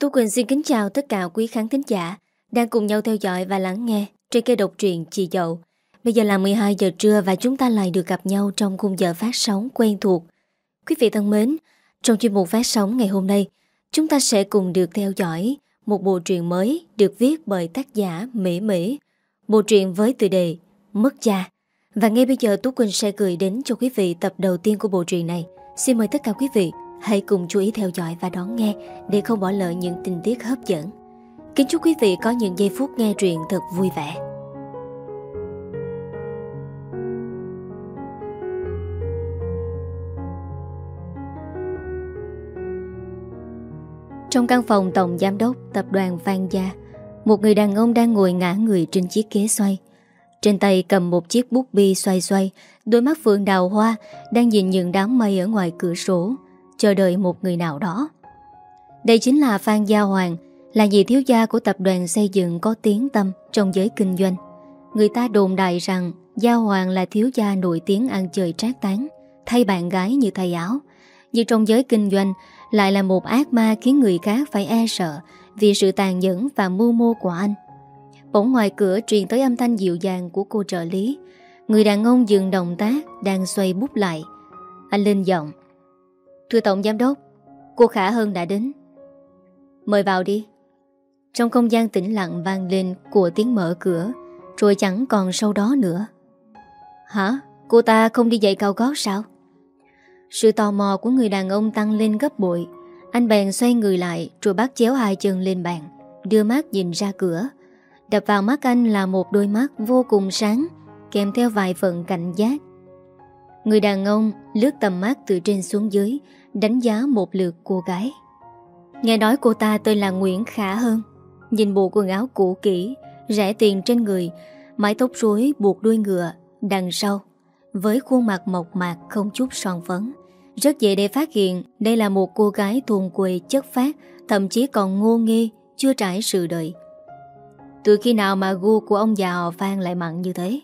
Tú Quỳnh xin kính chào tất cả quý khán thính giả đang cùng nhau theo dõi và lắng nghe trên kênh độc truyện Chị Dậu. Bây giờ là 12 giờ trưa và chúng ta lại được gặp nhau trong khung giờ phát sóng quen thuộc. Quý vị thân mến, trong chuyên mục phát sóng ngày hôm nay, chúng ta sẽ cùng được theo dõi một bộ truyện mới được viết bởi tác giả Mỹ Mỹ. Bộ truyện với tựa đề Mất cha. Và ngay bây giờ Tú Quỳnh sẽ gửi đến cho quý vị tập đầu tiên của bộ truyện này. Xin mời tất cả quý vị hãy cùng chú ý theo dõi và đón nghe để không bỏ lỡ những tình tiết hấp dẫn. Kính chúc quý vị có những giây phút nghe truyện thật vui vẻ. Trong căn phòng tổng giám đốc tập đoàn Vang Gia, một người đàn ông đang ngồi ngã người trên chiếc ghế xoay. Trên tay cầm một chiếc bút bi xoay xoay, đôi mắt phượng đào hoa đang nhìn những đám mây ở ngoài cửa sổ, chờ đợi một người nào đó. Đây chính là Phan Gia Hoàng, là vị thiếu gia của tập đoàn xây dựng có tiếng tâm trong giới kinh doanh. Người ta đồn đại rằng Gia Hoàng là thiếu gia nổi tiếng ăn chơi trác tán, thay bạn gái như thay áo. Nhưng trong giới kinh doanh lại là một ác ma khiến người khác phải e sợ vì sự tàn nhẫn và mưu mô của anh. Bỗng ngoài cửa truyền tới âm thanh dịu dàng của cô trợ lý. Người đàn ông dừng động tác đang xoay bút lại. Anh lên giọng. Thưa Tổng Giám Đốc, cô Khả Hơn đã đến. Mời vào đi. Trong không gian tĩnh lặng vang lên của tiếng mở cửa, rồi chẳng còn sau đó nữa. Hả? Cô ta không đi dậy cao gót sao? Sự tò mò của người đàn ông tăng lên gấp bội. Anh bèn xoay người lại rồi bác chéo hai chân lên bàn, đưa mắt nhìn ra cửa. Đập vào mắt anh là một đôi mắt vô cùng sáng, kèm theo vài phần cảnh giác. Người đàn ông lướt tầm mắt từ trên xuống dưới, đánh giá một lượt cô gái. Nghe nói cô ta tên là Nguyễn Khả Hơn. Nhìn bộ quần áo cũ kỹ, rẻ tiền trên người, mái tóc rối buộc đuôi ngựa, đằng sau, với khuôn mặt mộc mạc không chút son phấn. Rất dễ để phát hiện đây là một cô gái thùng quê chất phát, thậm chí còn ngô nghê, chưa trải sự đời. Từ khi nào mà gu của ông già họ Phan lại mặn như thế?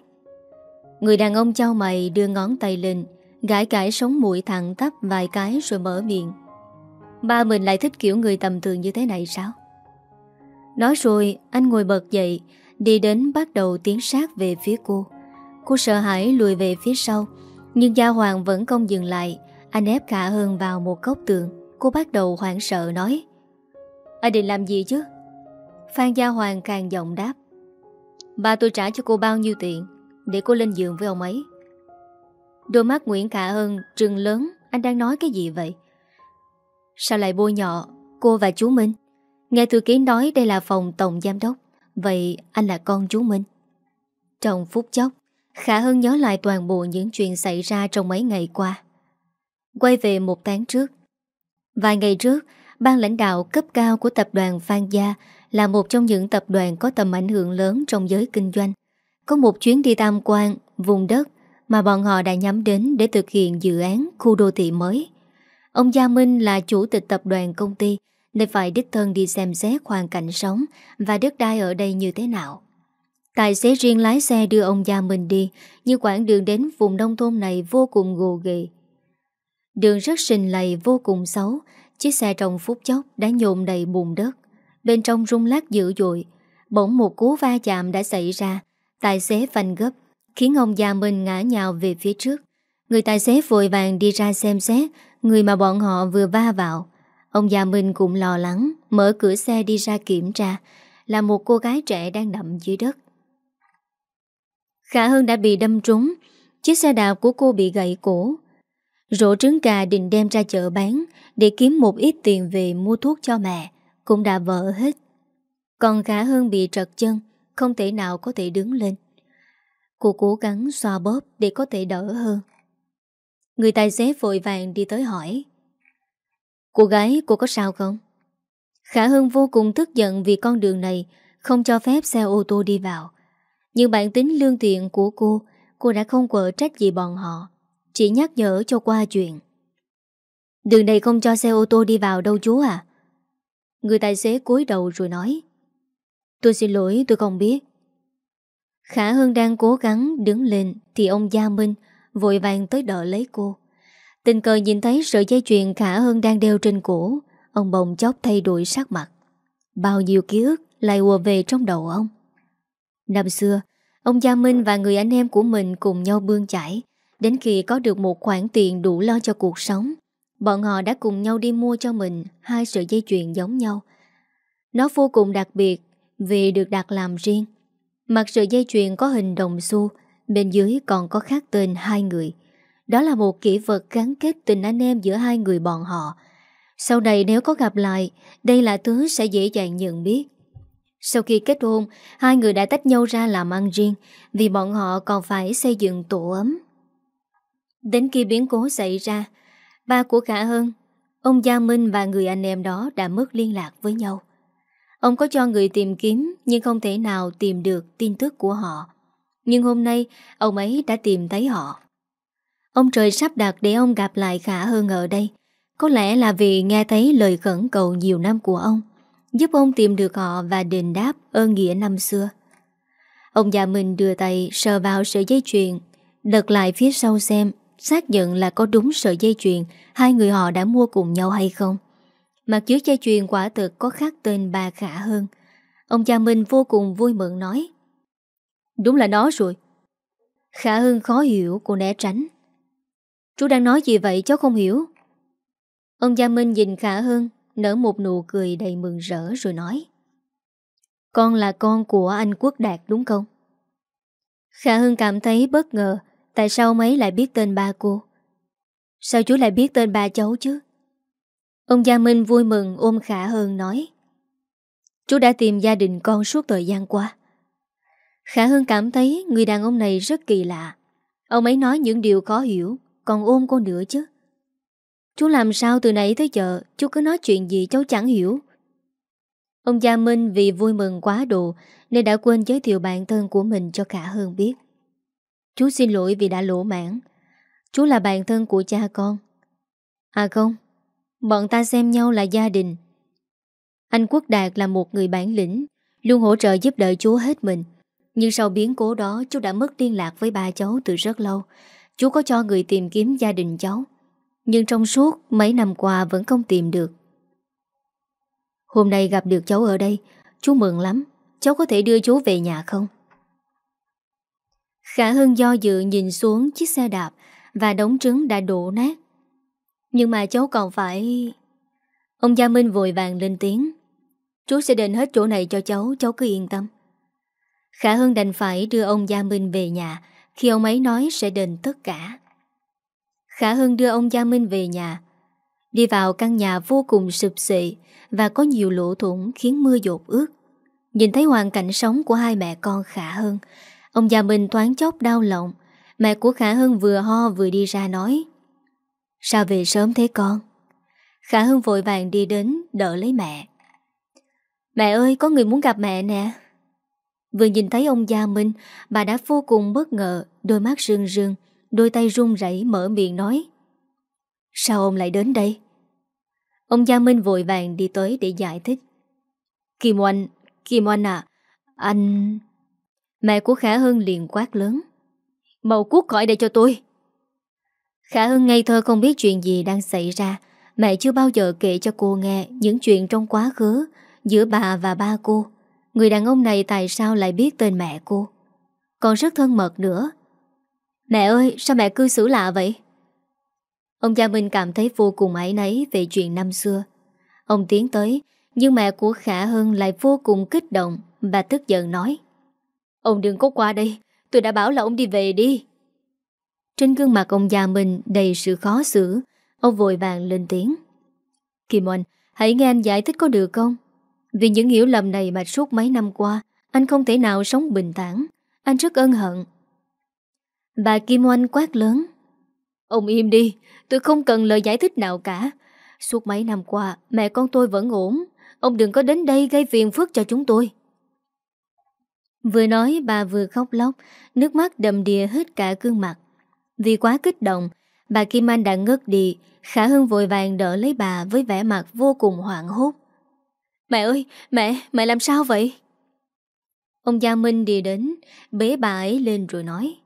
Người đàn ông trao mày đưa ngón tay lên, gãi cãi sống mũi thẳng tắp vài cái rồi mở miệng. Ba mình lại thích kiểu người tầm thường như thế này sao? Nói rồi, anh ngồi bật dậy, đi đến bắt đầu tiến sát về phía cô. Cô sợ hãi lùi về phía sau, nhưng Gia Hoàng vẫn không dừng lại. Anh ép cả hơn vào một góc tường. Cô bắt đầu hoảng sợ nói. Anh định làm gì chứ? Phan Gia Hoàng càng giọng đáp. Ba tôi trả cho cô bao nhiêu tiền để cô lên giường với ông ấy. Đôi mắt Nguyễn Khả Ân trừng lớn, anh đang nói cái gì vậy? Sao lại bôi nhọ cô và chú Minh? Nghe thư ký nói đây là phòng tổng giám đốc, vậy anh là con chú Minh. Trong phút chốc, Khả Hân nhớ lại toàn bộ những chuyện xảy ra trong mấy ngày qua. Quay về một tháng trước. Vài ngày trước, ban lãnh đạo cấp cao của tập đoàn Phan Gia là một trong những tập đoàn có tầm ảnh hưởng lớn trong giới kinh doanh. Có một chuyến đi tham quan vùng đất mà bọn họ đã nhắm đến để thực hiện dự án khu đô thị mới. Ông Gia Minh là chủ tịch tập đoàn công ty, nên phải đích thân đi xem xét hoàn cảnh sống và đất đai ở đây như thế nào. Tài xế riêng lái xe đưa ông Gia Minh đi, nhưng quãng đường đến vùng nông thôn này vô cùng gồ ghề. Đường rất sình lầy, vô cùng xấu Chiếc xe trong phút chốc đã nhộn đầy bùn đất Bên trong rung lắc dữ dội Bỗng một cú va chạm đã xảy ra Tài xế phanh gấp Khiến ông già mình ngã nhào về phía trước. Người tài xế vội vàng đi ra xem xét, Người mà bọn họ vừa va vào. Ông già mình cũng lo lắng, Mở cửa xe đi ra kiểm tra, Là một cô gái trẻ đang nằm dưới đất. Khả Hưng đã bị đâm trúng, Chiếc xe đạp của cô bị gãy cổ. Rổ trứng gà định đem ra chợ bán Để kiếm một ít tiền về mua thuốc cho mẹ, Cũng đã vỡ hết. Còn Khả Hưng bị trật chân, Không thể nào có thể đứng lên. Cô cố gắng xoa bóp Để có thể đỡ hơn Người tài xế vội vàng đi tới hỏi Cô gái cô có sao không? Khả Hưng vô cùng tức giận vì con đường này không cho phép xe ô tô đi vào. Nhưng bản tính lương thiện của cô, cô đã không quở trách gì bọn họ. Chỉ nhắc nhở cho qua chuyện Đường này không cho xe ô tô đi vào đâu chú à Người tài xế cúi đầu rồi nói Tôi xin lỗi tôi không biết Khả Hưng đang cố gắng đứng lên Thì ông Gia Minh Vội vàng tới đỡ lấy cô. Tình cờ nhìn thấy sợi dây chuyền Khả Hưng đang đeo trên cổ, Ông bồng chốc thay đổi sắc mặt. Bao nhiêu ký ức lại ùa về trong đầu ông. Năm xưa, Ông Gia Minh và người anh em của mình cùng nhau bươn chải. Đến khi có được một khoản tiền đủ lo cho cuộc sống, Bọn họ đã cùng nhau đi mua cho mình Hai sợi dây chuyền giống nhau. Nó vô cùng đặc biệt Vì được đặt làm riêng. Mặt sợi dây chuyền có hình đồng xu, Bên dưới còn có khắc tên hai người. Đó là một kỷ vật gắn kết tình anh em giữa hai người bọn họ. Sau này nếu có gặp lại, Đây là thứ sẽ dễ dàng nhận biết. Sau khi kết hôn, Hai người đã tách nhau ra làm ăn riêng, Vì bọn họ còn phải xây dựng tổ ấm. Đến khi biến cố xảy ra, Ba của Khả Hơn Ông Gia Minh và người anh em đó đã mất liên lạc với nhau. Ông có cho người tìm kiếm Nhưng không thể nào tìm được tin tức của họ. Nhưng hôm nay, Ông ấy đã tìm thấy họ. Ông trời sắp đặt để ông gặp lại Khả Hơn ở đây. Có lẽ là vì nghe thấy lời khẩn cầu nhiều năm của ông, Giúp ông tìm được họ và đền đáp ơn nghĩa năm xưa. Ông già mình đưa tay sờ vào sợi dây chuyền Đợt lại phía sau xem, Xác nhận là có đúng sợi dây chuyền Hai người họ đã mua cùng nhau hay không. Mặt dưới dây chuyền quả thực có khác tên bà Khả hơn. Ông cha Minh vô cùng vui mừng nói, Đúng là nó rồi. Khả Hưng khó hiểu, cô né tránh. Chú đang nói gì vậy, cháu không hiểu. Ông Gia Minh nhìn Khả Hưng, Nở một nụ cười đầy mừng rỡ rồi nói, Con là con của anh Quốc Đạt đúng không? Khả Hưng cảm thấy bất ngờ, Tại sao mấy lại biết tên ba cô? Sao chú lại biết tên ba cháu chứ? Ông Gia Minh vui mừng ôm Khả Hơn nói, Chú đã tìm gia đình con suốt thời gian qua. Khả Hơn cảm thấy người đàn ông này rất kỳ lạ. Ông ấy nói những điều khó hiểu, Còn ôm cô nữa chứ. Chú làm sao từ nãy tới giờ, Chú cứ nói chuyện gì cháu chẳng hiểu. Ông Gia Minh vì vui mừng quá độ Nên đã quên giới thiệu bạn thân của mình cho Khả Hơn biết. Chú xin lỗi vì đã lỗ mãn Chú là bạn thân của cha con. À không Bọn ta xem nhau là gia đình. Anh Quốc Đạt là một người bản lĩnh, Luôn hỗ trợ giúp đỡ chú hết mình. Nhưng sau biến cố đó Chú đã mất liên lạc với ba cháu từ rất lâu. Chú có cho người tìm kiếm gia đình cháu, Nhưng trong suốt mấy năm qua Vẫn không tìm được. Hôm nay gặp được cháu ở đây Chú mừng lắm. Cháu có thể đưa chú về nhà không? Khả Hưng do dự nhìn xuống chiếc xe đạp Và đống trứng đã đổ nát. Nhưng mà cháu còn phải Ông Gia Minh vội vàng lên tiếng. Chú sẽ đền hết chỗ này cho cháu Cháu cứ yên tâm. Khả Hưng đành phải đưa ông Gia Minh về nhà. Khi ông ấy nói sẽ đền tất cả. Khả Hưng đưa ông Gia Minh về nhà. Đi vào căn nhà vô cùng sụp xị Và có nhiều lỗ thủng khiến mưa dột ướt. Nhìn thấy hoàn cảnh sống của hai mẹ con Khả Hưng, Ông gia minh thoáng chốc đau lòng. Mẹ của Khả Hưng vừa ho vừa đi ra nói Sao về sớm thế con? Khả Hưng vội vàng đi đến, Đỡ lấy mẹ. Mẹ ơi, có người muốn gặp mẹ nè. Vừa nhìn thấy ông Gia Minh, Bà đã vô cùng bất ngờ, Đôi mắt rưng rưng, Đôi tay run rẩy mở miệng nói. Sao ông lại đến đây? Ông Gia Minh vội vàng đi tới để giải thích. Kim Oanh Kim Oanh à Anh Mẹ của Khả Hưng liền quát lớn. Màu cút khỏi đây cho tôi. Khả Hưng ngây thơ không biết chuyện gì đang xảy ra. Mẹ chưa bao giờ kể cho cô nghe Những chuyện trong quá khứ Giữa bà và ba cô. Người đàn ông này tại sao lại biết tên mẹ cô? Còn rất thân mật nữa. Mẹ ơi, sao mẹ cư xử lạ vậy? Ông Gia Minh cảm thấy vô cùng ái nấy Về chuyện năm xưa. Ông tiến tới, Nhưng mẹ của Khả Hưng lại vô cùng kích động Và tức giận nói, Ông đừng có qua đây, Tôi đã bảo là ông đi về đi. Trên gương mặt ông già mình đầy sự khó xử, Ông vội vàng lên tiếng. Kim Oanh, Hãy nghe anh giải thích có được không? Vì những hiểu lầm này mà suốt mấy năm qua, Anh không thể nào sống bình thản. Anh rất ân hận. Bà Kim Oanh quát lớn. Ông im đi, Tôi không cần lời giải thích nào cả. Suốt mấy năm qua, Mẹ con tôi vẫn ổn. Ông đừng có đến đây gây phiền phức cho chúng tôi. Vừa nói, bà vừa khóc lóc, Nước mắt đầm đìa hết cả gương mặt. Vì quá kích động Bà Kim Anh đã ngất đi Khả Hưng vội vàng đỡ lấy bà Với vẻ mặt vô cùng hoảng hốt. Mẹ ơi mẹ Mẹ làm sao vậy? Ông Gia Minh đi đến Bế bà ấy lên rồi nói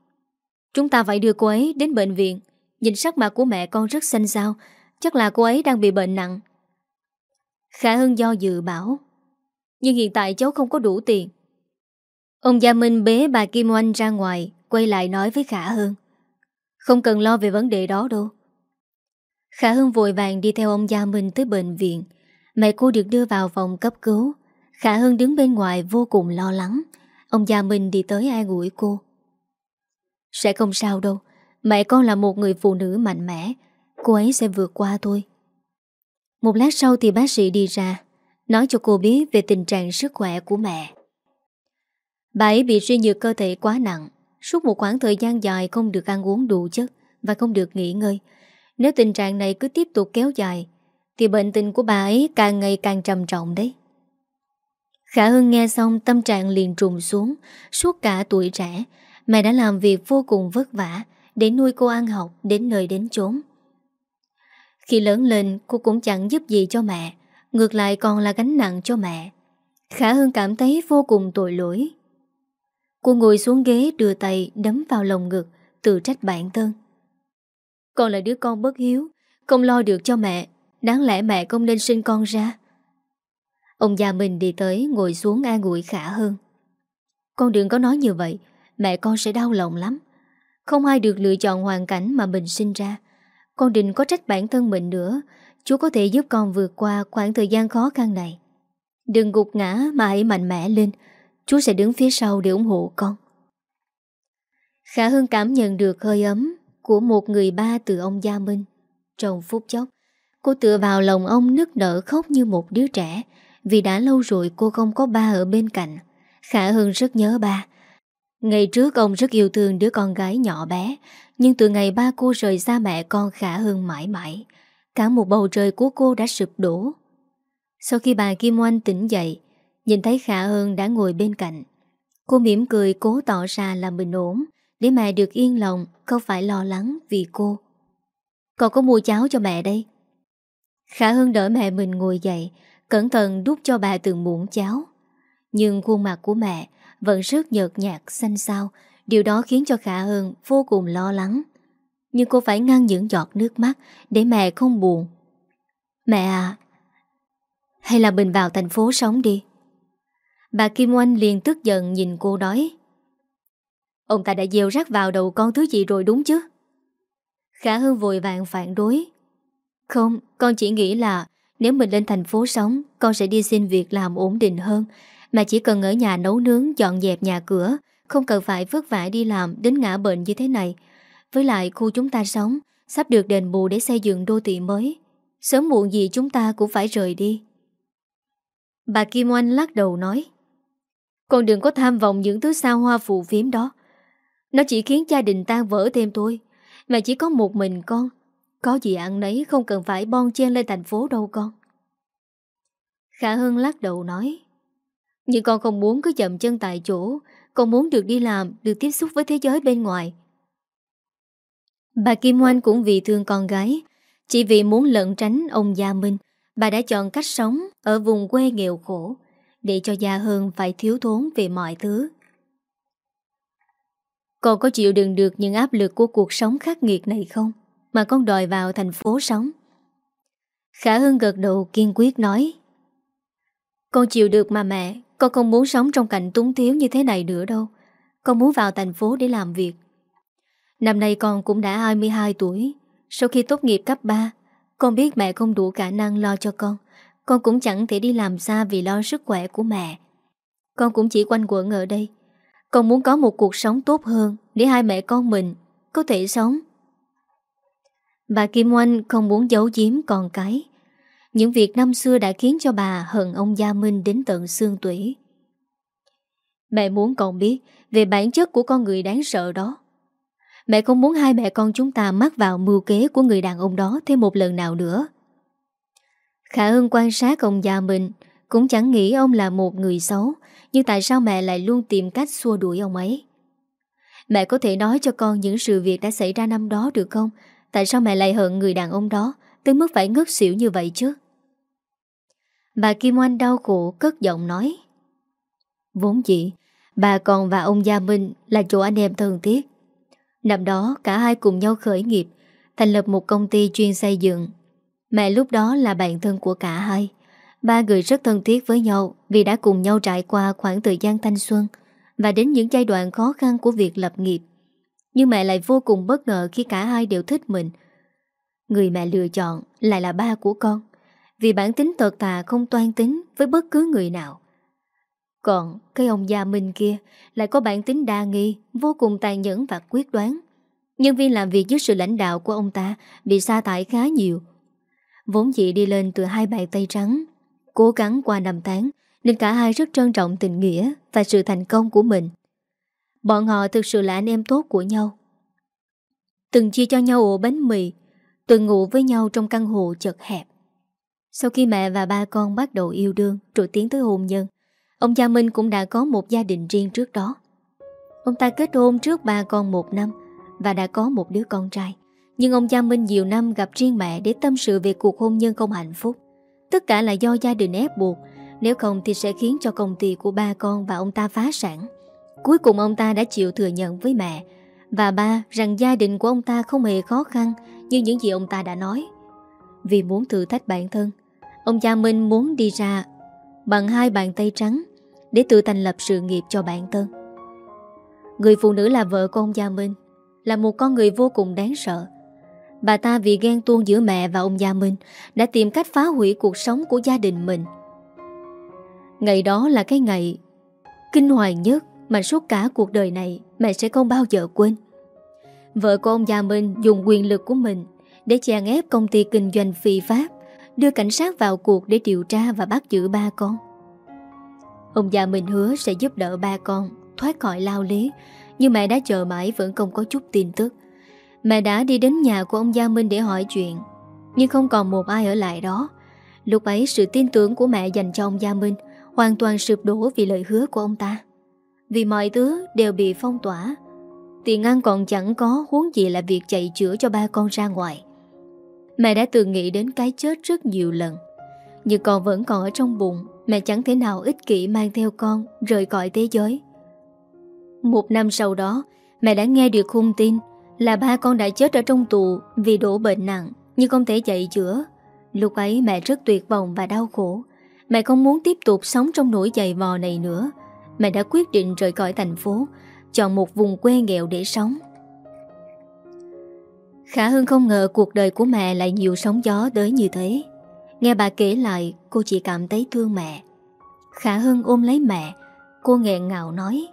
Chúng ta phải đưa cô ấy đến bệnh viện. Nhìn sắc mặt của mẹ con rất xanh xao Chắc là cô ấy đang bị bệnh nặng. Khả Hưng do dự bảo Nhưng hiện tại cháu không có đủ tiền. Ông Gia Minh bế bà Kim Oanh ra ngoài Quay lại nói với Khả Hơn không cần lo về vấn đề đó đâu. Khả Hưng vội vàng đi theo ông Gia Minh tới bệnh viện. Mẹ cô được đưa vào phòng cấp cứu. Khả Hưng đứng bên ngoài vô cùng lo lắng. Ông Gia Minh đi tới ai ủi cô? Sẽ không sao đâu. Mẹ con là một người phụ nữ mạnh mẽ. Cô ấy sẽ vượt qua thôi. Một lát sau thì bác sĩ đi ra, Nói cho cô biết về tình trạng sức khỏe của mẹ. Bà ấy bị suy nhược cơ thể quá nặng. Suốt một khoảng thời gian dài không được ăn uống đủ chất Và không được nghỉ ngơi. Nếu tình trạng này cứ tiếp tục kéo dài, Thì bệnh tình của bà ấy càng ngày càng trầm trọng đấy. Khả Hưng nghe xong, tâm trạng liền trùng xuống. Suốt cả tuổi trẻ, Mẹ đã làm việc vô cùng vất vả Để nuôi cô ăn học đến nơi đến chốn. Khi lớn lên, cô cũng chẳng giúp gì cho mẹ, Ngược lại còn là gánh nặng cho mẹ. Khả Hưng cảm thấy vô cùng tội lỗi. Cô ngồi xuống ghế đưa tay đấm vào lồng ngực, Tự trách bản thân. Con là đứa con bất hiếu, Không lo được cho mẹ, Đáng lẽ mẹ không nên sinh con ra. Ông già mình đi tới, ngồi xuống an ủi khả hơn. Con đừng có nói như vậy, Mẹ con sẽ đau lòng lắm. Không ai được lựa chọn hoàn cảnh mà mình sinh ra. Con đừng có trách bản thân mình nữa Chú có thể giúp con vượt qua khoảng thời gian khó khăn này. Đừng gục ngã mà hãy mạnh mẽ lên Chú sẽ đứng phía sau để ủng hộ con. Khả Hưng cảm nhận được hơi ấm Của một người ba từ ông Gia Minh. Trong phút chốc, Cô tựa vào lòng ông nức nở khóc như một đứa trẻ. Vì đã lâu rồi cô không có ba ở bên cạnh, Khả Hưng rất nhớ ba. Ngày trước ông rất yêu thương đứa con gái nhỏ bé, Nhưng từ ngày ba cô rời xa mẹ con, Khả Hưng mãi mãi, Cả một bầu trời của cô đã sụp đổ. Sau khi bà Kim Oanh tỉnh dậy Nhìn thấy Khả Hưng đã ngồi bên cạnh. Cô mỉm cười cố tỏ ra là bình ổn, Để mẹ được yên lòng, Không phải lo lắng vì cô. Còn có mua cháo cho mẹ đây. Khả Hưng đỡ mẹ mình ngồi dậy, Cẩn thận đút cho bà từng muỗng cháo. Nhưng khuôn mặt của mẹ Vẫn rất nhợt nhạt, xanh xao. Điều đó khiến cho Khả Hưng vô cùng lo lắng. Nhưng cô phải ngăn những giọt nước mắt Để mẹ không buồn. Mẹ à Hay là mình vào thành phố sống đi. Bà Kim Oanh liền tức giận nhìn cô nói. Ông ta đã gieo rắc vào đầu con thứ gì rồi đúng chứ? Khả Hương vội vàng phản đối. Không, con chỉ nghĩ là Nếu mình lên thành phố sống Con sẽ đi xin việc làm ổn định hơn. Mà chỉ cần ở nhà nấu nướng Dọn dẹp nhà cửa Không cần phải vất vả đi làm Đến ngã bệnh như thế này. Với lại khu chúng ta sống Sắp được đền bù để xây dựng đô thị mới. Sớm muộn gì chúng ta cũng phải rời đi. Bà Kim Oanh lắc đầu nói con đừng có tham vọng những thứ xa hoa phù phiếm đó. Nó chỉ khiến gia đình tan vỡ thêm thôi. Mà chỉ có một mình con. Có gì ăn nấy không cần phải bon chen lên thành phố đâu con. Khả hưng lắc đầu nói, Nhưng con không muốn cứ chậm chân tại chỗ. Con muốn được đi làm, Được tiếp xúc với thế giới bên ngoài. Bà Kim Oanh cũng vì thương con gái. Chỉ vì muốn lận tránh ông Gia Minh Bà đã chọn cách sống Ở vùng quê nghèo khổ để cho Gia Hơn phải thiếu thốn về mọi thứ. Con có chịu đựng được những áp lực của cuộc sống khắc nghiệt này không? Mà con đòi vào thành phố sống. Khả Hưng gật đầu kiên quyết nói, Con chịu được mà mẹ, Con không muốn sống trong cảnh túng thiếu như thế này nữa đâu Con muốn vào thành phố để làm việc Năm nay con cũng đã 22 tuổi Sau khi tốt nghiệp cấp 3 Con biết mẹ không đủ khả năng lo cho con con cũng chẳng thể đi làm xa vì lo sức khỏe của mẹ. Con cũng chỉ quanh quẩn ở đây. Con muốn có một cuộc sống tốt hơn Để hai mẹ con mình có thể sống. Bà Kim Oanh không muốn giấu giếm con cái. Những việc năm xưa đã khiến cho bà hận ông Gia Minh đến tận xương tủy. Mẹ muốn con biết về bản chất của con người đáng sợ đó. Mẹ không muốn hai mẹ con chúng ta mắc vào mưu kế của người đàn ông đó thêm một lần nào nữa. Khả Hưng quan sát ông già mình, Cũng chẳng nghĩ ông là một người xấu, Nhưng tại sao mẹ lại luôn tìm cách xua đuổi ông ấy? Mẹ có thể nói cho con những sự việc đã xảy ra năm đó được không? Tại sao mẹ lại hận người đàn ông đó, Tới mức phải ngất xỉu như vậy chứ? Bà Kim Oanh đau khổ, cất giọng nói. Vốn dĩ, Bà còn và ông Gia Minh là chỗ anh em thân thiết. Năm đó, cả hai cùng nhau khởi nghiệp, Thành lập một công ty chuyên xây dựng. Mẹ lúc đó là bạn thân của cả hai Ba người rất thân thiết với nhau vì đã cùng nhau trải qua khoảng thời gian thanh xuân và đến những giai đoạn khó khăn của việc lập nghiệp. Nhưng mẹ lại vô cùng bất ngờ khi cả hai đều thích mình. Người mẹ lựa chọn lại là ba của con vì bản tính tợt tà không toan tính với bất cứ người nào. Còn cái ông gia Minh kia lại có bản tính đa nghi, vô cùng tàn nhẫn và quyết đoán. Nhân viên làm việc dưới sự lãnh đạo của ông ta bị sa thải khá nhiều. Vốn dị đi lên từ hai bàn tay trắng, cố gắng qua năm tháng, nên cả hai rất trân trọng tình nghĩa và sự thành công của mình. Bọn họ thực sự là anh em tốt của nhau. Từng chia cho nhau ổ bánh mì, từng ngủ với nhau trong căn hộ chật hẹp. Sau khi mẹ và ba con bắt đầu yêu đương rồi tiến tới hôn nhân, ông cha Minh cũng đã có một gia đình riêng trước đó. Ông ta kết hôn trước ba con một năm và đã có một đứa con trai. Nhưng ông Gia Minh nhiều năm gặp riêng mẹ để tâm sự về cuộc hôn nhân không hạnh phúc. Tất cả là do gia đình ép buộc, nếu không thì sẽ khiến cho công ty của ba con và ông ta phá sản. Cuối cùng ông ta đã chịu thừa nhận với mẹ và ba rằng gia đình của ông ta không hề khó khăn như những gì ông ta đã nói. Vì muốn thử thách bản thân, ông Gia Minh muốn đi ra bằng hai bàn tay trắng để tự thành lập sự nghiệp cho bản thân. Người phụ nữ là vợ của ông Gia Minh là một con người vô cùng đáng sợ. Bà ta vì ghen tuông giữa mẹ và ông Gia Minh đã tìm cách phá hủy cuộc sống của gia đình mình. Ngày đó là cái ngày kinh hoàng nhất mà suốt cả cuộc đời này mẹ sẽ không bao giờ quên. Vợ của ông Gia Minh dùng quyền lực của mình để chèn ép công ty kinh doanh phi pháp, đưa cảnh sát vào cuộc để điều tra và bắt giữ ba con. Ông Gia Minh hứa sẽ giúp đỡ ba con thoát khỏi lao lý, nhưng mẹ đã chờ mãi vẫn không có chút tin tức. Mẹ đã đi đến nhà của ông Gia Minh để hỏi chuyện, nhưng không còn một ai ở lại đó. Lúc ấy sự tin tưởng của mẹ dành cho ông Gia Minh hoàn toàn sụp đổ vì lời hứa của ông ta. Vì mọi thứ đều bị phong tỏa Tiền ăn còn chẳng có huống gì là việc chạy chữa cho ba con ra ngoài Mẹ đã từng nghĩ đến cái chết rất nhiều lần Nhưng con vẫn còn ở trong bụng Mẹ chẳng thể nào ích kỷ mang theo con Rời khỏi thế giới Một năm sau đó Mẹ đã nghe được hung tin là ba con đã chết ở trong tù Vì đổ bệnh nặng, Nhưng không thể chạy chữa. Lúc ấy mẹ rất tuyệt vọng và đau khổ. Mẹ không muốn tiếp tục sống trong nỗi dày vò này nữa. Mẹ đã quyết định rời khỏi thành phố, Chọn một vùng quê nghèo để sống. Khả Hưng không ngờ cuộc đời của mẹ lại nhiều sóng gió tới như thế. Nghe bà kể lại, cô chỉ cảm thấy thương mẹ. Khả Hưng ôm lấy mẹ, Cô nghẹn ngào nói,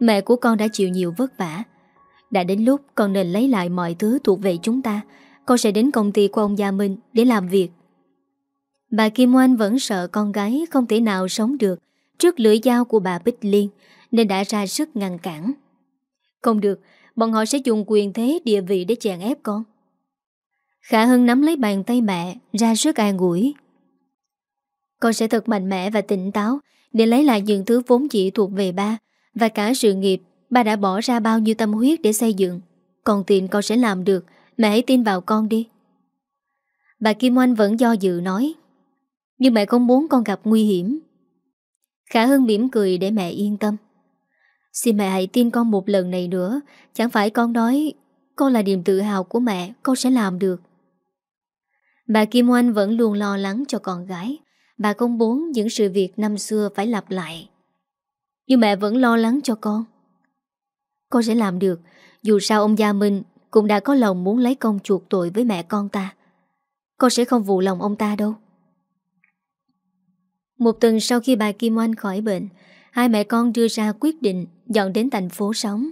Mẹ của con đã chịu nhiều vất vả đã đến lúc con nên lấy lại mọi thứ thuộc về chúng ta Con sẽ đến công ty của ông Gia Minh để làm việc Bà Kim Oanh vẫn sợ con gái không thể nào sống được trước lưỡi dao của bà Bích Liên nên đã ra sức ngăn cản. Không được, bọn họ sẽ dùng quyền thế địa vị để chèn ép con. Khả Hân nắm lấy bàn tay mẹ, ra sức an ủi. Con sẽ thật mạnh mẽ và tỉnh táo để lấy lại những thứ vốn chỉ thuộc về ba và cả sự nghiệp ba đã bỏ ra bao nhiêu tâm huyết để xây dựng. Còn tiền con sẽ làm được, mẹ hãy tin vào con đi. Bà Kim Oanh vẫn do dự nói Nhưng mẹ không muốn con gặp nguy hiểm. Khả Hưng mỉm cười để mẹ yên tâm. Xin mẹ hãy tin con một lần này nữa. Chẳng phải con nói Con là niềm tự hào của mẹ Con sẽ làm được. Bà Kim Oanh vẫn luôn lo lắng cho con gái. Bà không muốn những sự việc năm xưa phải lặp lại. Nhưng mẹ vẫn lo lắng cho con. Con sẽ làm được Dù sao ông Gia Minh Cũng đã có lòng muốn lấy công chuộc tội với mẹ con ta Con sẽ không vụ lòng ông ta đâu Một tuần sau khi bà Kim Oanh khỏi bệnh Hai mẹ con đưa ra quyết định dọn đến thành phố sống.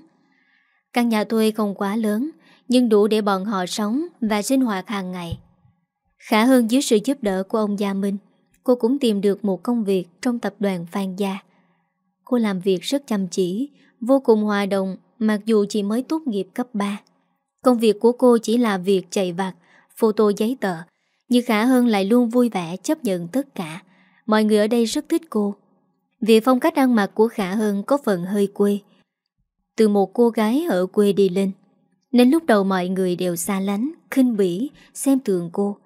Căn nhà thuê không quá lớn, nhưng đủ để bọn họ sống và sinh hoạt hàng ngày. Khả hơn dưới sự giúp đỡ của ông Gia Minh, cô cũng tìm được một công việc trong tập đoàn Phan Gia. Cô làm việc rất chăm chỉ, vô cùng hòa đồng mặc dù chỉ mới tốt nghiệp cấp 3. Công việc của cô chỉ là việc chạy vặt, photo giấy tờ, nhưng Khả Hơn lại luôn vui vẻ chấp nhận tất cả. Mọi người ở đây rất thích cô. Vì phong cách ăn mặc của Khả Hơn có phần hơi quê Từ một cô gái ở quê đi lên Nên lúc đầu mọi người đều xa lánh, khinh bỉ, xem thường cô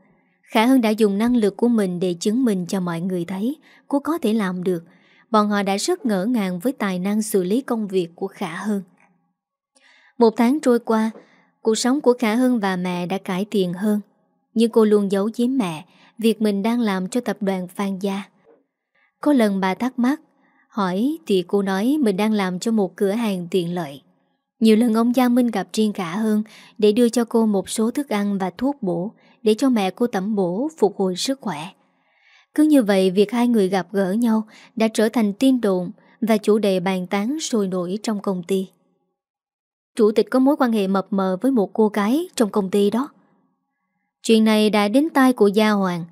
Khả Hơn đã dùng năng lực của mình để chứng minh cho mọi người thấy cô có thể làm được Bọn họ đã rất ngỡ ngàng với tài năng xử lý công việc của Khả Hơn một tháng trôi qua, cuộc sống của Khả Hơn và mẹ đã cải thiện hơn. Nhưng cô luôn giấu giếm mẹ Việc mình đang làm cho tập đoàn Phan Gia. Có lần bà thắc mắc Hỏi thì cô nói mình đang làm cho một cửa hàng tiện lợi. Nhiều lần ông giang Minh gặp riêng khả hơn Để đưa cho cô một số thức ăn và thuốc bổ Để cho mẹ cô tẩm bổ phục hồi sức khỏe. Cứ như vậy việc hai người gặp gỡ nhau Đã trở thành tin đồn Và chủ đề bàn tán sôi nổi trong công ty. Chủ tịch có mối quan hệ mập mờ với một cô gái trong công ty đó. Chuyện này đã đến tai của Gia Hoàng.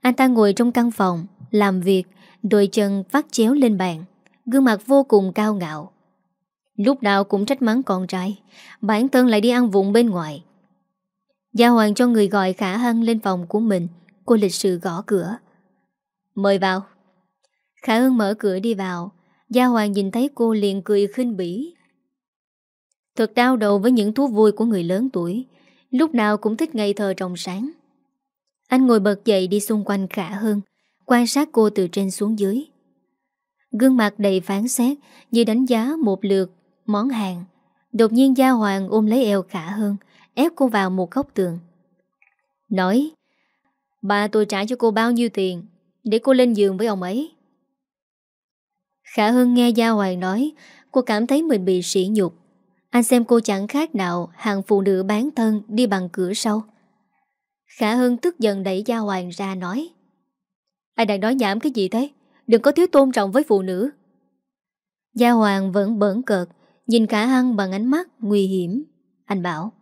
Anh ta ngồi trong căn phòng, Làm việc, Đôi chân vắt chéo lên bàn, Gương mặt vô cùng cao ngạo. Lúc nào cũng trách mắng con trai, Bản thân lại đi ăn vụng bên ngoài. Gia Hoàng cho người gọi Khả Hân lên phòng của mình, Cô lịch sự gõ cửa. Mời vào. Khả Hân mở cửa đi vào. Gia Hoàng nhìn thấy cô liền cười khinh bỉ. Thật đau đầu với những thú vui của người lớn tuổi. Lúc nào cũng thích ngây thơ trong sáng. Anh ngồi bật dậy đi xung quanh Khả hơn, Quan sát cô từ trên xuống dưới. Gương mặt đầy phán xét Như đánh giá một lượt Món hàng. Đột nhiên Gia Hoàng ôm lấy eo Khả hơn, Ép cô vào một góc tường. Nói Bà tôi trả cho cô bao nhiêu tiền Để cô lên giường với ông ấy? Khả hơn nghe Gia Hoàng nói Cô cảm thấy mình bị sỉ nhục. Anh xem cô chẳng khác nào Hàng phụ nữ bán thân đi bằng cửa sau. Khả Hân tức giận đẩy Gia Hoàng ra nói, anh đang nói nhảm cái gì thế? Đừng có thiếu tôn trọng với phụ nữ. Gia Hoàng vẫn bẩn cợt, Nhìn Khả Hưng bằng ánh mắt nguy hiểm. Anh bảo,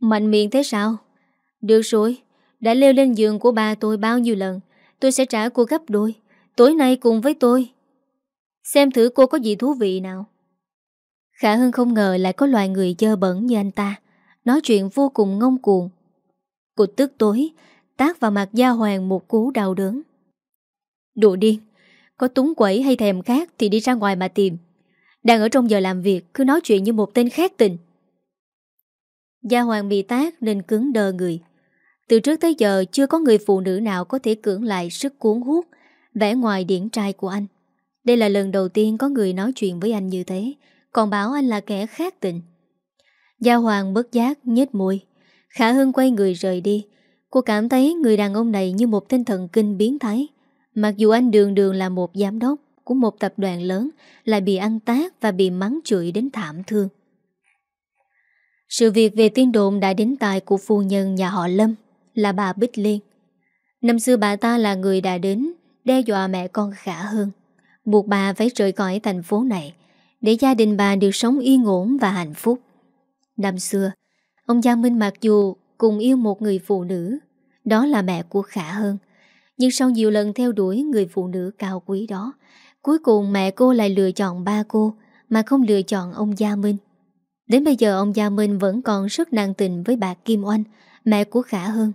Mạnh miệng thế sao? Được rồi, Đã leo lên giường của ba tôi bao nhiêu lần, Tôi sẽ trả cô gấp đôi, Tối nay cùng với tôi. Xem thử cô có gì thú vị nào. Khả Hưng không ngờ lại có loài người dơ bẩn như anh ta. Nói chuyện vô cùng ngông cuồng. Cô tức tối Tác vào mặt Gia Hoàng một cú đau đớn. Đồ điên, Có túng quẩy hay thèm khác Thì đi ra ngoài mà tìm. Đang ở trong giờ làm việc, Cứ nói chuyện như một tên khác tình. Gia Hoàng bị tác nên cứng đờ người. Từ trước tới giờ, Chưa có người phụ nữ nào có thể cưỡng lại Sức cuốn hút, Vẻ ngoài điển trai của anh. Đây là lần đầu tiên có người nói chuyện với anh như thế. Còn bảo anh là kẻ khác tình. Gia Hoàng bất giác nhếch môi. Khả Hưng quay người rời đi. Cô cảm thấy người đàn ông này như một tên thần kinh biến thái. Mặc dù anh đường đường là một giám đốc Của một tập đoàn lớn, Lại bị ăn tác và bị mắng chửi đến thảm thương. Sự việc về tiên đồn đã đến tài của phu nhân nhà họ Lâm, Là bà Bích Liên. Năm xưa bà ta là người đã đến Đe dọa mẹ con khả hưng, Buộc bà phải rời khỏi thành phố này. Để gia đình bà được sống yên ổn và hạnh phúc Năm xưa Ông Giang Minh mặc dù cùng yêu một người phụ nữ, đó là mẹ của Khả Hơn. Nhưng sau nhiều lần theo đuổi người phụ nữ cao quý đó, cuối cùng mẹ cô lại lựa chọn ba cô mà không lựa chọn ông Gia Minh. Đến bây giờ ông Gia Minh vẫn còn rất năng tình với bà Kim Oanh, mẹ của Khả Hơn,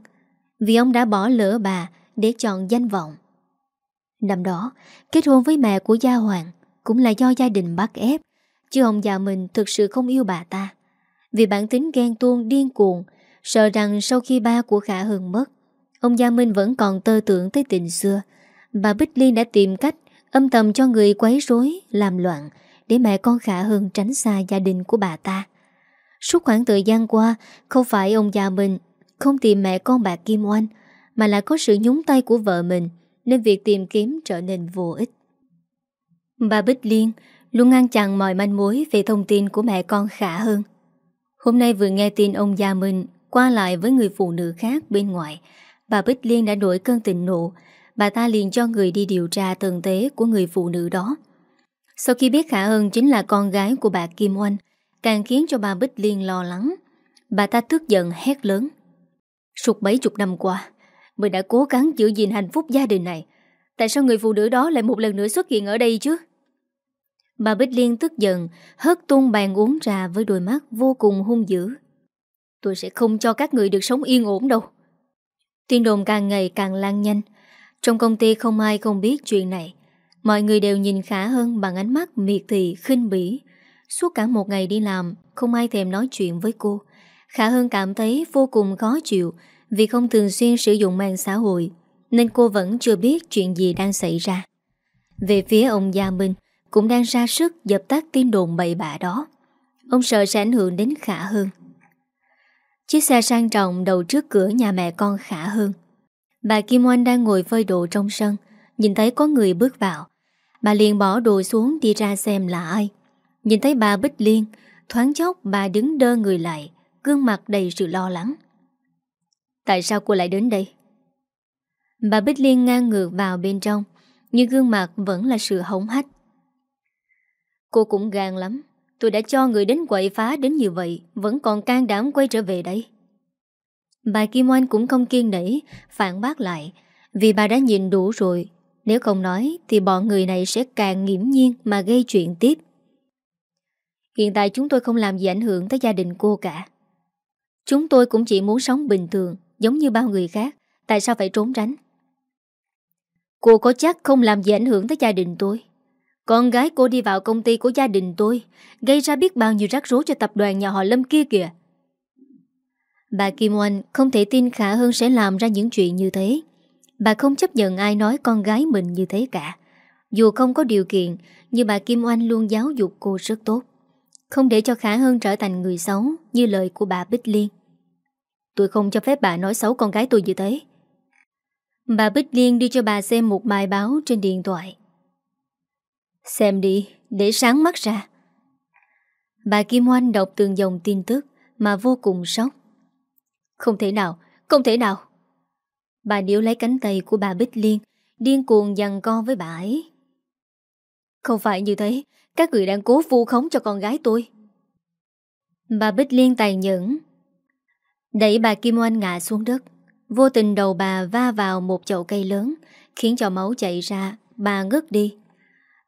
vì ông đã bỏ lỡ bà để chọn danh vọng. Năm đó, kết hôn với mẹ của Gia Hoàng cũng là do gia đình bắt ép, chứ ông già mình thực sự không yêu bà ta. Vì bản tính ghen tuông điên cuồng Sợ rằng sau khi ba của Khả Hưng mất Ông Gia Minh vẫn còn tơ tưởng tới tình xưa. Bà Bích Liên đã tìm cách Âm thầm cho người quấy rối Làm loạn Để mẹ con Khả Hưng tránh xa gia đình của bà ta. Suốt khoảng thời gian qua Không phải ông Gia Minh Không tìm mẹ con bà Kim Oanh Mà là có sự nhúng tay của vợ mình Nên việc tìm kiếm trở nên vô ích. Bà Bích Liên Luôn ngăn chặn mọi manh mối Về thông tin của mẹ con Khả hơn Hôm nay vừa nghe tin ông Gia Minh qua lại với người phụ nữ khác bên ngoài, bà Bích Liên đã nổi cơn tình nộ. Bà ta liền cho người đi điều tra tường tế của người phụ nữ đó. Sau khi biết Khả hơn chính là con gái của bà Kim Oanh, càng khiến cho bà Bích Liên lo lắng. Bà ta tức giận hét lớn. Suốt mấy chục năm qua, mình đã cố gắng giữ gìn hạnh phúc gia đình này. Tại sao người phụ nữ đó lại một lần nữa xuất hiện ở đây chứ? Bà Bích Liên tức giận, hất tung bàn uống trà với đôi mắt vô cùng hung dữ. Tôi sẽ không cho các người được sống yên ổn đâu. Tin đồn càng ngày càng lan nhanh. Trong công ty không ai không biết chuyện này. Mọi người đều nhìn Khả hơn bằng ánh mắt miệt thị, khinh bỉ. Suốt cả một ngày đi làm Không ai thèm nói chuyện với cô. Khả hơn cảm thấy vô cùng khó chịu Vì không thường xuyên sử dụng mạng xã hội Nên cô vẫn chưa biết chuyện gì đang xảy ra. Về phía ông Gia Minh cũng đang ra sức dập tắt tin đồn bậy bạ đó Ông sợ sẽ ảnh hưởng đến Khả hơn Chiếc xe sang trọng đầu trước cửa nhà mẹ con khả hơn. Bà Kim Oanh đang ngồi phơi đồ trong sân, nhìn thấy có người bước vào. Bà liền bỏ đồ xuống đi ra xem là ai. Nhìn thấy bà Bích Liên, thoáng chốc bà đứng đơ người lại, gương mặt đầy sự lo lắng. Tại sao cô lại đến đây? Bà Bích Liên ngang ngược vào bên trong, nhưng gương mặt vẫn là sự hống hách. Cô cũng gan lắm, tôi đã cho người đến quậy phá đến như vậy, vẫn còn can đảm quay trở về đây. Bà Kim Oanh cũng không kiên nể, phản bác lại, vì bà đã nhìn đủ rồi, nếu không nói thì bọn người này sẽ càng nghiễm nhiên mà gây chuyện tiếp. Hiện tại chúng tôi không làm gì ảnh hưởng tới gia đình cô cả. Chúng tôi cũng chỉ muốn sống bình thường, giống như bao người khác. Tại sao phải trốn tránh? Cô có chắc không làm gì ảnh hưởng tới gia đình tôi? Con gái cô đi vào công ty của gia đình tôi, gây ra biết bao nhiêu rắc rối cho tập đoàn nhà họ Lâm kia kìa. Bà Kim Oanh không thể tin Khả Hơn sẽ làm ra những chuyện như thế. Bà không chấp nhận ai nói con gái mình như thế cả. Dù không có điều kiện, nhưng bà Kim Oanh luôn giáo dục cô rất tốt. Không để cho Khả Hơn trở thành người xấu như lời của bà Bích Liên. Tôi không cho phép bà nói xấu con gái tôi như thế. Bà Bích Liên đi cho bà xem một bài báo trên điện thoại. Xem đi, để sáng mắt ra. Bà Kim Oanh đọc từng dòng tin tức mà vô cùng sốc. Không thể nào, không thể nào. Bà điếu lấy cánh tay của bà Bích Liên, điên cuồng dằn co với bà ấy. Không phải như thế, các người đang cố vu khống cho con gái tôi. Bà Bích Liên tài nhẫn, đẩy bà Kim Oanh ngã xuống đất. Vô tình đầu bà va vào một chậu cây lớn, khiến cho máu chạy ra, bà ngất đi.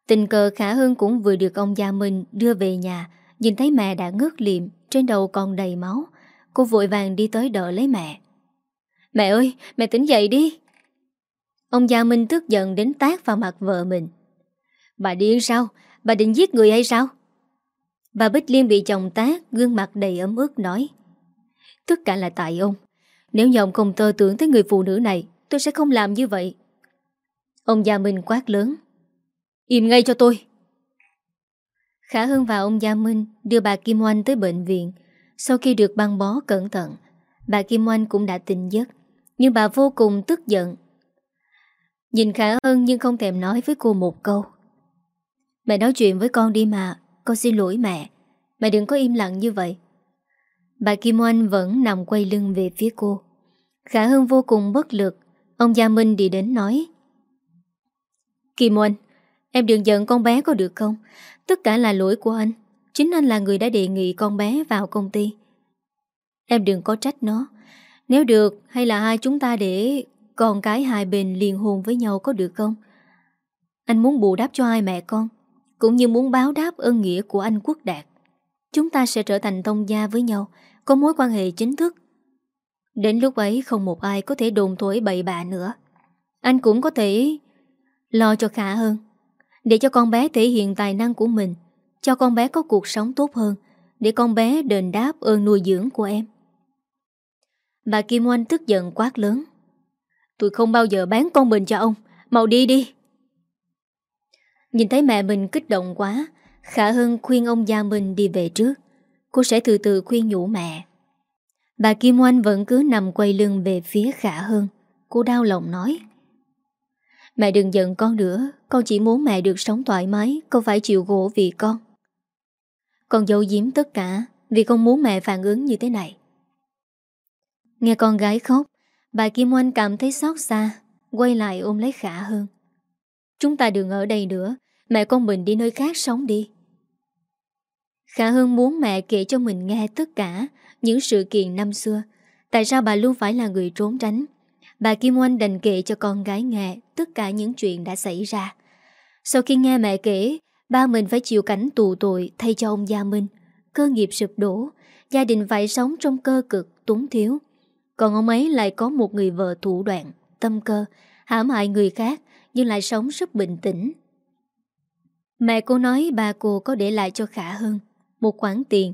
Tình cờ Khả Hưng cũng vừa được ông Gia Minh đưa về nhà, nhìn thấy mẹ đã ngất liệm, trên đầu còn đầy máu. Cô vội vàng đi tới đỡ lấy mẹ. Mẹ ơi, mẹ tỉnh dậy đi. Ông Gia Minh tức giận đến tác vào mặt vợ mình. Bà điên sao? Bà định giết người hay sao? Bà Bích Liên bị chồng tác, gương mặt đầy ấm ức nói. Tất cả là tại ông. Nếu như ông không tơ tưởng tới người phụ nữ này, tôi sẽ không làm như vậy. Ông Gia Minh quát lớn. Im ngay cho tôi. Khả Hưng và ông Gia Minh đưa bà Kim Oanh tới bệnh viện. Sau khi được băng bó cẩn thận, bà Kim Oanh cũng đã tỉnh giấc. Nhưng bà vô cùng tức giận. Nhìn Khả Hưng nhưng không thèm nói với cô một câu. Mẹ nói chuyện với con đi mà, con xin lỗi mẹ. Mẹ đừng có im lặng như vậy. Bà Kim Oanh vẫn nằm quay lưng về phía cô. Khả Hưng vô cùng bất lực. Ông Gia Minh đi đến nói. Kim Oanh, em đừng giận con bé có được không? Tất cả là lỗi của anh. Chính anh là người đã đề nghị con bé vào công ty. Em đừng có trách nó. Nếu được, hay là hai chúng ta để con cái hai bên liên hôn với nhau có được không? Anh muốn bù đắp cho hai mẹ con, cũng như muốn báo đáp ơn nghĩa của anh Quốc Đạt. Chúng ta sẽ trở thành thông gia với nhau, có mối quan hệ chính thức. Đến lúc ấy không một ai có thể đồn thổi bậy bạ nữa. Anh cũng có thể lo cho khả hơn, để cho con bé thể hiện tài năng của mình, cho con bé có cuộc sống tốt hơn, để con bé đền đáp ơn nuôi dưỡng của em. Bà Kim Oanh tức giận quát lớn. Tôi không bao giờ bán con mình cho ông, mau đi đi. Nhìn thấy mẹ mình kích động quá, Khả Hân khuyên ông Gia mình đi về trước. Cô sẽ từ từ khuyên nhủ mẹ. Bà Kim Oanh vẫn cứ nằm quay lưng về phía Khả Hân. Cô đau lòng nói. Mẹ đừng giận con nữa, con chỉ muốn mẹ được sống thoải mái, không phải chịu gỗ vì con. Con giấu giếm tất cả vì không muốn mẹ phản ứng như thế này. Nghe con gái khóc, bà Kim Oanh cảm thấy xót xa, quay lại ôm lấy Khả hơn Chúng ta đừng ở đây nữa, mẹ con mình đi nơi khác sống đi. Khả Hương muốn mẹ kể cho mình nghe tất cả những sự kiện năm xưa. Tại sao bà luôn phải là người trốn tránh? Bà Kim Oanh đành kể cho con gái nghe tất cả những chuyện đã xảy ra. Sau khi nghe mẹ kể, ba mình phải chịu cảnh tù tội thay cho ông Gia Minh. Cơ nghiệp sụp đổ, gia đình phải sống trong cơ cực, túng thiếu. Còn ông ấy lại có một người vợ thủ đoạn, tâm cơ, hãm hại người khác nhưng lại sống rất bình tĩnh. Mẹ cô nói ba cô có để lại cho Khả Hưng một khoản tiền,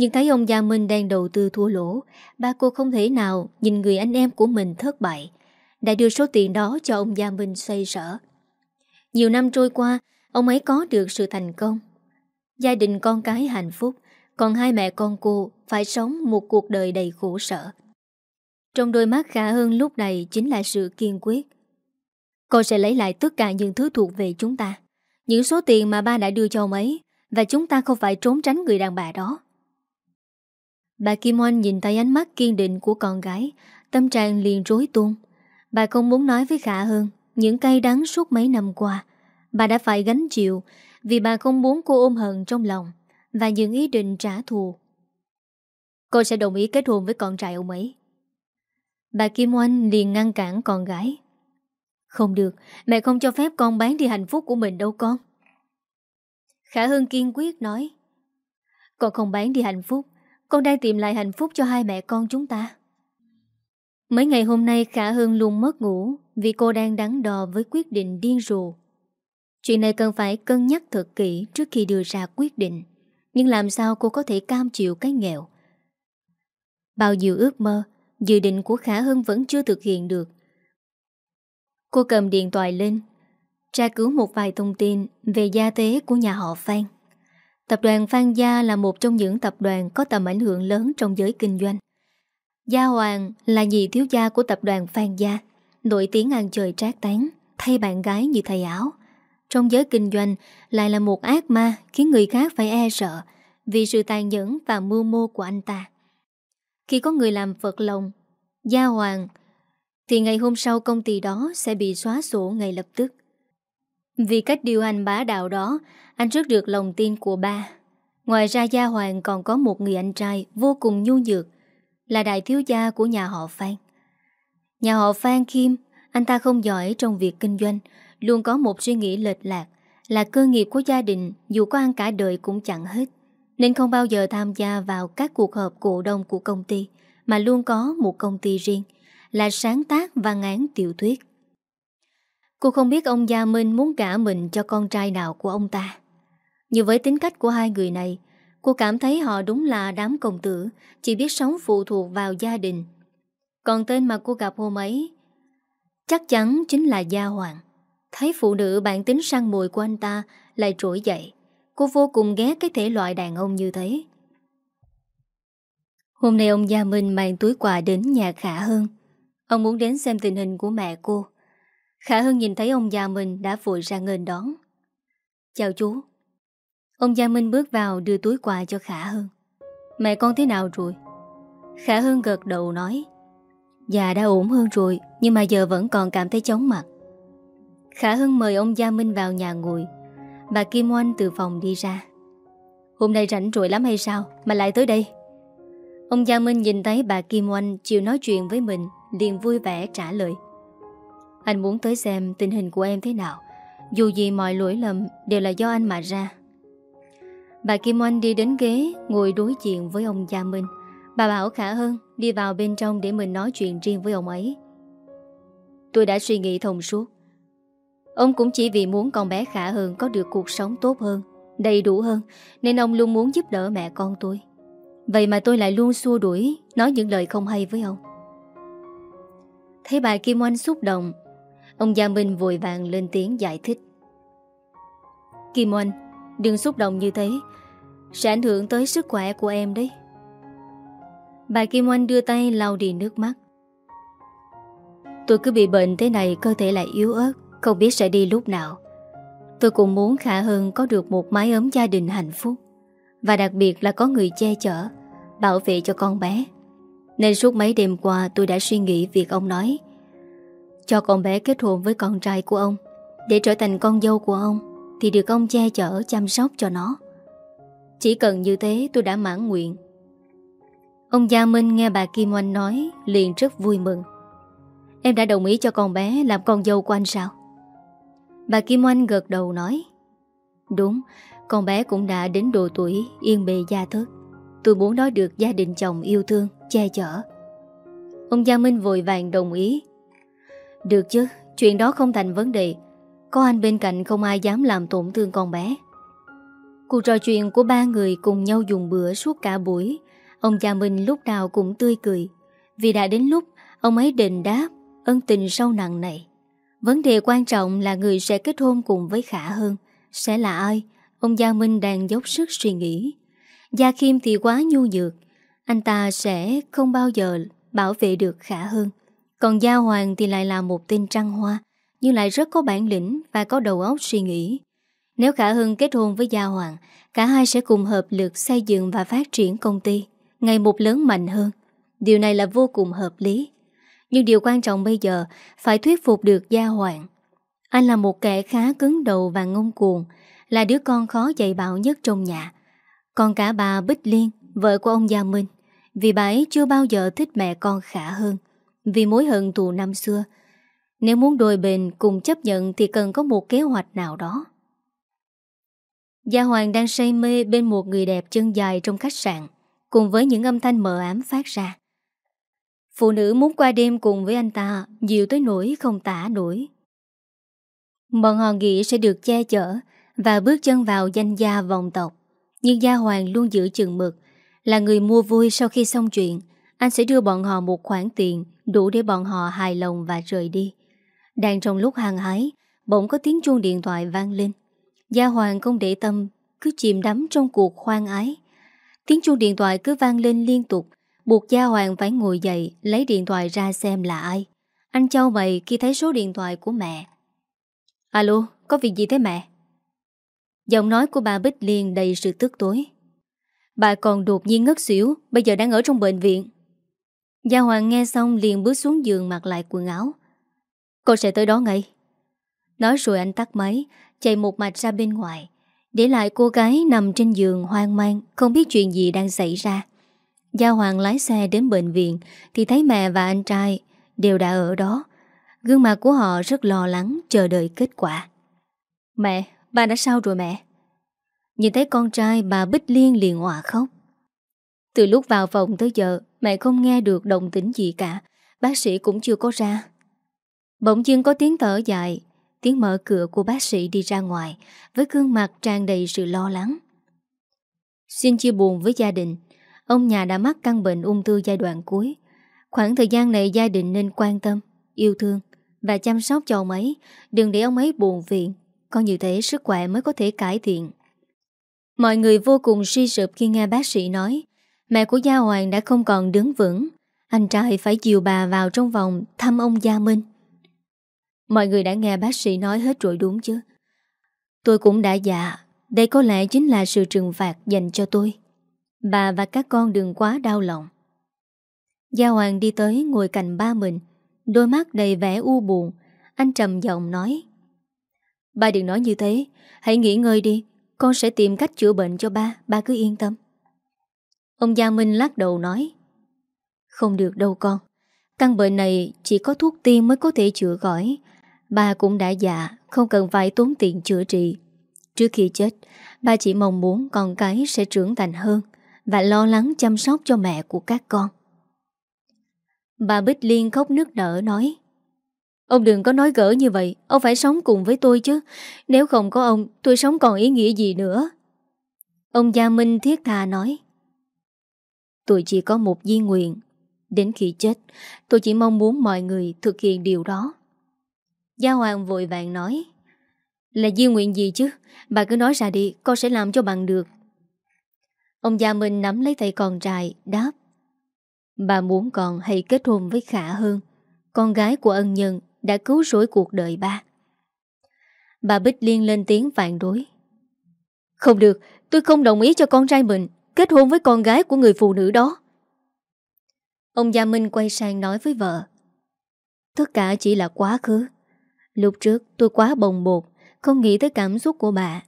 nhưng thấy ông Gia Minh đang đầu tư thua lỗ, ba cô không thể nào nhìn người anh em của mình thất bại, đã đưa số tiền đó cho ông Gia Minh xoay sở. Nhiều năm trôi qua, ông ấy có được sự thành công. Gia đình con cái hạnh phúc, Còn hai mẹ con cô phải sống một cuộc đời đầy khổ sở. Trong đôi mắt Khả hơn lúc này chính là sự kiên quyết. Cô sẽ lấy lại tất cả những thứ thuộc về chúng ta. Những số tiền mà ba đã đưa cho ông ấy và chúng ta không phải trốn tránh người đàn bà đó. Bà Kim Oanh nhìn thấy ánh mắt kiên định của con gái, tâm trạng liền rối tung. Bà không muốn nói với Khả Hân những cay đắng suốt mấy năm qua. Bà đã phải gánh chịu vì bà không muốn cô ôm hận trong lòng và những ý định trả thù. Cô sẽ đồng ý kết hôn với con trai ông ấy. Bà Kim Oanh liền ngăn cản con gái. Không được, mẹ không cho phép con bán đi hạnh phúc của mình đâu con. Khả Hưng kiên quyết nói. Con không bán đi hạnh phúc, con đang tìm lại hạnh phúc cho hai mẹ con chúng ta. Mấy ngày hôm nay Khả Hưng luôn mất ngủ vì cô đang đắn đo với quyết định điên rồ. Chuyện này cần phải cân nhắc thật kỹ trước khi đưa ra quyết định. Nhưng làm sao cô có thể cam chịu cái nghèo? Bao nhiêu ước mơ, dự định của Khả Hưng vẫn chưa thực hiện được. Cô cầm điện thoại lên, tra cứu một vài thông tin về gia tế của nhà họ Phan. Tập đoàn Phan Gia là một trong những tập đoàn có tầm ảnh hưởng lớn trong giới kinh doanh. Gia Hoàng là nhị thiếu gia của tập đoàn Phan Gia, nổi tiếng ăn chơi trác tán, thay bạn gái như thầy áo. Trong giới kinh doanh lại là một ác ma khiến người khác phải e sợ vì sự tàn nhẫn và mưu mô của anh ta. Khi có người làm phật lòng, Gia Hoàng, thì ngày hôm sau công ty đó sẽ bị xóa sổ ngay lập tức. Vì cách điều hành bá đạo đó, anh rất được lòng tin của ba. Ngoài ra Gia Hoàng còn có một người anh trai vô cùng nhu nhược, là đại thiếu gia của nhà họ Phan. Nhà họ Phan Kim, anh ta không giỏi trong việc kinh doanh, luôn có một suy nghĩ lệch lạc, là cơ nghiệp của gia đình dù có ăn cả đời cũng chẳng hết, nên không bao giờ tham gia vào các cuộc họp cổ đông của công ty, mà luôn có một công ty riêng, là sáng tác và ngán tiểu thuyết. Cô không biết ông Gia Minh muốn gả mình cho con trai nào của ông ta. Như với tính cách của hai người này, cô cảm thấy họ đúng là đám công tử, chỉ biết sống phụ thuộc vào gia đình. Còn tên mà cô gặp hôm ấy, chắc chắn chính là Gia Hoàng. Thấy phụ nữ bản tính săn mùi của anh ta lại trỗi dậy. Cô vô cùng ghét cái thể loại đàn ông như thế. Hôm nay ông Gia Minh mang túi quà đến nhà Khả Hơn. Ông muốn đến xem tình hình của mẹ cô. Khả Hưng nhìn thấy ông già Minh đã vội ra ngên đón. Chào chú. Ông Gia Minh bước vào đưa túi quà cho Khả Hưng. Mẹ con thế nào rồi? Khả Hưng gật đầu nói. Dạ đã ổn hơn rồi, nhưng mà giờ vẫn còn cảm thấy chóng mặt. Khả Hưng mời ông Gia Minh vào nhà ngồi. Bà Kim Oanh từ phòng đi ra. Hôm nay rảnh rỗi lắm hay sao mà lại tới đây? Ông Gia Minh nhìn thấy bà Kim Oanh chịu nói chuyện với mình, liền vui vẻ trả lời. Anh muốn tới xem tình hình của em thế nào. Dù gì mọi lỗi lầm đều là do anh mà ra. Bà Kim Oanh đi đến ghế, Ngồi đối diện với ông Gia Minh. Bà bảo Khả Hân đi vào bên trong Để mình nói chuyện riêng với ông ấy. Tôi đã suy nghĩ thông suốt. Ông cũng chỉ vì muốn con bé Khả Hân Có được cuộc sống tốt hơn, Đầy đủ hơn, Nên ông luôn muốn giúp đỡ mẹ con tôi. Vậy mà tôi lại luôn xua đuổi, Nói những lời không hay với ông. Thấy bà Kim Oanh xúc động Ông Gia Minh vội vàng lên tiếng giải thích. Kim Oanh, Đừng xúc động như thế. Sẽ ảnh hưởng tới sức khỏe của em đấy. Bà Kim Oanh đưa tay lau đi nước mắt. Tôi cứ bị bệnh thế này, Cơ thể lại yếu ớt, Không biết sẽ đi lúc nào. Tôi cũng muốn Khả Hơn có được một mái ấm gia đình hạnh phúc. Và đặc biệt là có người che chở, Bảo vệ cho con bé. Nên suốt mấy đêm qua tôi đã suy nghĩ việc ông nói cho con bé kết hôn với con trai của ông. Để trở thành con dâu của ông, Thì được ông che chở, chăm sóc cho nó. Chỉ cần như thế, tôi đã mãn nguyện. Ông Gia Minh nghe bà Kim Oanh nói, Liền rất vui mừng. Em đã đồng ý cho con bé làm con dâu của anh sao? Bà Kim Oanh gật đầu nói, Đúng, Con bé cũng đã đến độ tuổi Yên bề gia thất. Tôi muốn nó được gia đình chồng yêu thương, Che chở. Ông Gia Minh vội vàng đồng ý được chứ, chuyện đó không thành vấn đề. Có anh bên cạnh không ai dám làm tổn thương con bé. Cuộc trò chuyện của ba người cùng nhau dùng bữa suốt cả buổi. Ông cha mình lúc nào cũng tươi cười. Vì đã đến lúc ông ấy đền đáp ân tình sâu nặng này. Vấn đề quan trọng là người sẽ kết hôn cùng với Khả hơn. Sẽ là ai? Ông Gia Minh đang dốc sức suy nghĩ. Gia Kim thì quá nhu nhược Anh ta sẽ không bao giờ bảo vệ được Khả hơn còn Gia Hoàng thì lại là một tên trăng hoa, Nhưng lại rất có bản lĩnh Và có đầu óc suy nghĩ. Nếu Khả Hưng kết hôn với Gia Hoàng, Cả hai sẽ cùng hợp lực xây dựng và phát triển công ty, Ngày một lớn mạnh hơn. Điều này là vô cùng hợp lý. Nhưng điều quan trọng bây giờ, Phải thuyết phục được Gia Hoàng. Anh là một kẻ khá cứng đầu và ngông cuồng, Là đứa con khó dạy bảo nhất trong nhà. Còn cả bà Bích Liên, Vợ của ông Gia Minh, Vì bà ấy chưa bao giờ thích mẹ con khả hơn vì mối hận thù năm xưa. Nếu muốn đôi bên cùng chấp nhận Thì cần có một kế hoạch nào đó. Gia Hoàng đang say mê bên một người đẹp chân dài trong khách sạn, Cùng với những âm thanh mờ ám phát ra. Phụ nữ muốn qua đêm cùng với anh ta Nhiều tới nỗi không tả nổi. Bọn họ nghĩ sẽ được che chở Và bước chân vào danh gia vòng tộc, Nhưng Gia Hoàng luôn giữ chừng mực, Là người mua vui sau khi xong chuyện anh sẽ đưa bọn họ một khoản tiền Đủ để bọn họ hài lòng và rời đi. Đang trong lúc hàng hái Bỗng có tiếng chuông điện thoại vang lên. Gia Hoàng không để tâm Cứ chìm đắm trong cuộc khoan ái. Tiếng chuông điện thoại cứ vang lên liên tục. Buộc Gia Hoàng phải ngồi dậy Lấy điện thoại ra xem là ai. Anh trao mày khi thấy số điện thoại của mẹ. Alo, có việc gì thế mẹ? Giọng nói của bà Bích Liên đầy sự tức tối. Bà còn đột nhiên ngất xỉu Bây giờ đang ở trong bệnh viện. Gia Hoàng nghe xong liền bước xuống giường mặc lại quần áo. Cô sẽ tới đó ngay. Nói rồi anh tắt máy Chạy một mạch ra bên ngoài Để lại cô gái nằm trên giường hoang mang Không biết chuyện gì đang xảy ra. Gia Hoàng lái xe đến bệnh viện Thì thấy mẹ và anh trai Đều đã ở đó. Gương mặt của họ rất lo lắng Chờ đợi kết quả. Mẹ, bà đã sao rồi mẹ? Nhìn thấy con trai bà Bích Liên liền hòa khóc. Từ lúc vào phòng tới giờ Mẹ không nghe được động tĩnh gì cả. Bác sĩ cũng chưa có ra. Bỗng dưng có tiếng thở dài. Tiếng mở cửa của bác sĩ đi ra ngoài, Với gương mặt tràn đầy sự lo lắng. Xin chia buồn với gia đình. Ông nhà đã mắc căn bệnh ung thư giai đoạn cuối. Khoảng thời gian này gia đình nên quan tâm, Yêu thương Và chăm sóc cho ông ấy. Đừng để ông ấy buồn viện Có như thế sức khỏe mới có thể cải thiện. Mọi người vô cùng suy sụp khi nghe bác sĩ nói. Mẹ của Gia Hoàng đã không còn đứng vững. Anh trai phải chiều bà vào trong vòng thăm ông Gia Minh. Mọi người đã nghe bác sĩ nói hết rồi đúng chứ? Tôi cũng đã dạ. Đây có lẽ chính là sự trừng phạt dành cho tôi. Bà và các con đừng quá đau lòng. Gia Hoàng đi tới ngồi cạnh ba mình, Đôi mắt đầy vẻ u buồn. Anh trầm giọng nói, Ba đừng nói như thế. Hãy nghỉ ngơi đi. Con sẽ tìm cách chữa bệnh cho ba. Ba cứ yên tâm. Ông Gia Minh lắc đầu nói, Không được đâu con. Căn bệnh này chỉ có thuốc tiên mới có thể chữa khỏi. Bà cũng đã già, Không cần phải tốn tiền chữa trị. Trước khi chết, bà chỉ mong muốn con cái sẽ trưởng thành hơn Và lo lắng chăm sóc cho mẹ của các con. Bà Bích Liên khóc nước nở nói, Ông đừng có nói gỡ như vậy. Ông phải sống cùng với tôi chứ. Nếu không có ông, tôi sống còn ý nghĩa gì nữa? Ông Gia Minh thiết tha nói Tôi chỉ có một di nguyện. Đến khi chết, Tôi chỉ mong muốn mọi người thực hiện điều đó. Gia Hoàng vội vàng nói, Là di nguyện gì chứ? Bà cứ nói ra đi, Con sẽ làm cho bằng được. Ông Gia Minh nắm lấy tay con trai, Đáp, Bà muốn con hay kết hôn với Khả hơn Con gái của ân nhân Đã cứu rỗi cuộc đời ba. Bà Bích Liên lên tiếng phản đối, Không được, Tôi không đồng ý cho con trai mình. Kết hôn với con gái của người phụ nữ đó. Ông Gia Minh quay sang nói với vợ, Tất cả chỉ là quá khứ. Lúc trước tôi quá bồng bột, Không nghĩ tới cảm xúc của bà.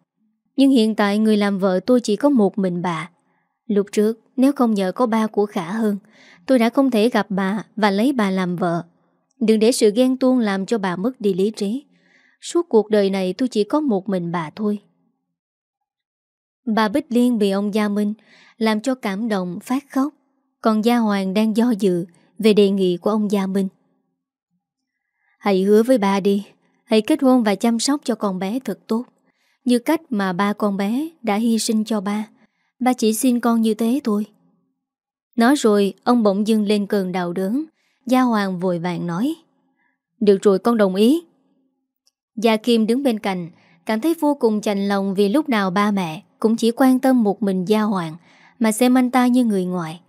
Nhưng hiện tại người làm vợ tôi chỉ có một mình bà. Lúc trước, Nếu không nhờ có ba của Khả hơn Tôi đã không thể gặp bà Và lấy bà làm vợ. Đừng để sự ghen tuông làm cho bà mất đi lý trí. Suốt cuộc đời này tôi chỉ có một mình bà thôi. Bà Bích Liên bị ông Gia Minh Làm cho cảm động, phát khóc. Còn Gia Hoàng đang do dự Về đề nghị của ông Gia Minh. Hãy hứa với bà đi, Hãy kết hôn và chăm sóc cho con bé thật tốt. Như cách mà ba con bé đã hy sinh cho ba Ba chỉ xin con như thế thôi. Nói rồi, ông bỗng dưng lên cơn đau đớn. Gia Hoàng vội vàng nói, Được rồi, con đồng ý. Gia Kim đứng bên cạnh, Cảm thấy vô cùng chạnh lòng Vì lúc nào ba mẹ cũng chỉ quan tâm một mình Gia Hoàng Mà xem anh ta như người ngoài.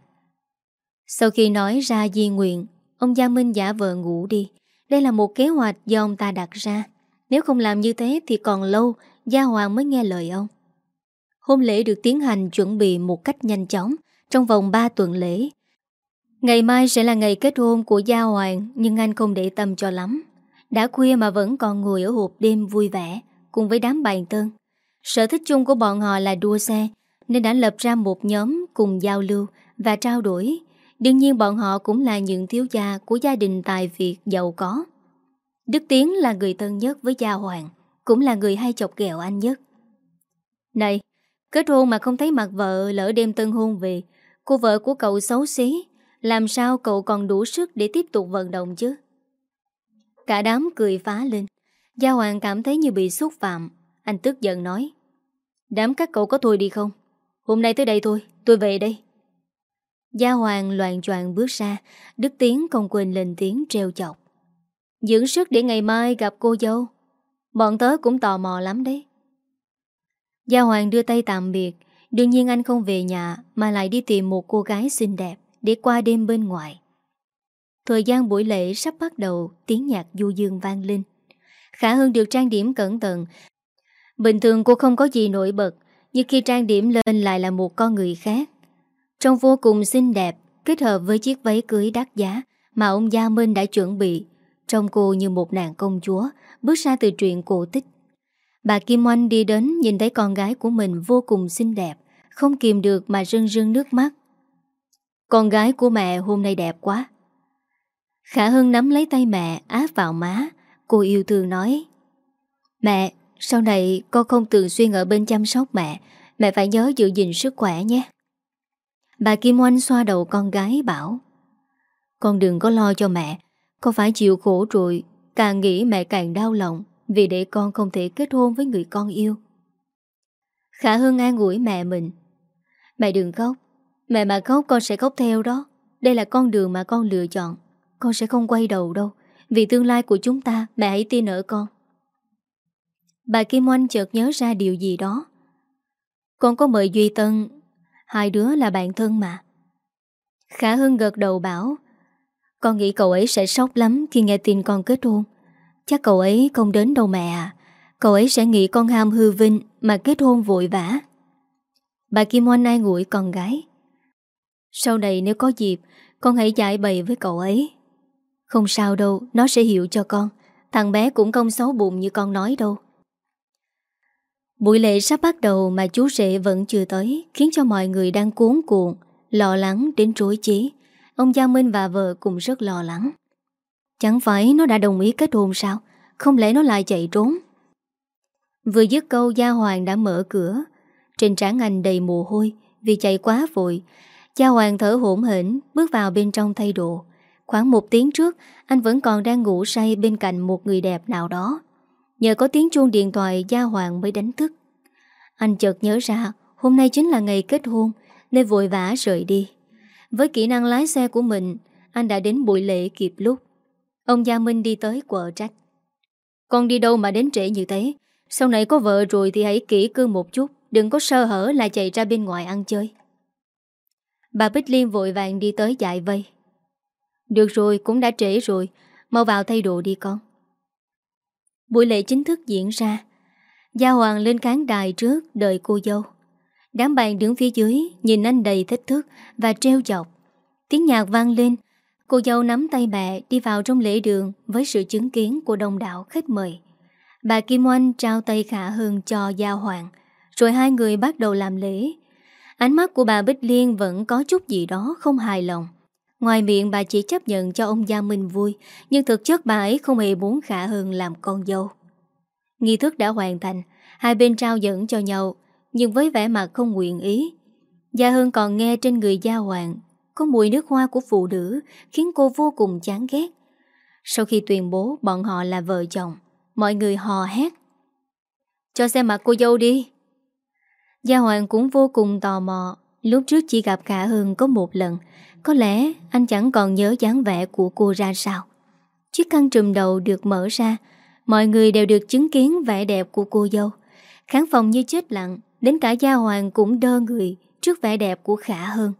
Sau khi nói ra di nguyện, Ông Gia Minh giả vờ ngủ đi. Đây là một kế hoạch do ông ta đặt ra. Nếu không làm như thế thì còn lâu, Gia Hoàng mới nghe lời ông. Hôn lễ được tiến hành chuẩn bị một cách nhanh chóng, Trong vòng 3 tuần lễ. Ngày mai sẽ là ngày kết hôn của Gia Hoàng, Nhưng anh không để tâm cho lắm. Đã khuya mà vẫn còn ngồi ở hộp đêm vui vẻ, Cùng với đám bàn tân Sở thích chung của bọn họ là đua xe, Nên đã lập ra một nhóm cùng giao lưu Và trao đổi. Đương nhiên bọn họ cũng là những thiếu gia Của gia đình tài Việt giàu có. Đức Tiến là người thân nhất với Gia Hoàng, Cũng là người hay chọc ghẹo anh nhất. Này, Kết hôn mà không thấy mặt vợ lỡ đêm tân hôn về, Cô vợ của cậu xấu xí, Làm sao cậu còn đủ sức để tiếp tục vận động chứ? Cả đám cười phá lên. Gia Hoàng cảm thấy như bị xúc phạm. Anh tức giận nói, Đám các cậu có thôi đi không? Hôm nay tới đây thôi, tôi về đây. Gia Hoàng loạn choạng bước ra, Đức Tiến không quên lên tiếng treo chọc. Dưỡng sức để ngày mai gặp cô dâu. Bọn tớ cũng tò mò lắm đấy. Gia Hoàng đưa tay tạm biệt. Đương nhiên anh không về nhà, Mà lại đi tìm một cô gái xinh đẹp Để qua đêm bên ngoài. Thời gian buổi lễ sắp bắt đầu, Tiếng nhạc du dương vang lên. Khả Hưng được trang điểm cẩn thận Bình thường cô không có gì nổi bật Nhưng khi trang điểm lên lại là một con người khác. Trông vô cùng xinh đẹp Kết hợp với chiếc váy cưới đắt giá Mà ông Gia Minh đã chuẩn bị Trông cô như một nàng công chúa Bước ra từ truyện cổ tích. Bà Kim Oanh đi đến nhìn thấy con gái của mình vô cùng xinh đẹp Không kìm được mà rưng rưng nước mắt. Con gái của mẹ hôm nay đẹp quá. Khả Hưng nắm lấy tay mẹ áp vào má Cô yêu thương nói. Mẹ, sau này con không thường xuyên ở bên chăm sóc mẹ Mẹ phải nhớ giữ gìn sức khỏe nhé. Bà Kim Oanh xoa đầu con gái bảo, Con đừng có lo cho mẹ Con phải chịu khổ rồi, Càng nghĩ mẹ càng đau lòng Vì để con không thể kết hôn với người con yêu. Khả Hưng an ủi mẹ mình, Mẹ đừng khóc, Mẹ mà khóc con sẽ khóc theo đó. Đây là con đường mà con lựa chọn, Con sẽ không quay đầu đâu. Vì tương lai của chúng ta, Mẹ hãy tin ở con. Bà Kim Oanh chợt nhớ ra điều gì đó. Con có mời Duy Tân, Hai đứa là bạn thân mà. Khả Hưng gật đầu bảo, Con nghĩ cậu ấy sẽ sốc lắm Khi nghe tin con kết hôn. Chắc cậu ấy không đến đâu mẹ à. Cậu ấy sẽ nghĩ con ham hư vinh Mà kết hôn vội vã. Bà Kim Oanh ai ngủi con gái, Sau này nếu có dịp, Con hãy giải bày với cậu ấy. Không sao đâu, Nó sẽ hiểu cho con. Thằng bé cũng không xấu bụng như con nói đâu. Buổi lễ sắp bắt đầu mà chú rể vẫn chưa tới, Khiến cho mọi người đang cuốn cuộn Lo lắng đến rối trí. Ông Gia Minh và vợ cũng rất lo lắng. Chẳng phải nó đã đồng ý kết hôn sao? Không lẽ nó lại chạy trốn? Vừa dứt câu, Gia Hoàng đã mở cửa. Trên trán anh đầy mồ hôi, Vì chạy quá vội. Gia Hoàng thở hổn hển, Bước vào bên trong thay đồ. Khoảng một tiếng trước, Anh vẫn còn đang ngủ say bên cạnh một người đẹp nào đó. Nhờ có tiếng chuông điện thoại Gia Hoàng mới đánh thức. Anh chợt nhớ ra, Hôm nay chính là ngày kết hôn, Nên vội vã rời đi. Với kỹ năng lái xe của mình, Anh đã đến buổi lễ kịp lúc. Ông Gia Minh đi tới quở trách. Con đi đâu mà đến trễ như thế? Sau này có vợ rồi thì hãy kỹ cương một chút, Đừng có sơ hở là chạy ra bên ngoài ăn chơi. Bà Bích Liên vội vàng đi tới dạy vây. Được rồi, cũng đã trễ rồi, Mau vào thay đồ đi con. Buổi lễ chính thức diễn ra. Gia Hoàng lên khán đài trước đợi cô dâu. Đám bạn đứng phía dưới Nhìn anh đầy thích thức Và treo chọc. Tiếng nhạc vang lên. Cô dâu nắm tay mẹ đi vào trong lễ đường Với sự chứng kiến của đông đảo khách mời. Bà Kim Oanh trao tay khả hơn cho Gia Hoàng, Rồi hai người bắt đầu làm lễ. Ánh mắt của bà Bích Liên vẫn có chút gì đó không hài lòng. Ngoài miệng, bà chỉ chấp nhận cho ông Gia Minh vui, Nhưng thực chất bà ấy không hề muốn Khả Hưng làm con dâu. Nghi thức đã hoàn thành, Hai bên trao dẫn cho nhau, Nhưng với vẻ mặt không nguyện ý. Gia Hưng còn nghe trên người Gia Hoàng, Có mùi nước hoa của phụ nữ, Khiến cô vô cùng chán ghét. Sau khi tuyên bố bọn họ là vợ chồng, Mọi người hò hét. Cho xem mặt cô dâu đi. Gia Hoàng cũng vô cùng tò mò. Lúc trước chỉ gặp Khả Hưng có một lần có lẽ anh chẳng còn nhớ dáng vẻ của cô ra sao Chiếc khăn trùm đầu được mở ra Mọi người đều được chứng kiến vẻ đẹp của cô dâu Khán phòng như chết lặng Đến cả gia hoàng cũng đơ người trước vẻ đẹp của Khả hơn.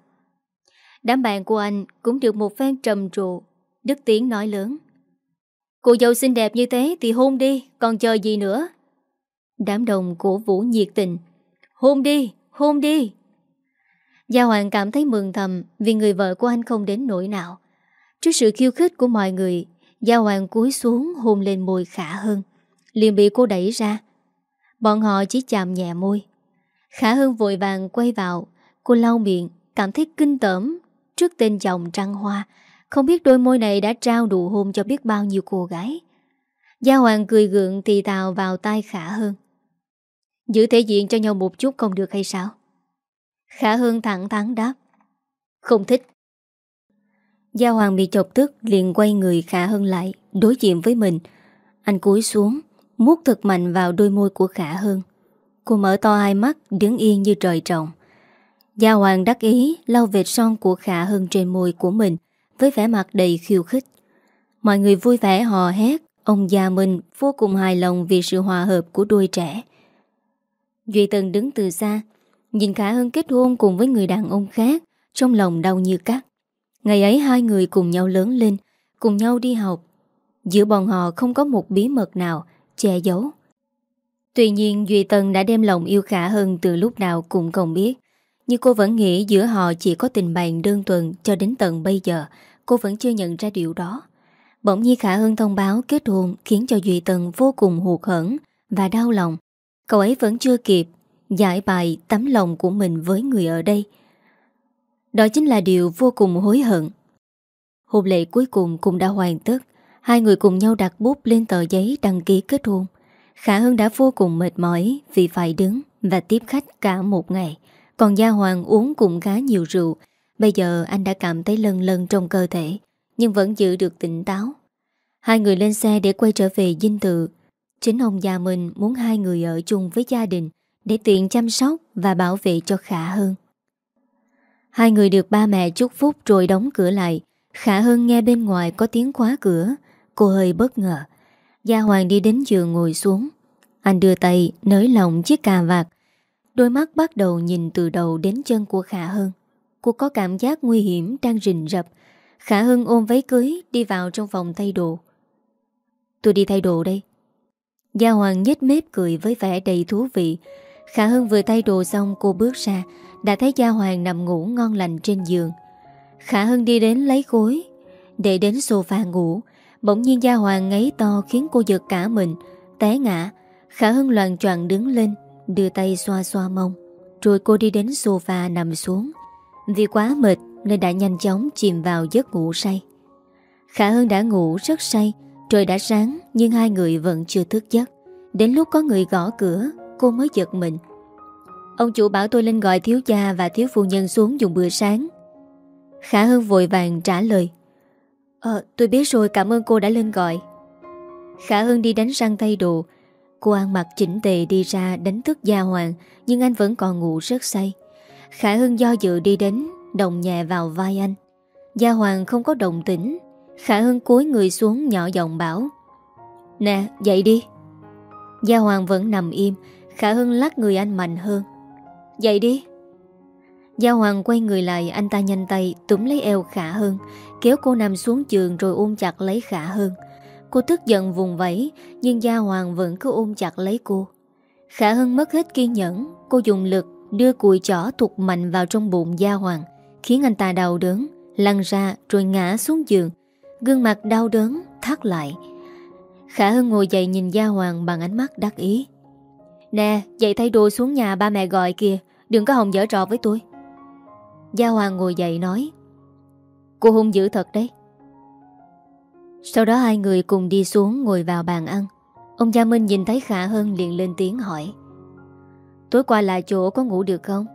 Đám bạn của anh cũng được một phen trầm trụ. Đức Tiến nói lớn. Cô dâu xinh đẹp như thế thì hôn đi, còn chờ gì nữa? Đám đồng cổ vũ nhiệt tình. Hôn đi, hôn đi. Gia Hoàng cảm thấy mừng thầm vì người vợ của anh không đến nỗi nào. Trước sự khiêu khích của mọi người, Gia Hoàng cúi xuống hôn lên môi Khả Hưng liền bị cô đẩy ra. Bọn họ chỉ chạm nhẹ môi. Khả Hưng vội vàng quay vào, cô lau miệng, cảm thấy kinh tởm trước tên chồng trăng hoa. Không biết đôi môi này đã trao đủ hôn cho biết bao nhiêu cô gái. Gia Hoàng cười gượng thì tào vào tai Khả Hưng. Giữ thể diện cho nhau một chút không được hay sao? Khả Hương thẳng thắn đáp. Không thích. Gia Hoàng bị chọc tức liền quay người Khả Hương lại, đối diện với mình. Anh cúi xuống, mút thật mạnh vào đôi môi của Khả Hương Cô mở to hai mắt, đứng yên như trời trồng. Gia Hoàng đắc ý lau vệt son của Khả Hương trên môi của mình với vẻ mặt đầy khiêu khích. Mọi người vui vẻ hò hét, ông Gia Minh vô cùng hài lòng vì sự hòa hợp của đôi trẻ. Duy Tân đứng từ xa, nhìn Khả Hân kết hôn cùng với người đàn ông khác, trong lòng đau như cắt. Ngày ấy hai người cùng nhau lớn lên, cùng nhau đi học. Giữa bọn họ không có một bí mật nào che giấu. Tuy nhiên Duy Tân đã đem lòng yêu Khả hơn từ lúc nào cũng không biết. Nhưng cô vẫn nghĩ giữa họ chỉ có tình bạn đơn tuần cho đến tận bây giờ. Cô vẫn chưa nhận ra điều đó. Bỗng nhiên Khả Hân thông báo kết hôn khiến cho Duy Tân vô cùng hụt hẫng và đau lòng. Cậu ấy vẫn chưa kịp giải bài tấm lòng của mình với người ở đây. Đó chính là điều vô cùng hối hận. Hôn lễ cuối cùng cũng đã hoàn tất. Hai người cùng nhau đặt bút lên tờ giấy đăng ký kết hôn. Khả hưng đã vô cùng mệt mỏi vì phải đứng và tiếp khách cả một ngày. Còn Gia Hoàng uống cũng khá nhiều rượu. Bây giờ anh đã cảm thấy lân lân trong cơ thể, nhưng vẫn giữ được tỉnh táo. Hai người lên xe để quay trở về dinh tự. Chính ông già mình muốn hai người ở chung với gia đình để tiện chăm sóc và bảo vệ cho Khả Hơn. Hai người được ba mẹ chúc phúc rồi đóng cửa lại. Khả Hơn nghe bên ngoài có tiếng khóa cửa. Cô hơi bất ngờ. Gia Hoàng đi đến giường ngồi xuống. Anh đưa tay nới lỏng chiếc cà vạt. Đôi mắt bắt đầu nhìn từ đầu đến chân của Khả Hơn. Cô có cảm giác nguy hiểm đang rình rập. Khả Hưng ôm váy cưới đi vào trong phòng thay đồ. Tôi đi thay đồ đây. Gia Hoàng nhếch mép cười với vẻ đầy thú vị. Khả Hưng vừa thay đồ xong cô bước ra, đã thấy Gia Hoàng nằm ngủ ngon lành trên giường. Khả Hưng đi đến lấy gối, để đến sofa ngủ. Bỗng nhiên Gia Hoàng ngáy to khiến cô giật cả mình, té ngã. Khả Hưng loàn choạng đứng lên, đưa tay xoa xoa mông. Rồi cô đi đến sofa nằm xuống. Vì quá mệt nên đã nhanh chóng chìm vào giấc ngủ say. Khả Hưng đã ngủ rất say, trời đã sáng nhưng hai người vẫn chưa thức giấc. Đến lúc có người gõ cửa, cô mới giật mình. Ông chủ bảo tôi lên gọi thiếu gia và thiếu phu nhân xuống dùng bữa sáng. Khả Hưng vội vàng trả lời. Ờ, tôi biết rồi, cảm ơn cô đã lên gọi. Khả Hưng đi đánh răng thay đồ. Cô ăn mặc chỉnh tề đi ra đánh thức Gia Hoàng, nhưng anh vẫn còn ngủ rất say. Khả Hưng do dự đi đến, đồng nhẹ vào vai anh. Gia Hoàng không có đồng tĩnh. Khả Hưng cúi người xuống nhỏ giọng bảo. Nè, dậy đi. Gia Hoàng vẫn nằm im, Khả Hưng lắc người anh mạnh hơn. Dậy đi. Gia Hoàng quay người lại Anh ta nhanh tay túm lấy eo Khả Hưng, Kéo cô nằm xuống giường rồi ôm chặt lấy Khả Hưng. Cô tức giận vùng vẫy Nhưng Gia Hoàng vẫn cứ ôm chặt lấy cô Khả Hưng mất hết kiên nhẫn Cô dùng lực đưa cùi chỏ thuộc mạnh vào trong bụng Gia Hoàng Khiến anh ta đau đớn Lăn ra rồi ngã xuống giường Gương mặt đau đớn thắt lại Khả Hưng ngồi dậy nhìn Gia Hoàng bằng ánh mắt đắc ý Nè dậy thay đồ xuống nhà ba mẹ gọi kìa, Đừng có hồng dở trò với tôi. Gia Hoàng ngồi dậy nói, Cô hung dữ thật đấy. Sau đó hai người cùng đi xuống ngồi vào bàn ăn. Ông Gia Minh nhìn thấy Khả Hân liền lên tiếng hỏi, Tối qua lại chỗ có ngủ được không?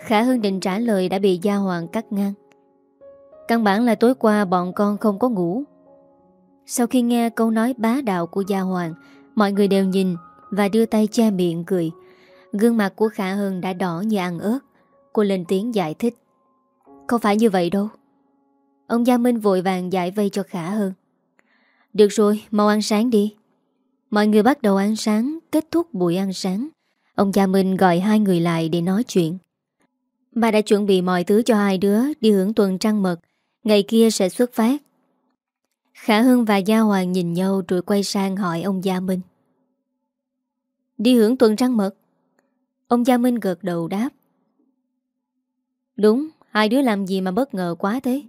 Khả Hân định trả lời đã bị Gia Hoàng cắt ngang. Căn bản là tối qua bọn con không có ngủ. Sau khi nghe câu nói bá đạo của Gia Hoàng, Mọi người đều nhìn và đưa tay che miệng cười. Gương mặt của Khả Hân đã đỏ như ăn ớt. Cô lên tiếng giải thích. Không phải như vậy đâu. Ông Gia Minh vội vàng giải vây cho Khả hơn Được rồi, mau ăn sáng đi. Mọi người bắt đầu ăn sáng Kết thúc buổi ăn sáng. Ông Gia Minh gọi hai người lại để nói chuyện. Bà đã chuẩn bị mọi thứ cho hai đứa đi hưởng tuần trăng mật. Ngày kia sẽ xuất phát. Khả Hưng và Gia Hoàng nhìn nhau rồi quay sang hỏi ông Gia Minh. Đi hưởng tuần trăng mật? Ông Gia Minh gật đầu đáp. Đúng, hai đứa làm gì mà bất ngờ quá thế?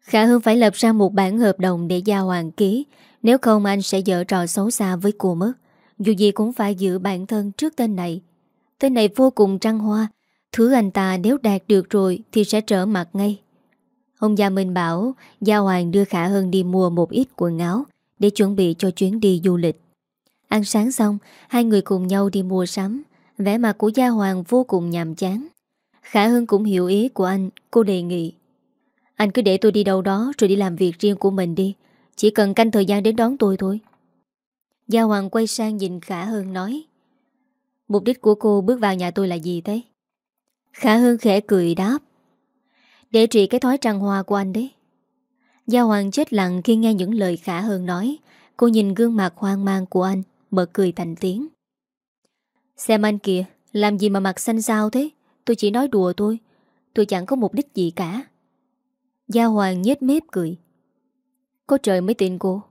Khả Hương phải lập ra một bản hợp đồng để Gia Hoàng ký, nếu không anh sẽ dở trò xấu xa với cô mất. Dù gì cũng phải giữ bản thân trước tên này. Tên này vô cùng trăng hoa, thứ anh ta nếu đạt được rồi thì sẽ trở mặt ngay. Ông Gia Minh bảo Gia Hoàng đưa Khả Hân đi mua một ít quần áo để chuẩn bị cho chuyến đi du lịch. Ăn sáng xong, hai người cùng nhau đi mua sắm. Vẻ mặt của Gia Hoàng vô cùng nhàm chán. Khả hưng cũng hiểu ý của anh, cô đề nghị. Anh cứ để tôi đi đâu đó rồi đi làm việc riêng của mình đi. Chỉ cần canh thời gian đến đón tôi thôi. Gia Hoàng quay sang nhìn Khả hưng nói. Mục đích của cô bước vào nhà tôi là gì thế? Khả hưng khẽ cười đáp. Để trị cái thói trăng hoa của anh đấy Gia Hoàng chết lặng khi nghe những lời khả hưng nói Cô nhìn gương mặt hoang mang của anh Mở cười thành tiếng. Xem anh kìa Làm gì mà mặt xanh xao thế? Tôi chỉ nói đùa thôi. Tôi chẳng có mục đích gì cả. Gia Hoàng nhếch mép cười. Có trời mới tin cô.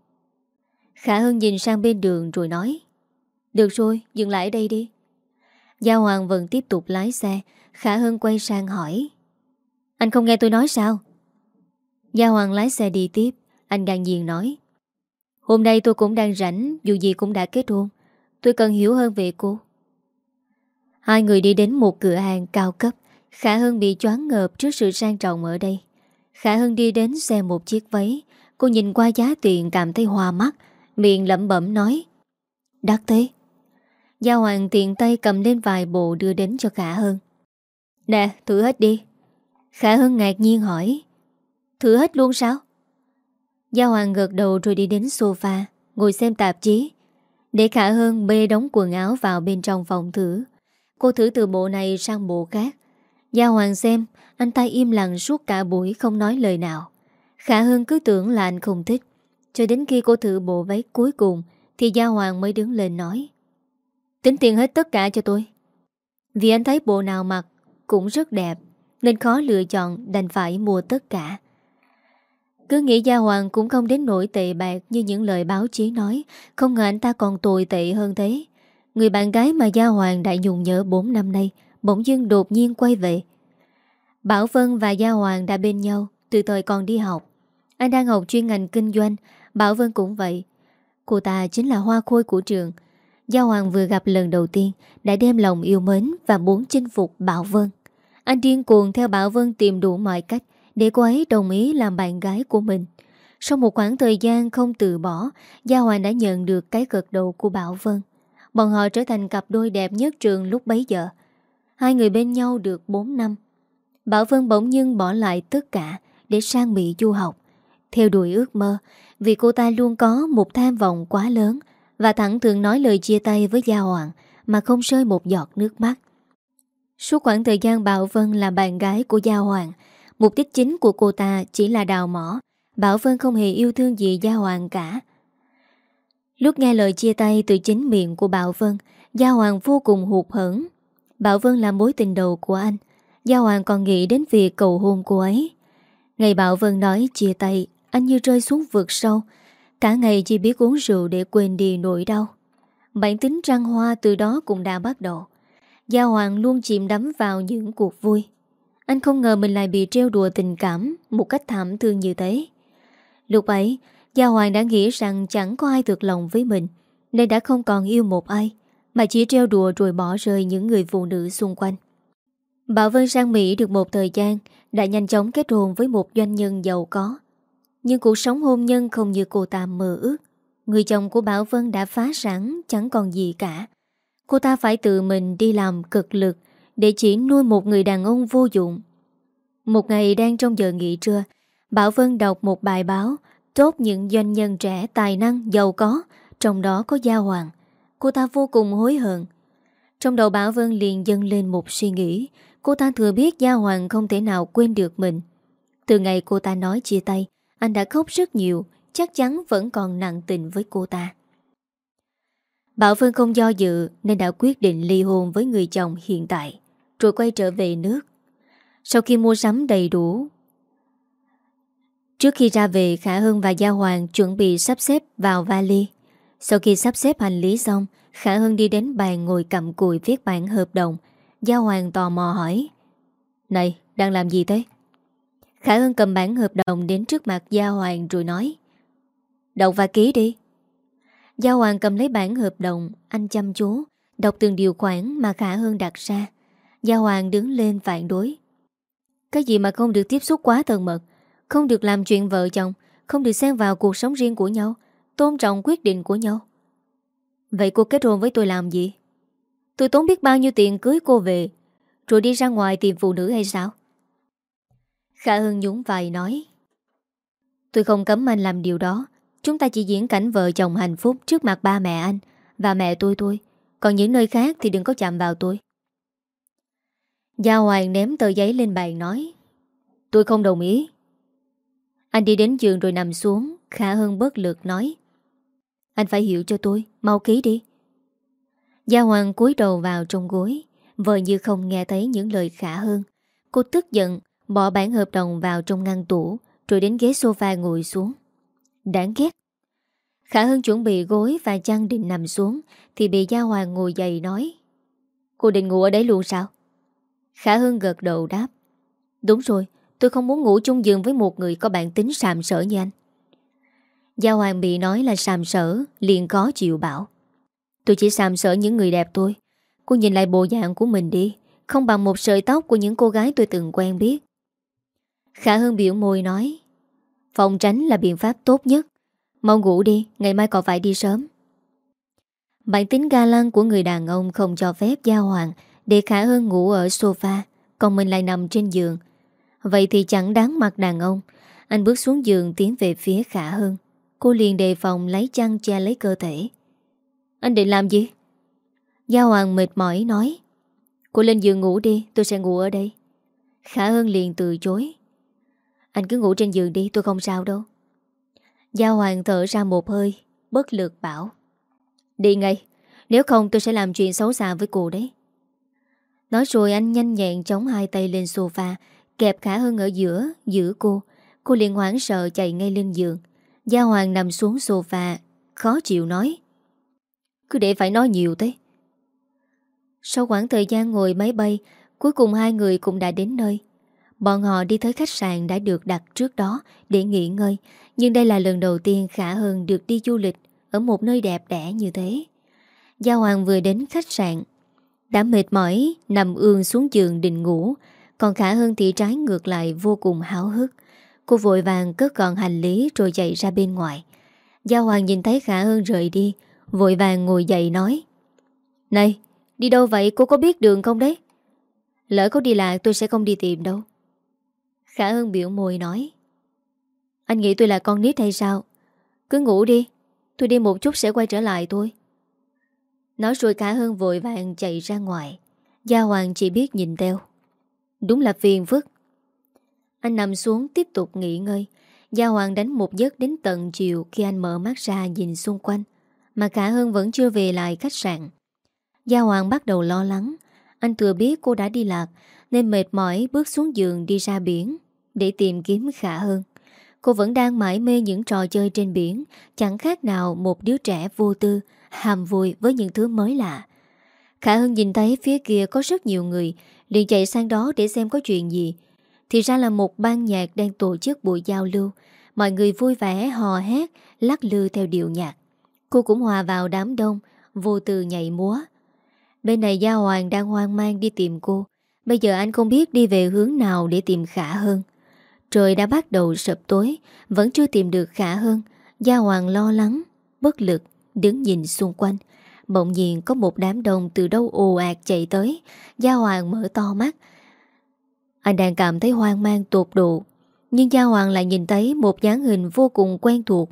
Khả Hân nhìn sang bên đường rồi nói. Được rồi, dừng lại ở đây đi. Gia Hoàng vẫn tiếp tục lái xe. Khả Hân quay sang hỏi. Anh không nghe tôi nói sao? Gia Hoàng lái xe đi tiếp. Anh đang nhiên nói. Hôm nay tôi cũng đang rảnh, Dù gì cũng đã kết hôn. Tôi cần hiểu hơn về cô. Hai người đi đến một cửa hàng cao cấp. Khả Hân bị choáng ngợp trước sự sang trọng ở đây. Khả Hân đi đến xem một chiếc váy. Cô nhìn qua giá tiền cảm thấy hoa mắt, Miệng lẩm bẩm nói, Đắt thế. Gia Hoàng tiện tay cầm lên vài bộ đưa đến cho Khả Hân. Nè, thử hết đi. Khả Hân ngạc nhiên hỏi, Thử hết luôn sao? Gia Hoàng gật đầu rồi đi đến sofa, Ngồi xem tạp chí. Để Khả Hân bê đóng quần áo vào bên trong phòng thử. Cô thử từ bộ này sang bộ khác. Gia Hoàng xem, Anh ta im lặng suốt cả buổi không nói lời nào. Khả Hân cứ tưởng là anh không thích. Cho đến khi cô thử bộ váy cuối cùng, Thì Gia Hoàng mới đứng lên nói. Tính tiền hết tất cả cho tôi. Vì anh thấy bộ nào mặc Cũng rất đẹp, nên khó lựa chọn đành phải mua tất cả. Cứ nghĩ Gia Hoàng cũng không đến nỗi tệ bạc Như những lời báo chí nói, Không ngờ anh ta còn tồi tệ hơn thế. Người bạn gái mà Gia Hoàng đã dùng nhớ 4 năm nay, Bỗng dưng đột nhiên quay về. Bảo Vân và Gia Hoàng đã bên nhau Từ thời còn đi học. Anh đang học chuyên ngành kinh doanh, Bảo Vân cũng vậy. Cô ta chính là hoa khôi của trường. Gia Hoàng vừa gặp lần đầu tiên, Đã đem lòng yêu mến Và muốn chinh phục Bảo Vân. Anh điên cuồng theo Bảo Vân tìm đủ mọi cách để cô ấy đồng ý làm bạn gái của mình. Sau một khoảng thời gian không từ bỏ, Gia Hoàng đã nhận được cái gật đầu của Bảo Vân. Bọn họ trở thành cặp đôi đẹp nhất trường lúc bấy giờ. Hai người bên nhau được 4 năm. Bảo Vân bỗng nhiên bỏ lại tất cả để sang Mỹ du học. Theo đuổi ước mơ, vì cô ta luôn có một tham vọng quá lớn và thẳng thường nói lời chia tay với Gia Hoàng mà không rơi một giọt nước mắt. Suốt khoảng thời gian Bảo Vân là bạn gái của Gia Hoàng, mục đích chính của cô ta chỉ là đào mỏ. Bảo Vân không hề yêu thương gì Gia Hoàng cả. Lúc nghe lời chia tay từ chính miệng của Bảo Vân, Gia Hoàng vô cùng hụt hẫng. Bảo Vân là mối tình đầu của anh. Gia Hoàng còn nghĩ đến việc cầu hôn cô ấy. Ngày Bảo Vân nói chia tay, anh như rơi xuống vực sâu. Cả ngày chỉ biết uống rượu để quên đi nỗi đau. Bản tính trăng hoa từ đó cũng đã bắt đầu. Gia Hoàng luôn chìm đắm vào những cuộc vui anh không ngờ mình lại bị treo đùa tình cảm Một cách thảm thương như thế. Lúc ấy, Gia Hoàng đã nghĩ rằng chẳng có ai thực lòng với mình, Nên đã không còn yêu một ai, Mà chỉ treo đùa rồi bỏ rơi những người phụ nữ xung quanh. Bảo Vân sang Mỹ được một thời gian, Đã nhanh chóng kết hôn với một doanh nhân giàu có. Nhưng cuộc sống hôn nhân không như cô ta mơ ước. Người chồng của Bảo Vân đã phá sản, Chẳng còn gì cả. Cô ta phải tự mình đi làm cực lực để chỉ nuôi một người đàn ông vô dụng. Một ngày đang trong giờ nghỉ trưa Bảo Vân đọc một bài báo Tốt những doanh nhân trẻ tài năng, giàu có Trong đó có Gia Hoàng. Cô ta vô cùng hối hận. Trong đầu Bảo Vân liền dâng lên một suy nghĩ Cô ta thừa biết Gia Hoàng không thể nào quên được mình. Từ ngày cô ta nói chia tay Anh đã khóc rất nhiều Chắc chắn vẫn còn nặng tình với cô ta. Bảo Vân không do dự nên đã quyết định ly hôn với người chồng hiện tại, rồi quay trở về nước. Sau khi mua sắm đầy đủ Trước khi ra về Khả Hưng và Gia Hoàng chuẩn bị sắp xếp vào vali Sau khi sắp xếp hành lý xong Khả Hưng đi đến bàn ngồi cầm cùi viết bản hợp đồng Gia Hoàng tò mò hỏi Này, đang làm gì thế? Khả Hưng cầm bản hợp đồng đến trước mặt Gia Hoàng rồi nói Đọc và ký đi Gia Hoàng cầm lấy bản hợp đồng Anh chăm chú Đọc từng điều khoản mà Khả Hưng đặt ra Gia Hoàng đứng lên phản đối. Cái gì mà không được tiếp xúc quá thân mật, Không được làm chuyện vợ chồng, Không được xen vào cuộc sống riêng của nhau, Tôn trọng quyết định của nhau. Vậy cô kết hôn với tôi làm gì? Tôi tốn biết bao nhiêu tiền cưới cô về, Rồi đi ra ngoài tìm phụ nữ hay sao? Khả Hưng nhún vai nói, Tôi không cấm anh làm điều đó. Chúng ta chỉ diễn cảnh vợ chồng hạnh phúc Trước mặt ba mẹ anh Và mẹ tôi thôi. Còn những nơi khác thì đừng có chạm vào tôi. Gia Hoàng ném tờ giấy lên bàn nói, Tôi không đồng ý. Anh đi đến giường rồi nằm xuống Khả Hưng bất lực nói, Anh phải hiểu cho tôi, Mau ký đi. Gia Hoàng cúi đầu vào trong gối, Vợ như không nghe thấy những lời khả Hưng. Cô tức giận, Bỏ bản hợp đồng vào trong ngăn tủ, Rồi đến ghế sofa ngồi xuống. Đáng ghét. Khả Hưng chuẩn bị gối và chăn định nằm xuống, Thì bị Gia Hoàng ngồi dậy nói, Cô định ngủ ở đấy luôn sao? Khả Hưng gật đầu đáp. Đúng rồi Tôi không muốn ngủ chung giường với một người có bản tính sàm sở như anh. Gia Hoàng bị nói là sàm sở Liền có chịu bảo. Tôi chỉ sàm sở những người đẹp tôi. Cô nhìn lại bộ dạng của mình đi Không bằng một sợi tóc của những cô gái tôi từng quen biết. Khả Hưng biểu môi nói Phòng tránh là biện pháp tốt nhất. Mau ngủ đi, ngày mai còn phải đi sớm. Bản tính ga lăng của người đàn ông không cho phép Gia Hoàng để Khả Hân ngủ ở sofa, Còn mình lại nằm trên giường. Vậy thì chẳng đáng mặt đàn ông. Anh bước xuống giường tiến về phía Khả Hân. Cô liền đề phòng lấy chăn che lấy cơ thể. Anh định làm gì? Gia Hoàng mệt mỏi nói. Cô lên giường ngủ đi, Tôi sẽ ngủ ở đây. Khả Hân liền từ chối. Anh cứ ngủ trên giường đi, tôi không sao đâu. Gia Hoàng thở ra một hơi, Bất lực bảo. Đi ngay, Nếu không tôi sẽ làm chuyện xấu xa với cô đấy. Nói rồi anh nhanh nhẹn chống hai tay lên sofa Kẹp khả hơn ở giữa Giữ cô. Cô liền hoảng sợ chạy ngay lên giường. Gia Hoàng nằm xuống sofa Khó chịu nói. Cứ để phải nói nhiều thế. Sau khoảng thời gian ngồi máy bay Cuối cùng hai người cũng đã đến nơi. Bọn họ đi tới khách sạn đã được đặt trước đó để nghỉ ngơi, nhưng đây là lần đầu tiên Khả Hơn được đi du lịch ở một nơi đẹp đẽ như thế. Gia Hoàng vừa đến khách sạn, đã mệt mỏi, nằm ương xuống giường định ngủ, còn Khả Hơn thì trái ngược lại vô cùng háo hức. Cô vội vàng cất gọn hành lý rồi chạy ra bên ngoài. Gia Hoàng nhìn thấy Khả Hơn rời đi, vội vàng ngồi dậy nói Này, đi đâu vậy cô có biết đường không đấy? Lỡ có đi lạc tôi sẽ không đi tìm đâu. Khả Hân biểu môi nói Anh nghĩ tôi là con nít hay sao Cứ ngủ đi Tôi đi một chút sẽ quay trở lại thôi Nói rồi cả hơn vội vàng chạy ra ngoài. Gia Hoàng chỉ biết nhìn theo. Đúng là phiền phức. Anh nằm xuống tiếp tục nghỉ ngơi. Gia Hoàng đánh một giấc đến tận chiều Khi anh mở mắt ra nhìn xung quanh Mà Khả hơn vẫn chưa về lại khách sạn. Gia Hoàng bắt đầu lo lắng. Anh thừa biết cô đã đi lạc Nên mệt mỏi bước xuống giường đi ra biển để tìm kiếm khả hơn. Cô vẫn đang mãi mê những trò chơi trên biển, chẳng khác nào một đứa trẻ vô tư, hàm vui với những thứ mới lạ. Khả Hân nhìn thấy phía kia có rất nhiều người, liền chạy sang đó để xem có chuyện gì. Thì ra là một ban nhạc đang tổ chức buổi giao lưu, mọi người vui vẻ hò hét, lắc lư theo điệu nhạc. Cô cũng hòa vào đám đông, vô tư nhảy múa. Bên này Gia Hoàng đang hoang mang đi tìm cô, bây giờ anh không biết đi về hướng nào để tìm Khả Hưng. Trời đã bắt đầu sập tối Vẫn chưa tìm được khả hơn Gia Hoàng lo lắng, bất lực Đứng nhìn xung quanh. Bỗng nhiên có một đám đông từ đâu ồ ạt chạy tới. Gia Hoàng mở to mắt. Anh đang cảm thấy hoang mang tột độ. Nhưng Gia Hoàng lại nhìn thấy Một dáng hình vô cùng quen thuộc.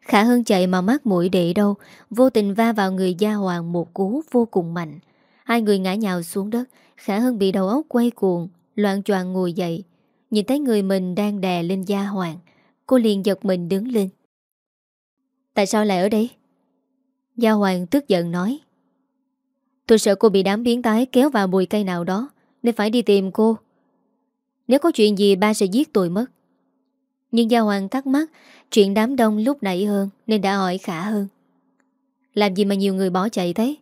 Khả hơn chạy mà mắt mũi để đâu. Vô tình va vào người Gia Hoàng một cú vô cùng mạnh. Hai người ngã nhào xuống đất. Khả hơn bị đầu óc quay cuồng, Loạn choạng ngồi dậy. Nhìn thấy người mình đang đè lên gia hoàng. Cô liền giật mình đứng lên. Tại sao lại ở đây? Gia Hoàng tức giận nói. Tôi sợ cô bị đám biến tái kéo vào bụi cây nào đó, Nên phải đi tìm cô. Nếu có chuyện gì, ba sẽ giết tôi mất. Nhưng Gia Hoàng thắc mắc, Chuyện đám đông lúc nãy hơn, Nên đã hỏi Khả hơn Làm gì mà nhiều người bỏ chạy thế?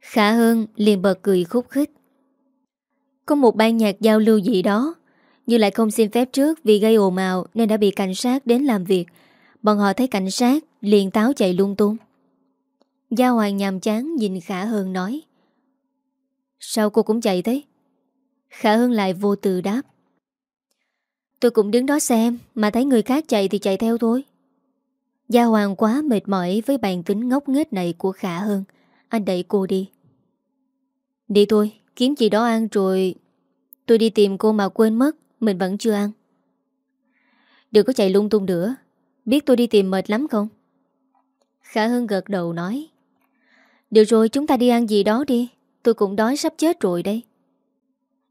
Khả hơn liền bật cười khúc khích. Có một ban nhạc giao lưu gì đó, Nhưng lại không xin phép trước Vì gây ồn ào nên đã bị cảnh sát đến làm việc. Bọn họ thấy cảnh sát liền táo chạy lung tung. Gia Hoàng nhàm chán nhìn Khả Hơn nói. Sao cô cũng chạy thế? Khả Hơn lại vô từ đáp. Tôi cũng đứng đó xem, Mà thấy người khác chạy thì chạy theo thôi. Gia Hoàng quá mệt mỏi Với bàn tính ngốc nghếch này của Khả Hơn Anh đẩy cô đi. Đi thôi, Kiếm gì đó ăn rồi. Tôi đi tìm cô mà quên mất, Mình vẫn chưa ăn. Đừng có chạy lung tung nữa. Biết tôi đi tìm mệt lắm không? Khả Hưng gật đầu nói. Được rồi, chúng ta đi ăn gì đó đi. Tôi cũng đói sắp chết rồi đây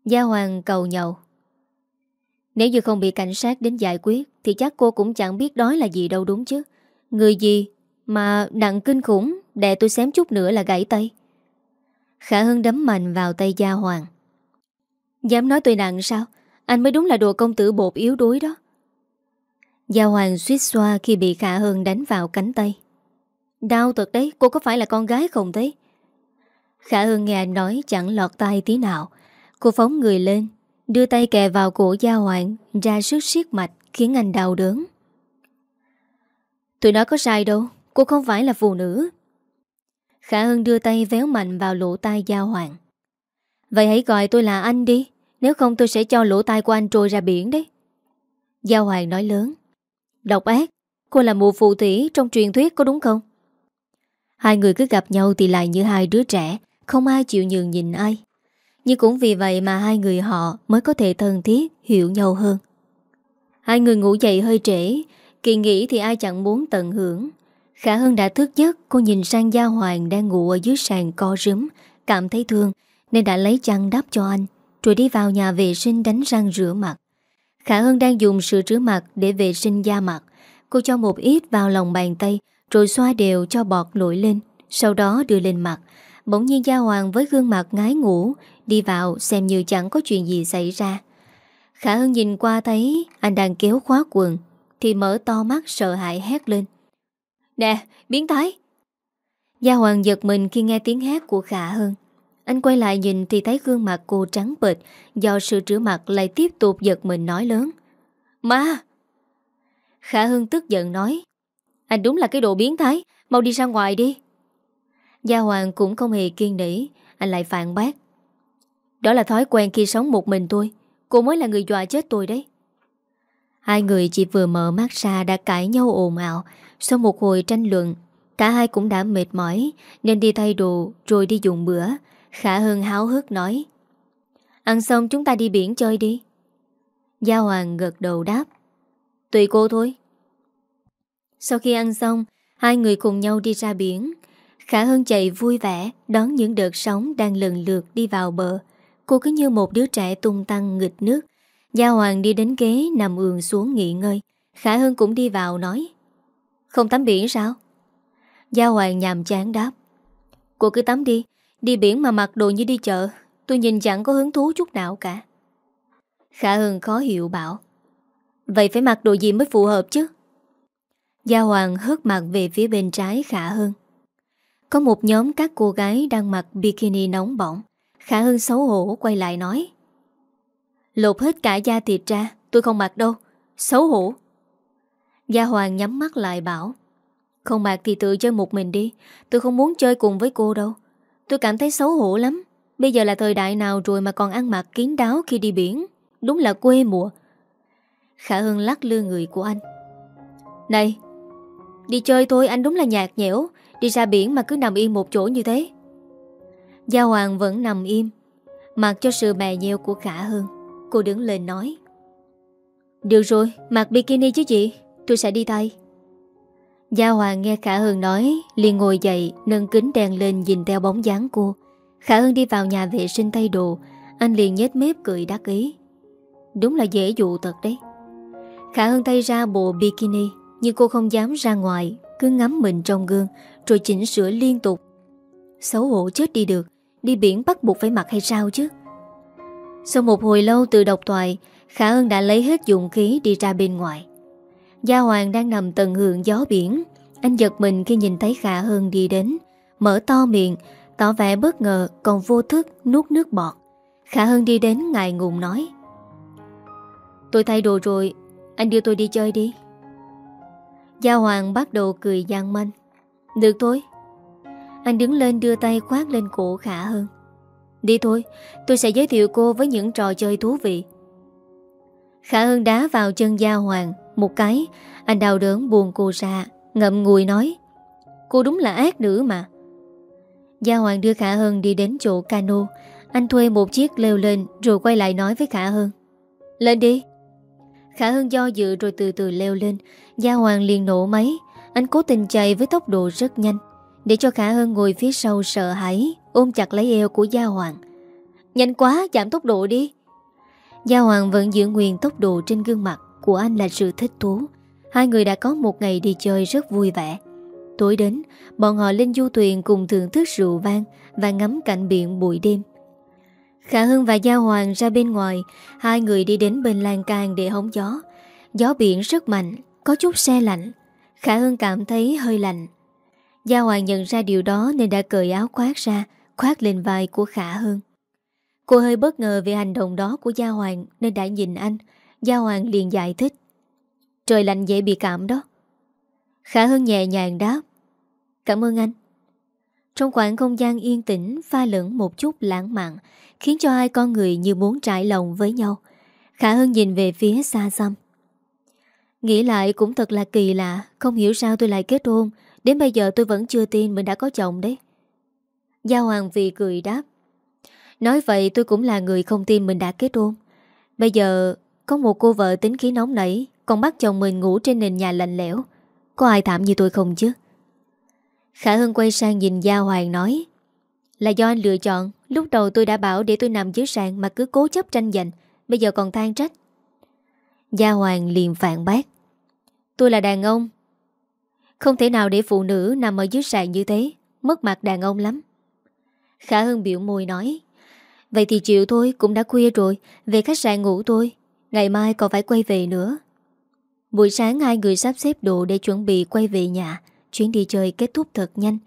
Gia Hoàng cầu nhậu. Nếu như không bị cảnh sát đến giải quyết, Thì chắc cô cũng chẳng biết đói là gì đâu đúng chứ. Người gì Mà nặng kinh khủng, Đè tôi xém chút nữa là gãy tay. Khả Hưng đấm mạnh vào tay Gia Hoàng. Dám nói tôi nặng sao? Anh mới đúng là đồ công tử bột yếu đuối đó. Gia Hoàng suýt xoa khi bị Khả Hưng đánh vào cánh tay. Đau thật đấy, Cô có phải là con gái không thế Khả Hưng nghe anh nói chẳng lọt tay tí nào. Cô phóng người lên, Đưa tay kè vào cổ Gia Hoàng, Ra sức siết mạch, khiến anh đau đớn. Tụi nó có sai đâu, Cô không phải là phụ nữ. Khả Hưng đưa tay véo mạnh vào lỗ tai Gia Hoàng. Vậy hãy gọi tôi là anh đi, Nếu không tôi sẽ cho lỗ tai của anh trôi ra biển đấy. Gia Hoàng nói lớn. Độc ác, Cô là mụ phù thủy trong truyền thuyết có đúng không? Hai người cứ gặp nhau thì lại như hai đứa trẻ, Không ai chịu nhường nhìn ai. Nhưng cũng vì vậy mà hai người họ Mới có thể thân thiết, hiểu nhau hơn. Hai người ngủ dậy hơi trễ, Kỳ nghỉ thì ai chẳng muốn tận hưởng. Khả Hân đã thức giấc, Cô nhìn sang Gia Hoàng đang ngủ ở dưới sàn co rúm, Cảm thấy thương, Nên đã lấy chăn đắp cho anh, Rồi đi vào nhà vệ sinh đánh răng rửa mặt. Khả Hân đang dùng sữa rửa mặt Để vệ sinh da mặt. Cô cho một ít vào lòng bàn tay rồi xoa đều cho bọt nổi lên, Sau đó đưa lên mặt. Bỗng nhiên Gia Hoàng với gương mặt ngái ngủ, Đi vào xem như chẳng có chuyện gì xảy ra. Khả Hân nhìn qua thấy Anh đang kéo khóa quần, Thì mở to mắt sợ hãi hét lên. Nè, biến thái! Gia Hoàng giật mình khi nghe tiếng hét của Khả Hân Anh quay lại nhìn thì thấy gương mặt cô trắng bệch, Do sự rửa mặt lại tiếp tục giật mình nói lớn. Ma! Khả Hưng tức giận nói. Anh đúng là cái đồ biến thái. Mau đi ra ngoài đi. Gia Hoàng cũng không hề kiên nỉ Anh lại phản bác. Đó là thói quen khi sống một mình tôi. Cô mới là người dọa chết tôi đấy. Hai người chỉ vừa mở mắt ra Đã cãi nhau ồn ào. Sau một hồi tranh luận, Cả hai cũng đã mệt mỏi, Nên đi thay đồ rồi đi dùng bữa. Khả Hưng háo hức nói, Ăn xong chúng ta đi biển chơi đi. Gia Hoàng gật đầu đáp, Tùy cô thôi. Sau khi ăn xong, Hai người cùng nhau đi ra biển. Khả Hân chạy vui vẻ, Đón những đợt sóng đang lần lượt đi vào bờ. Cô cứ như một đứa trẻ tung tăng nghịch nước. Gia Hoàng đi đến ghế Nằm ườn xuống nghỉ ngơi. Khả Hân cũng đi vào nói, Không tắm biển sao? Gia Hoàng nhàm chán đáp, Cô cứ tắm đi Đi biển mà mặc đồ như đi chợ. Tôi nhìn chẳng có hứng thú chút nào cả. Khả Hân khó hiểu bảo, Vậy phải mặc đồ gì mới phù hợp chứ? Gia Hoàng hớt mặt về phía bên trái Khả Hân Có một nhóm các cô gái đang mặc bikini nóng bỏng. Khả Hân xấu hổ quay lại nói, Lột hết cả da thịt ra, Tôi không mặc đâu. Xấu hổ. Gia Hoàng nhắm mắt lại bảo, Không mặc thì tự chơi một mình đi. Tôi không muốn chơi cùng với cô đâu. Tôi cảm thấy xấu hổ lắm. Bây giờ là thời đại nào rồi mà còn ăn mặc kín đáo khi đi biển? Đúng là quê mùa. Khả Hưng lắc lư người của anh, Này Đi chơi thôi, anh đúng là nhạt nhẽo. Đi ra biển mà cứ nằm yên một chỗ như thế. Gia Hoàng vẫn nằm im, Mặc cho sự bè nheo của Khả Hưng Cô đứng lên nói, Được rồi, mặc bikini chứ chị Tôi sẽ đi thay. Gia Hoàng nghe Khả Hưng nói, liền ngồi dậy, Nâng kính đèn lên nhìn theo bóng dáng cô. Khả Hưng đi vào nhà vệ sinh thay đồ, Anh liền nhếch mép cười đắc ý. Đúng là dễ dụ thật đấy. Khả Hương thay ra bộ bikini. Nhưng cô không dám ra ngoài, Cứ ngắm mình trong gương, Rồi chỉnh sửa liên tục. Xấu hổ chết đi được, Đi biển bắt buộc phải mặc hay sao chứ? Sau một hồi lâu từ độc thoại, Khả ơn đã lấy hết dụng khí đi ra bên ngoài. Gia Hoàng đang nằm tận hưởng gió biển. Anh giật mình khi nhìn thấy Khả Ân đi đến, Mở to miệng, Tỏ vẻ bất ngờ, còn vô thức nuốt nước bọt. Khả Hân đi đến ngại ngùng nói, Tôi thay đồ rồi, Anh đưa tôi đi chơi đi. Gia Hoàng bắt đầu cười gian manh. Được thôi. Anh đứng lên đưa tay khoát lên cổ Khả Hân Đi thôi, Tôi sẽ giới thiệu cô với những trò chơi thú vị. Khả Hân đá vào chân Gia Hoàng Một cái. Anh đau đớn buồn cô ra, Ngậm ngùi nói, Cô đúng là ác nữ mà. Gia Hoàng đưa Khả Hân đi đến chỗ cano. Anh thuê một chiếc leo lên Rồi quay lại nói với Khả Hân Lên đi. Khả Hân do dự rồi từ từ leo lên. Gia Hoàng liền nổ máy. Anh cố tình chạy với tốc độ rất nhanh. Để cho Khả Hân ngồi phía sau sợ hãi, Ôm chặt lấy eo của Gia Hoàng. Nhanh quá, giảm tốc độ đi. Gia Hoàng vẫn giữ nguyên tốc độ trên gương mặt Của anh là sự thích thú. Hai người đã có một ngày đi chơi rất vui vẻ. Tối đến, Bọn họ lên du thuyền cùng thưởng thức rượu vang Và ngắm cảnh biển buổi đêm. Khả Hưng và Gia Hoàng ra bên ngoài. Hai người đi đến bên lan can để hóng gió. Gió biển rất mạnh, Có chút xe lạnh. Khả Hưng cảm thấy hơi lạnh. Gia Hoàng nhận ra điều đó nên đã cởi áo khoác ra, Khoác lên vai của Khả Hưng. Cô hơi bất ngờ về hành động đó của Gia Hoàng Nên đã nhìn anh. Gia Hoàng liền giải thích. Trời lạnh dễ bị cảm đó. Khả Hưng nhẹ nhàng đáp. Cảm ơn anh. Trong khoảng không gian yên tĩnh, Pha lẫn một chút lãng mạn Khiến cho hai con người như muốn trải lòng với nhau. Khả Hưng nhìn về phía xa xăm Nghĩ lại cũng thật là kỳ lạ, Không hiểu sao tôi lại kết hôn. Đến bây giờ tôi vẫn chưa tin mình đã có chồng đấy. Gia Hoàng vì cười đáp. Nói vậy tôi cũng là người không tin mình đã kết hôn. Bây giờ có một cô vợ tính khí nóng nảy, Còn bắt chồng mình ngủ trên nền nhà lạnh lẽo. Có ai thảm như tôi không chứ? Khả Hân quay sang nhìn Gia Hoàng nói. Là do anh lựa chọn. Lúc đầu tôi đã bảo để tôi nằm dưới sàn Mà cứ cố chấp tranh giành. Bây giờ còn than trách. Gia Hoàng liền phản bác. Tôi là đàn ông. Không thể nào để phụ nữ nằm ở dưới sàn như thế. Mất mặt đàn ông lắm. Khả hưng biểu môi nói. Vậy thì chịu thôi, cũng đã khuya rồi. Về khách sạn ngủ thôi. Ngày mai còn phải quay về nữa. Buổi sáng hai người sắp xếp đồ để chuẩn bị quay về nhà. Chuyến đi chơi kết thúc thật nhanh.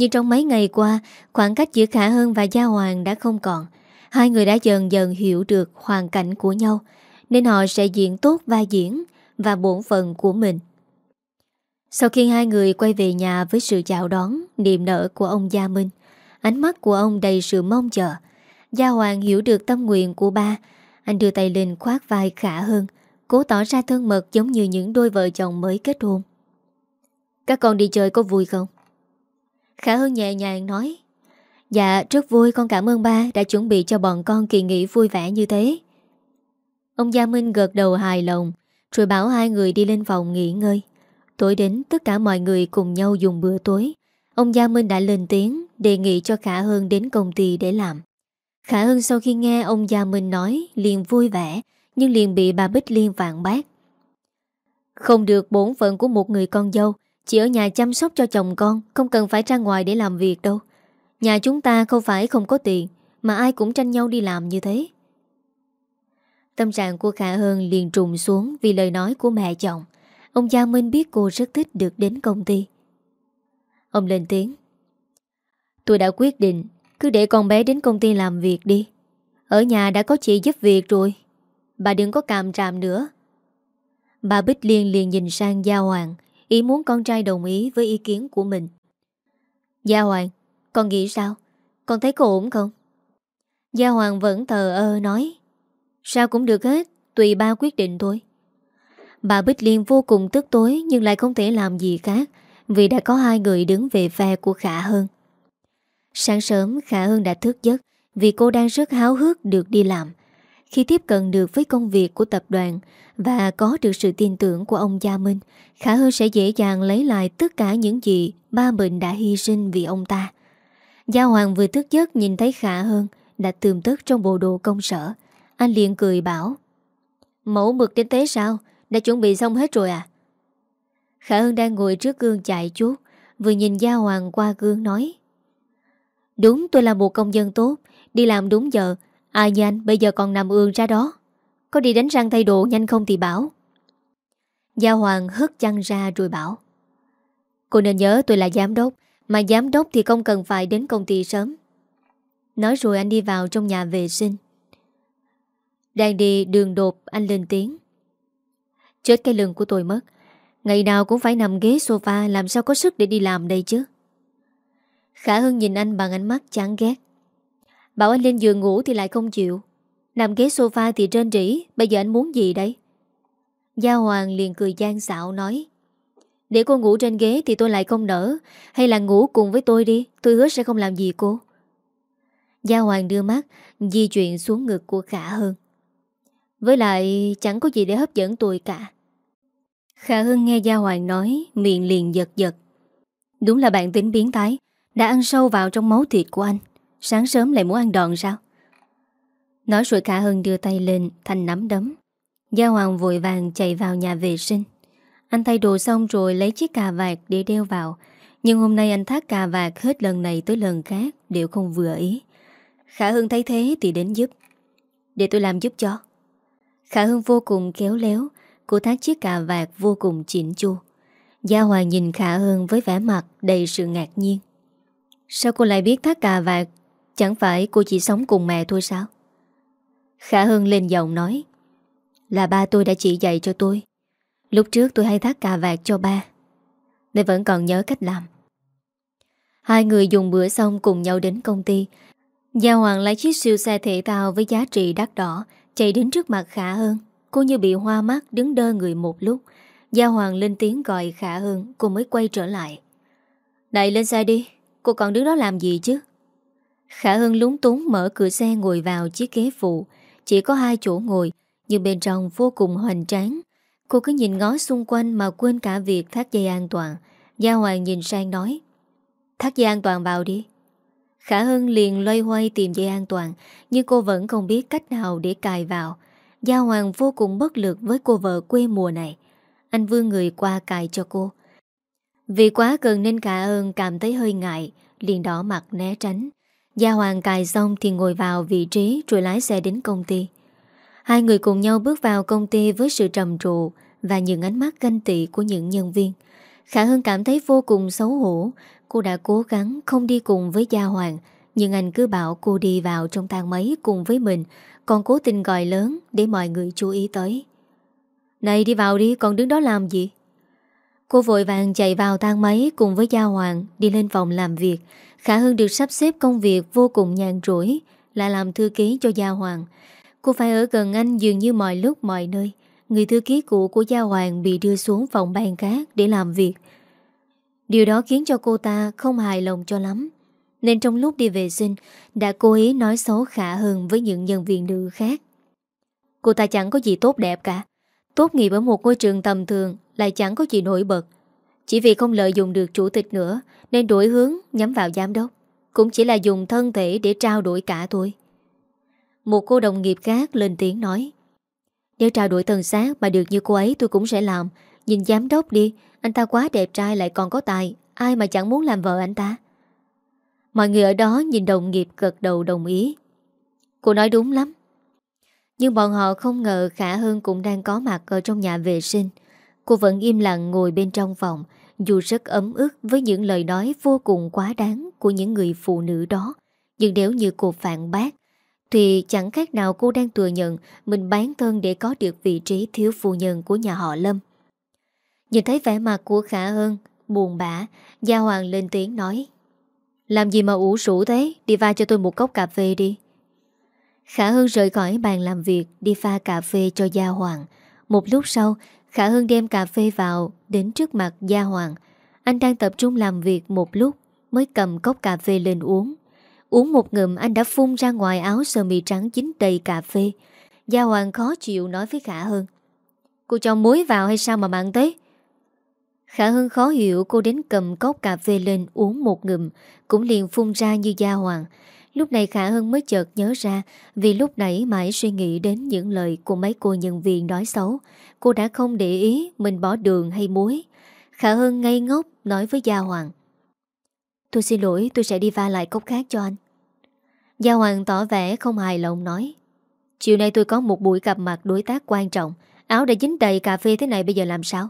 Nhưng trong mấy ngày qua, Khoảng cách giữa Khả Hân và Gia Hoàng đã không còn. Hai người đã dần dần hiểu được hoàn cảnh của nhau, Nên họ sẽ diễn tốt vai diễn Và bổn phận của mình. Sau khi hai người quay về nhà với sự chào đón, Niềm nở của ông Gia Minh, Ánh mắt của ông đầy sự mong chờ, Gia Hoàng hiểu được tâm nguyện của ba. Anh đưa tay lên khoát vai Khả Hơn Cố tỏ ra thân mật giống như những đôi vợ chồng mới kết hôn. Các con đi chơi có vui không? Khả Hưng nhẹ nhàng nói Dạ rất vui, con cảm ơn ba Đã chuẩn bị cho bọn con kỳ nghỉ vui vẻ như thế. Ông Gia Minh gật đầu hài lòng, Rồi bảo hai người đi lên phòng nghỉ ngơi. Tối đến, tất cả mọi người cùng nhau dùng bữa tối. Ông Gia Minh đã lên tiếng, Đề nghị cho Khả Hưng đến công ty để làm. Khả Hưng sau khi nghe ông Gia Minh nói, liền vui vẻ, nhưng liền bị bà Bích Liên vạn bác. Không được, bổn phận của một người con dâu chỉ ở nhà chăm sóc cho chồng con, không cần phải ra ngoài để làm việc đâu. Nhà chúng ta không phải không có tiền, mà ai cũng tranh nhau đi làm như thế. Tâm trạng của Khả Hơn liền trùng xuống vì lời nói của mẹ chồng. Ông Gia Minh biết cô rất thích được đến công ty. Ông lên tiếng. Tôi đã quyết định, cứ để con bé đến công ty làm việc đi Ở nhà đã có chị giúp việc rồi Bà đừng có càm tràm nữa Bà Bích Liên liền nhìn sang Gia Hoàng Ý muốn con trai đồng ý với ý kiến của mình. Gia Hoàng, Con nghĩ sao? Con thấy cô ổn không? Gia Hoàng vẫn thờ ơ nói. Sao cũng được hết, Tùy ba quyết định thôi. Bà Bích Liên vô cùng tức tối Nhưng lại không thể làm gì khác Vì đã có hai người đứng về phe của Khả hơn Sáng sớm, Khả Hân đã thức giấc vì cô đang rất háo hức được đi làm. Khi tiếp cận được với công việc của tập đoàn và có được sự tin tưởng của ông Gia Minh, Khả Hư sẽ dễ dàng lấy lại tất cả những gì ba mình đã hy sinh vì ông ta. Gia Hoàng vừa thức giấc nhìn thấy Khả hơn đã tươm tất trong bộ đồ công sở. Anh liền cười bảo Mẫu mực đến tế sao? Đã chuẩn bị xong hết rồi à? Khả hơn đang ngồi trước gương chạy chuốt Vừa nhìn Gia Hoàng qua gương nói Đúng tôi là một công dân tốt Đi làm đúng giờ Ai nhanh, bây giờ còn nằm ương ra đó. Có đi đánh răng thay đồ nhanh không thì bảo. Gia Hoàng hất chăn ra rồi bảo. Cô nên nhớ tôi là giám đốc, Mà giám đốc thì không cần phải đến công ty sớm. Nói rồi anh đi vào trong nhà vệ sinh. Đang đi đường đột, anh lên tiếng. Chết cái lưng của tôi mất. Ngày nào cũng phải nằm ghế sofa, Làm sao có sức để đi làm đây chứ? Khả Hưng nhìn anh bằng ánh mắt chán ghét. Bảo anh lên giường ngủ thì lại không chịu. Nằm ghế sofa thì trên rỉ, Bây giờ anh muốn gì đây? Gia Hoàng liền cười gian xạo nói, Để cô ngủ trên ghế thì tôi lại không nở. Hay là ngủ cùng với tôi đi, Tôi hứa sẽ không làm gì cô. Gia Hoàng đưa mắt, Di chuyển xuống ngực của Khả hưng. Với lại chẳng có gì để hấp dẫn tôi cả. Khả Hưng nghe Gia Hoàng nói, Miệng liền giật giật. Đúng là bạn tính biến thái, Đã ăn sâu vào trong máu thịt của anh. Sáng sớm lại muốn ăn đòn sao? Nói rồi Khả Hưng đưa tay lên Thành nắm đấm. Gia Hoàng vội vàng chạy vào nhà vệ sinh. Anh thay đồ xong rồi lấy chiếc cà vạt để đeo vào. Nhưng hôm nay anh thác cà vạt hết lần này tới lần khác, Đều không vừa ý. Khả Hưng thấy thế thì đến giúp. Để tôi làm giúp cho. Khả Hưng vô cùng kéo léo, Cô thác chiếc cà vạt vô cùng chỉnh chu. Gia Hoàng nhìn Khả Hưng với vẻ mặt đầy sự ngạc nhiên. Sao cô lại biết thác cà vạt Chẳng phải cô chỉ sống cùng mẹ thôi sao? Khả Hưng lên giọng nói, Là ba tôi đã chỉ dạy cho tôi. Lúc trước tôi hay thác cà vạt cho ba. Nên vẫn còn nhớ cách làm. Hai người dùng bữa xong cùng nhau đến công ty. Gia Hoàng lấy chiếc siêu xe thể thao với giá trị đắt đỏ Chạy đến trước mặt Khả Hưng. Cô như bị hoa mắt, đứng đơ người một lúc. Gia Hoàng lên tiếng gọi Khả Hưng, Cô mới quay trở lại. Này, lên xe đi. Cô còn đứng đó làm gì chứ? Khả Hưng lúng túng mở cửa xe ngồi vào chiếc ghế phụ. Chỉ có hai chỗ ngồi, Nhưng bên trong vô cùng hoành tráng. Cô cứ nhìn ngó xung quanh mà quên cả việc thắt dây an toàn. Gia Hoàng nhìn sang nói, Thắt dây an toàn vào đi. Khả Hưng liền loay hoay tìm dây an toàn, Nhưng cô vẫn không biết cách nào để cài vào. Gia Hoàng vô cùng bất lực với cô vợ quê mùa này. Anh vương người qua cài cho cô. Vì quá gần nên cả ơn cảm thấy hơi ngại, Liền đỏ mặt né tránh. Gia Hoàng cài xong thì ngồi vào vị trí Rồi lái xe đến công ty. Hai người cùng nhau bước vào công ty Với sự trầm trụ Và những ánh mắt ganh tị của những nhân viên. Khả Hưng cảm thấy vô cùng xấu hổ. Cô đã cố gắng không đi cùng với Gia Hoàng, Nhưng anh cứ bảo cô đi vào trong thang máy cùng với mình, Còn cố tình gọi lớn để mọi người chú ý tới. Này đi vào đi, còn đứng đó làm gì? Cô vội vàng chạy vào thang máy cùng với Gia Hoàng Đi lên phòng làm việc. Khả Hưng được sắp xếp công việc vô cùng nhàn rỗi, Là làm thư ký cho Gia Hoàng. Cô phải ở gần anh dường như mọi lúc, mọi nơi. Người thư ký cũ của Gia Hoàng bị đưa xuống phòng ban khác để làm việc. Điều đó khiến cho cô ta không hài lòng cho lắm. Nên trong lúc đi vệ sinh, Đã cố ý nói xấu khả hơn với những nhân viên nữ khác. Cô ta chẳng có gì tốt đẹp cả. Tốt nghiệp ở một ngôi trường tầm thường Lại chẳng có gì nổi bật. Chỉ vì không lợi dụng được chủ tịch nữa nên đổi hướng, nhắm vào giám đốc. Cũng chỉ là dùng thân thể để trao đổi cả thôi. Một cô đồng nghiệp khác lên tiếng nói, Nếu trao đổi thần xác mà được như cô ấy, tôi cũng sẽ làm. Nhìn giám đốc đi, Anh ta quá đẹp trai lại còn có tài, Ai mà chẳng muốn làm vợ anh ta? Mọi người ở đó nhìn đồng nghiệp gật đầu đồng ý. Cô nói đúng lắm. Nhưng bọn họ không ngờ Khả Hưng cũng đang có mặt ở trong nhà vệ sinh. Cô vẫn im lặng ngồi bên trong phòng dù rất ấm ức với những lời nói vô cùng quá đáng của những người phụ nữ đó, Nhưng nếu như cô phản bác, Thì chẳng khác nào cô đang thừa nhận Mình bán thân để có được vị trí thiếu phu nhân của nhà họ Lâm. Nhìn thấy vẻ mặt của Khả Hân, Buồn bã, Gia Hoàng lên tiếng nói, Làm gì mà ủ rũ thế? Đi pha cho tôi một cốc cà phê đi. Khả Hân rời khỏi bàn làm việc, Đi pha cà phê cho Gia Hoàng. Một lúc sau Khả Hân đem cà phê vào, Đến trước mặt Gia Hoàng. Anh đang tập trung làm việc một lúc, Mới cầm cốc cà phê lên uống. Uống một ngụm, anh đã phun ra ngoài áo sơ mi trắng chính đầy cà phê. Gia Hoàng khó chịu nói với Khả Hân Cô cho muối vào hay sao mà mặn thế? Khả Hưng khó hiểu, cô đến cầm cốc cà phê lên uống một ngụm, Cũng liền phun ra như gia hoàng. Lúc này Khả Hân mới chợt nhớ ra, Vì lúc nãy mãi suy nghĩ đến những lời của mấy cô nhân viên nói xấu. Cô đã không để ý mình bỏ đường hay muối. Khả Hân ngây ngốc nói với Gia Hoàng. Tôi xin lỗi, tôi sẽ đi va lại cốc khác cho anh. Gia Hoàng tỏ vẻ không hài lòng nói. Chiều nay tôi có một buổi gặp mặt đối tác quan trọng. Áo đã dính đầy cà phê thế này bây giờ làm sao?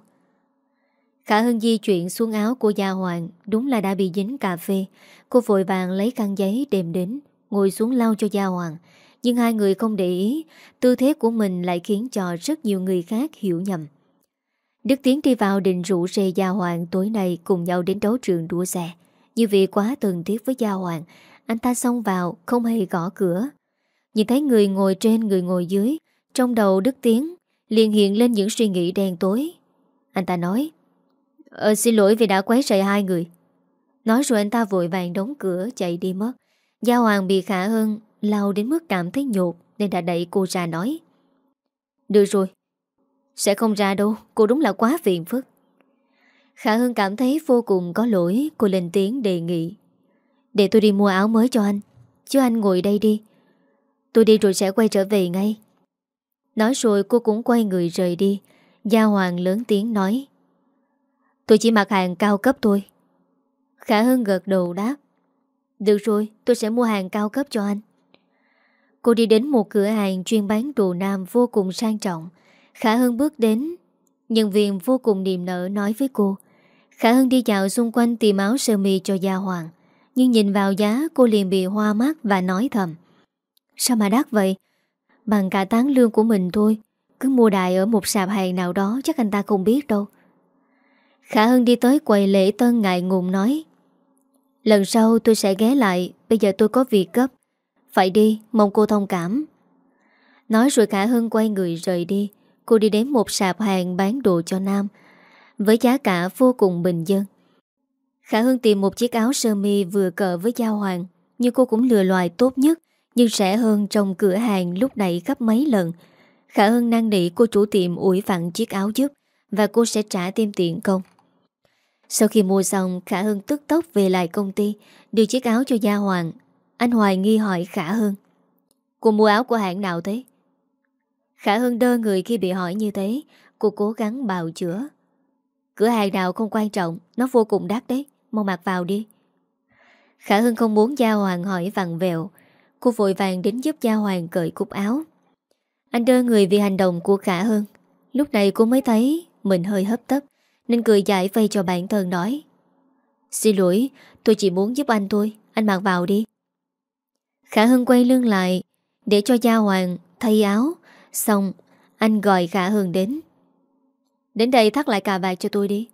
Khả Hưng di chuyển xuống áo của Gia Hoàng Đúng là đã bị dính cà phê Cô vội vàng lấy khăn giấy đem đến Ngồi xuống lau cho Gia Hoàng Nhưng hai người không để ý Tư thế của mình lại khiến cho rất nhiều người khác hiểu nhầm Đức Tiến đi vào định rủ rê Gia Hoàng tối nay cùng nhau đến đấu trường đua xe. Như vì quá từng thiết với Gia Hoàng, anh ta xông vào, không hề gõ cửa. Nhìn thấy người ngồi trên người ngồi dưới, trong đầu Đức Tiến liền hiện lên những suy nghĩ đen tối. Anh ta nói, Ờ xin lỗi vì đã quấy rầy hai người. Nói rồi anh ta vội vàng đóng cửa chạy đi mất. Gia Hoàng bị khả hơn, lau đến mức cảm thấy nhột nên đã đẩy cô ra nói. Được rồi, sẽ không ra đâu Cô đúng là quá phiền phức Khả Hưng cảm thấy vô cùng có lỗi Cô lên tiếng đề nghị Để tôi đi mua áo mới cho anh Chứ anh ngồi đây đi Tôi đi rồi sẽ quay trở về ngay Nói rồi cô cũng quay người rời đi Gia Hoàng lớn tiếng nói Tôi chỉ mặc hàng cao cấp thôi. Khả Hưng gật đầu đáp. Được rồi, tôi sẽ mua hàng cao cấp cho anh. Cô đi đến một cửa hàng chuyên bán đồ nam vô cùng sang trọng. Khả Hưng bước đến. Nhân viên vô cùng niềm nở nói với cô. Khả Hưng đi dạo xung quanh tìm áo sơ mi cho Gia Hoàng. Nhưng nhìn vào giá, cô liền bị hoa mắt và nói thầm. Sao mà đắt vậy? Bằng cả tán lương của mình thôi. Cứ mua đại ở một sạp hàng nào đó, Chắc anh ta không biết đâu. Khả Hân đi tới quầy lễ tân ngại ngùng nói, Lần sau tôi sẽ ghé lại, Bây giờ tôi có việc gấp. Phải đi, mong cô thông cảm. Nói rồi Khả Hân quay người rời đi. Cô đi đến một sạp hàng bán đồ cho nam, Với giá cả vô cùng bình dân. Khả Hưng tìm một chiếc áo sơ mi vừa cỡ với Giao Hoàng Nhưng cô cũng lừa loài tốt nhất, Nhưng rẻ hơn trong cửa hàng lúc nãy gấp mấy lần. Khả Hưng năng nỉ cô chủ tiệm ủi vặn chiếc áo giúp, Và cô sẽ trả thêm tiền công. Sau khi mua xong, Khả Hưng tức tốc về lại công ty, Đưa chiếc áo cho Gia Hoàng. Anh Hoài nghi hỏi Khả Hưng, Cô mua áo của hãng nào thế? Khả hưng đơ người khi bị hỏi như thế, Cô cố gắng bào chữa. Cửa hàng nào không quan trọng, Nó vô cùng đắt đấy, Mau mặc vào đi. Khả hưng không muốn Gia Hoàng hỏi vặn vẹo, Cô vội vàng đến giúp Gia Hoàng cởi cúc áo. Anh đơ người vì hành động của Khả hưng. Lúc này cô mới thấy Mình hơi hấp tấp. Nên cười giải vây cho bản thân nói. Xin lỗi, Tôi chỉ muốn giúp anh thôi, Anh mặc vào đi. Khả hưng quay lưng lại, Để cho Gia Hoàng thay áo, Xong Anh gọi Khả Hưng đến. Đến đây thắt lại cà vạt cho tôi đi.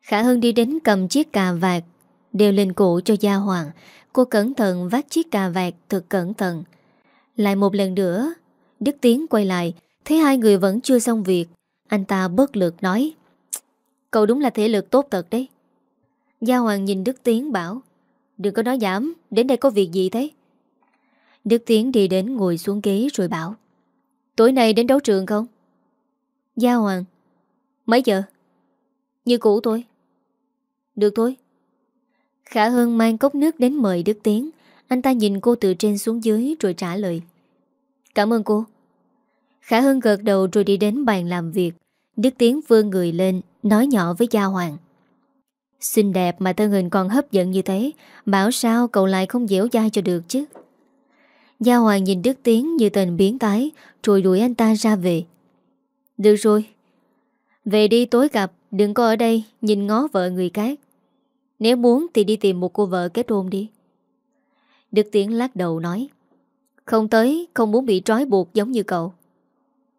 Khả Hưng đi đến cầm chiếc cà vạt, Đeo lên cổ cho Gia Hoàng. Cô cẩn thận vác chiếc cà vạt Thật cẩn thận. Lại một lần nữa, Đức Tiến quay lại, Thấy hai người vẫn chưa xong việc. Anh ta bất lực nói Cậu đúng là thể lực tốt thật đấy. Gia Hoàng nhìn Đức Tiến bảo, Đừng có nói giảm Đến đây có việc gì thế? Đức Tiến đi đến ngồi xuống ghế rồi bảo, Tối nay đến đấu trường không? Gia Hoàng. Mấy giờ? Như cũ thôi. Được thôi. Khả Hân mang cốc nước đến mời Đức Tiến. Anh ta nhìn cô từ trên xuống dưới rồi trả lời, Cảm ơn cô. Khả Hân gật đầu rồi đi đến bàn làm việc. Đức Tiến vươn người lên, Nói nhỏ với Gia Hoàng. Xinh đẹp mà thân hình còn hấp dẫn như thế, Bảo sao cậu lại không dẻo dai cho được chứ? Gia Hoàng nhìn Đức Tiến như tình biến tái Rồi đuổi anh ta ra về. Được rồi. Về đi tối gặp, Đừng có ở đây, nhìn ngó vợ người khác. Nếu muốn thì đi tìm một cô vợ kết hôn đi. Đức Tiến lắc đầu nói, Không tới, Không muốn bị trói buộc giống như cậu.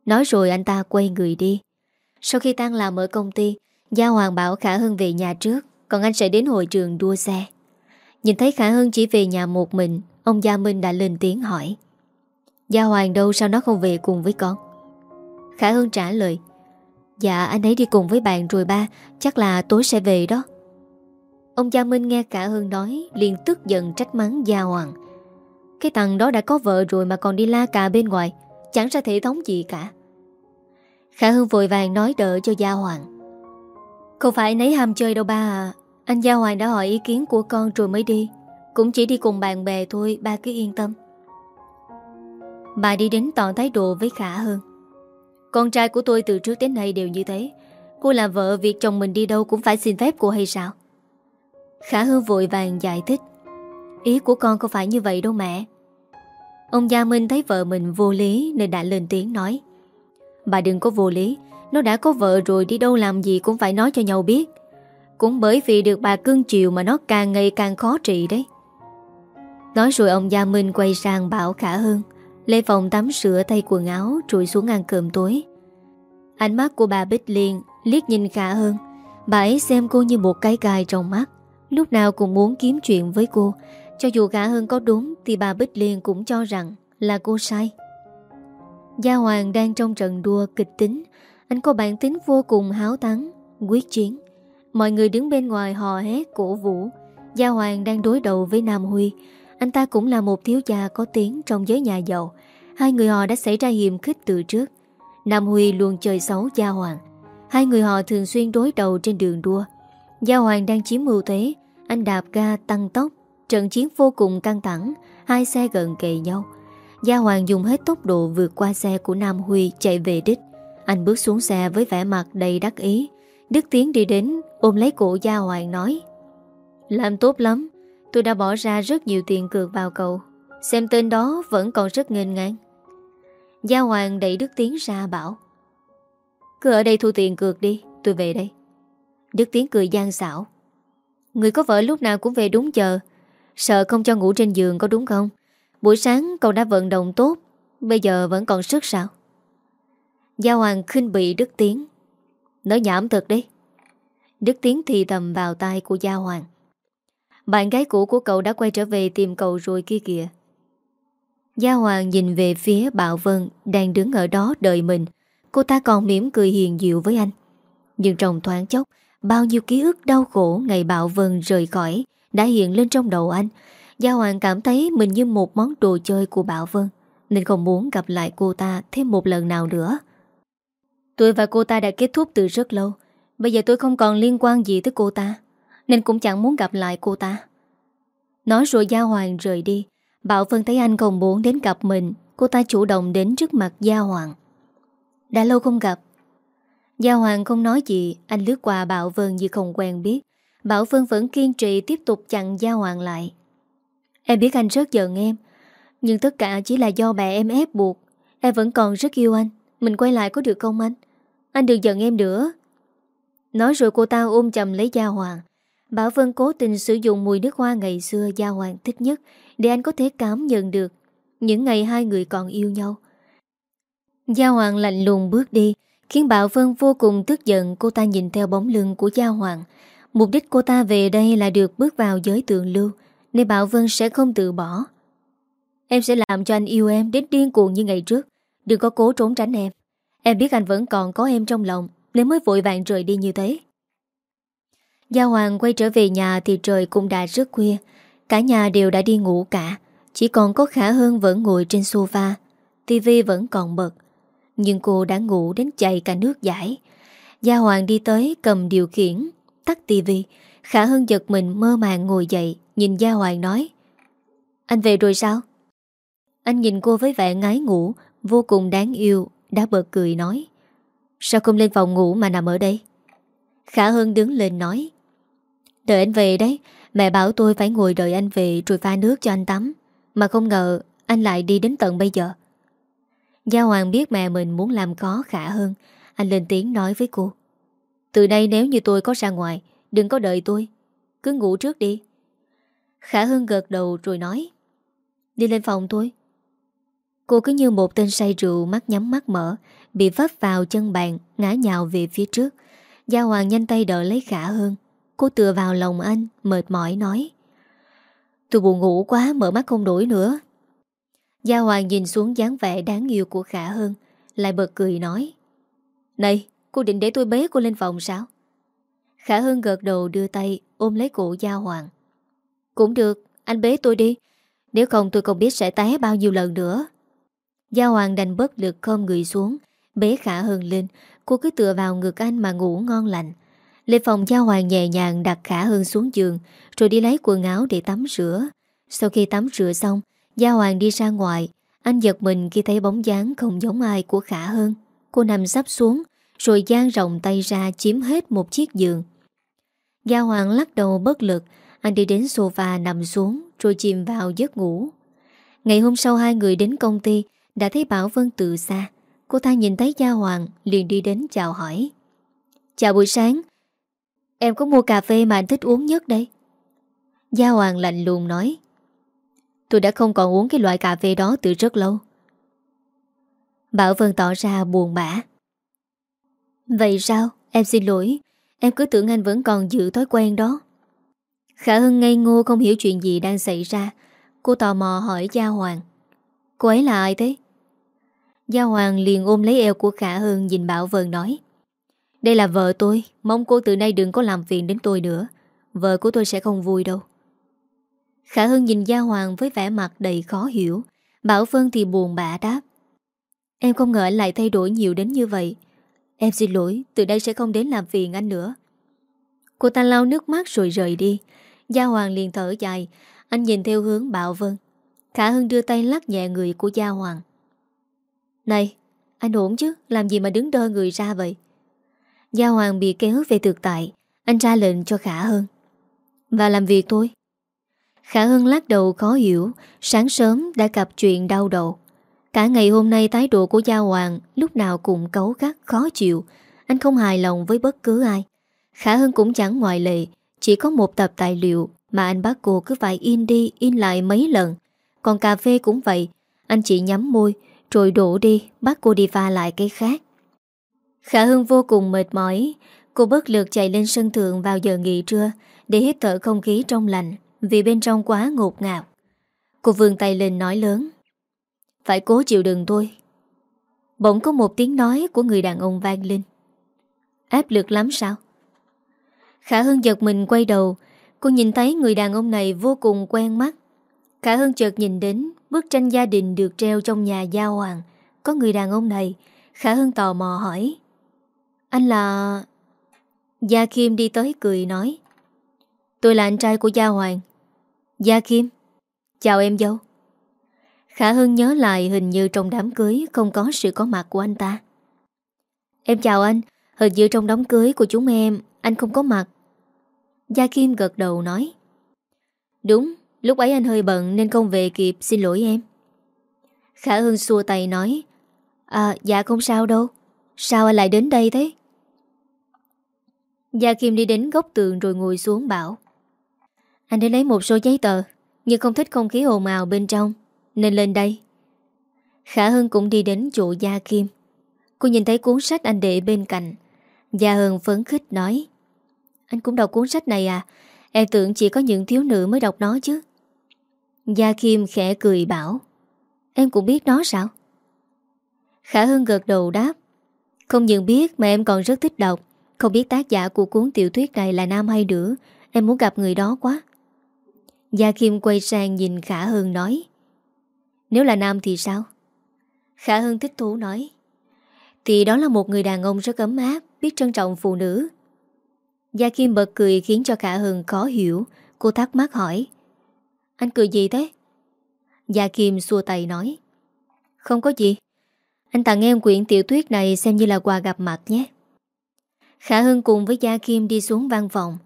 Nói rồi anh ta quay người đi. Sau khi tan làm ở công ty, Gia Hoàng bảo Khả Hưng về nhà trước, Còn anh sẽ đến hội trường đua xe. Nhìn thấy Khả Hưng chỉ về nhà một mình, Ông Gia Minh đã lên tiếng hỏi. Gia Hoàng đâu sao nó không về cùng với con? Khả Hưng trả lời. Dạ anh ấy đi cùng với bạn rồi ba, Chắc là tối sẽ về đó. Ông Gia Minh nghe khả Hưng nói, liền tức giận trách mắng Gia Hoàng. Cái thằng đó đã có vợ rồi mà còn đi la cà bên ngoài, Chẳng ra thể thống gì cả. Khả Hưng vội vàng nói đỡ cho Gia Hoàng. Không phải nấy ham chơi đâu ba à. Anh Gia Hoàng đã hỏi ý kiến của con rồi mới đi. Cũng chỉ đi cùng bạn bè thôi, Ba cứ yên tâm. Bà đi đến tỏ thái độ với Khả Hưng Con trai của tôi từ trước đến nay đều như thế. Cô là vợ, Việc chồng mình đi đâu cũng phải xin phép cô hay sao? Khả Hương vội vàng giải thích. Ý của con không phải như vậy đâu mẹ. Ông Gia Minh thấy vợ mình vô lý Nên đã lên tiếng nói. Bà đừng có vô lý. Nó đã có vợ rồi đi đâu làm gì cũng phải nói cho nhau biết. Cũng bởi vì được bà cưng chiều Mà nó càng ngày càng khó trị đấy. Nói rồi ông Gia Minh quay sang bảo Khả Hưng Lên phòng tắm sữa tay quần áo Trùi xuống ăn cơm tối. Ánh mắt của bà Bích Liên liếc nhìn Khả Hưng. Bà ấy xem cô như một cái gai trong mắt. Lúc nào cũng muốn kiếm chuyện với cô. Cho dù Khả Hưng có đúng Thì bà Bích Liên cũng cho rằng là cô sai. Gia Hoàng đang trong trận đua kịch tính. Anh có bản tính vô cùng háo thắng Quyết chiến. Mọi người đứng bên ngoài hò hét, cổ vũ. Gia Hoàng đang đối đầu với Nam Huy. Anh ta cũng là một thiếu gia có tiếng trong giới nhà giàu. Hai người họ đã xảy ra hiểm khích từ trước. Nam Huy luôn chơi xấu Gia Hoàng. Hai người họ thường xuyên đối đầu trên đường đua. Gia Hoàng đang chiếm ưu thế. Anh đạp ga tăng tốc. Trận chiến vô cùng căng thẳng. Hai xe gần kề nhau. Gia Hoàng dùng hết tốc độ vượt qua xe của Nam Huy chạy về đích. Anh bước xuống xe với vẻ mặt đầy đắc ý. Đức Tiến đi đến, ôm lấy cổ Gia Hoàng nói, Làm tốt lắm. Tôi đã bỏ ra rất nhiều tiền cược vào cậu. Xem tên đó vẫn còn rất nghênh ngang. Gia Hoàng đẩy Đức Tiến ra bảo, Cứ ở đây thu tiền cược đi, Tôi về đây. Đức Tiến cười gian xảo, Người có vợ lúc nào cũng về đúng giờ. Sợ không cho ngủ trên giường có đúng không? Buổi sáng cậu đã vận động tốt, Bây giờ vẫn còn sức sao? Gia Hoàng khinh bị Đức Tiến. Nói nhảm thật đi. Đức Tiến thì thầm vào tay của Gia Hoàng. Bạn gái cũ của cậu đã quay trở về tìm cậu rồi kia kìa. Gia Hoàng nhìn về phía Bảo Vân Đang đứng ở đó đợi mình. Cô ta còn mỉm cười hiền dịu với anh. Nhưng trong thoáng chốc, Bao nhiêu ký ức đau khổ ngày Bảo Vân rời khỏi Đã hiện lên trong đầu anh. Gia Hoàng cảm thấy mình như một món đồ chơi của Bảo Vân, Nên không muốn gặp lại cô ta thêm một lần nào nữa. Tôi và cô ta đã kết thúc từ rất lâu, Bây giờ tôi không còn liên quan gì tới cô ta, Nên cũng chẳng muốn gặp lại cô ta. Nói rồi Gia Hoàng rời đi, Bảo Vân thấy anh không muốn đến gặp mình, Cô ta chủ động đến trước mặt Gia Hoàng. Đã lâu không gặp. Gia Hoàng không nói gì, Anh lướt qua Bảo Vân như không quen biết. Bảo Vân vẫn kiên trì tiếp tục chặn Gia Hoàng lại. Em biết anh rất giận em. Nhưng tất cả chỉ là do bà em ép buộc. Em vẫn còn rất yêu anh. Mình quay lại có được không anh? Anh đừng giận em nữa. Nói rồi cô ta ôm chầm lấy Gia Hoàng. Bảo Vân cố tình sử dụng mùi nước hoa ngày xưa Gia Hoàng thích nhất Để anh có thể cảm nhận được Những ngày hai người còn yêu nhau. Gia Hoàng lạnh lùng bước đi, Khiến Bảo Vân vô cùng tức giận. Cô ta nhìn theo bóng lưng của Gia Hoàng. Mục đích cô ta về đây là được bước vào giới tượng lưu. Nên Bảo Vân sẽ không từ bỏ. Em sẽ làm cho anh yêu em Đến điên cuồng như ngày trước. Đừng có cố trốn tránh em. Em biết anh vẫn còn có em trong lòng, Nên mới vội vàng rời đi như thế. Gia Hoàng quay trở về nhà Thì trời cũng đã rất khuya. Cả nhà đều đã đi ngủ cả. Chỉ còn có Khả Hơn vẫn ngồi trên sofa. Tivi vẫn còn bật. Nhưng cô đã ngủ đến chạy cả nước giải. Gia Hoàng đi tới cầm điều khiển, Tắt tivi Khả Hân giật mình mơ màng ngồi dậy. Nhìn Gia Hoàng nói, Anh về rồi sao? Anh nhìn cô với vẻ ngái ngủ, Vô cùng đáng yêu, Đã bật cười nói, Sao không lên phòng ngủ mà nằm ở đây? Khả Hân đứng lên nói, Đợi anh về đấy, Mẹ bảo tôi phải ngồi đợi anh về Rồi pha nước cho anh tắm, Mà không ngờ anh lại đi đến tận bây giờ Gia Hoàng biết mẹ mình muốn làm khó Khả Hân, Anh lên tiếng nói với cô, Từ đây nếu như tôi có ra ngoài, Đừng có đợi tôi, Cứ ngủ trước đi Khả Hưng gật đầu rồi nói, Đi lên phòng thôi." Cô cứ như một tên say rượu mắt nhắm mắt mở, Bị vấp vào chân bàn, Ngã nhào về phía trước. Gia Hoàng nhanh tay đỡ lấy Khả Hưng. Cô tựa vào lòng anh, Mệt mỏi nói, Tôi buồn ngủ quá, mở mắt không đổi nữa. Gia Hoàng nhìn xuống dáng vẻ đáng yêu của Khả Hưng, Lại bật cười nói, Này, cô định để tôi bế cô lên phòng sao? Khả Hưng gật đầu đưa tay Ôm lấy cổ Gia Hoàng. Cũng được, anh bế tôi đi. Nếu không tôi không biết sẽ té bao nhiêu lần nữa. Gia Hoàng đành bất lực khom người xuống, Bế Khả hưng lên. Cô cứ tựa vào ngực anh mà ngủ ngon lành. Lên phòng Gia Hoàng nhẹ nhàng đặt Khả hưng xuống giường, Rồi đi lấy quần áo để tắm rửa. Sau khi tắm rửa xong Gia Hoàng đi ra ngoài. Anh giật mình khi thấy bóng dáng không giống ai của Khả hưng. Cô nằm sắp xuống, Rồi gian rộng tay ra chiếm hết một chiếc giường. Gia Hoàng lắc đầu bất lực anh đi đến sofa nằm xuống Rồi chìm vào giấc ngủ. Ngày hôm sau hai người đến công ty, Đã thấy Bảo Vân từ xa. Cô ta nhìn thấy Gia Hoàng, liền đi đến chào hỏi. Chào buổi sáng. Em có mua cà phê mà anh thích uống nhất đây? Gia Hoàng lạnh lùng nói. Tôi đã không còn uống cái loại cà phê đó từ rất lâu. Bảo Vân tỏ ra buồn bã. Vậy sao? Em xin lỗi. Em cứ tưởng anh vẫn còn giữ thói quen đó. Khả Hưng ngây ngô không hiểu chuyện gì đang xảy ra. Cô tò mò hỏi Gia Hoàng. Cô ấy là ai thế? Gia Hoàng liền ôm lấy eo của Khả Hưng nhìn Bảo Vân nói. Đây là vợ tôi, Mong cô từ nay đừng có làm phiền đến tôi nữa. Vợ của tôi sẽ không vui đâu. Khả Hưng nhìn Gia Hoàng với vẻ mặt đầy khó hiểu. Bảo Vân thì buồn bã đáp. Em không ngờ anh lại thay đổi nhiều đến như vậy. Em xin lỗi, Từ đây sẽ không đến làm phiền anh nữa. Cô ta lau nước mắt rồi rời đi. Gia Hoàng liền thở dài. Anh nhìn theo hướng Bảo Vân. Khả Hưng đưa tay lắc nhẹ người của Gia Hoàng. Này, Anh ổn chứ? Làm gì mà đứng đơ người ra vậy? Gia Hoàng bị kéo về thực tại. Anh ra lệnh cho Khả Hưng. Và làm việc thôi. Khả Hưng lắc đầu khó hiểu. Sáng sớm đã gặp chuyện đau đầu. Cả ngày hôm nay thái độ của Gia Hoàng Lúc nào cũng cấu gắt, khó chịu. Anh không hài lòng với bất cứ ai. Khả Hưng cũng chẳng ngoại lệ. Chỉ có một tập tài liệu Mà anh bác cô cứ phải in đi, in lại mấy lần. Còn cà phê cũng vậy. Anh chỉ nhắm môi, Rồi đổ đi. Bác cô đi pha lại cái khác. Khả Hưng vô cùng mệt mỏi. Cô bất lực chạy lên sân thượng vào giờ nghỉ trưa, Để hít thở không khí trong lành, Vì bên trong quá ngột ngạt. Cô vươn tay lên nói lớn. Phải cố chịu đựng thôi. Bỗng có một tiếng nói của người đàn ông vang lên. Áp lực lắm sao? Khả Hân giật mình quay đầu. Cô nhìn thấy người đàn ông này vô cùng quen mắt. Khả Hân chợt nhìn đến Bức tranh gia đình được treo trong nhà Gia Hoàng. Có người đàn ông này. Khả Hân tò mò hỏi. Anh là... Gia Kim đi tới cười nói. Tôi là anh trai của Gia Hoàng. Gia Kim, Chào em dâu. Khả Hưng nhớ lại hình như trong đám cưới Không có sự có mặt của anh ta. Em chào anh. Hình như trong đám cưới của chúng em, Anh không có mặt. Gia Kim gật đầu nói, Đúng, Lúc ấy anh hơi bận nên không về kịp, Xin lỗi em. Khả Hưng xua tay nói À dạ không sao đâu, Sao anh lại đến đây thế? Gia Kim đi đến góc tường rồi ngồi xuống bảo, Anh đến lấy một số giấy tờ, Nhưng không thích không khí ồn ào bên trong, Nên lên đây. Khả Hưng cũng đi đến chỗ Gia Kim. Cô nhìn thấy cuốn sách anh để bên cạnh. Gia Hưng phấn khích nói anh cũng đọc cuốn sách này à? Em tưởng chỉ có những thiếu nữ mới đọc nó chứ. Gia Kim khẽ cười bảo, Em cũng biết nó sao? Khả Hưng gật đầu đáp, Không những biết mà em còn rất thích đọc. Không biết tác giả của cuốn tiểu thuyết này là nam hay nữ, Em muốn gặp người đó quá. Gia Kim quay sang nhìn Khả Hưng nói, Nếu là nam thì sao? Khả Hưng thích thú nói, Thì đó là một người đàn ông rất ấm áp, Biết trân trọng phụ nữ. Gia Kim bật cười khiến cho Khả Hưng khó hiểu. Cô thắc mắc hỏi, Anh cười gì thế? Gia Kim xua tay nói, Không có gì. Anh tặng em quyển tiểu thuyết này xem như là quà gặp mặt nhé. Khả Hưng cùng với Gia Kim đi xuống văn phòng.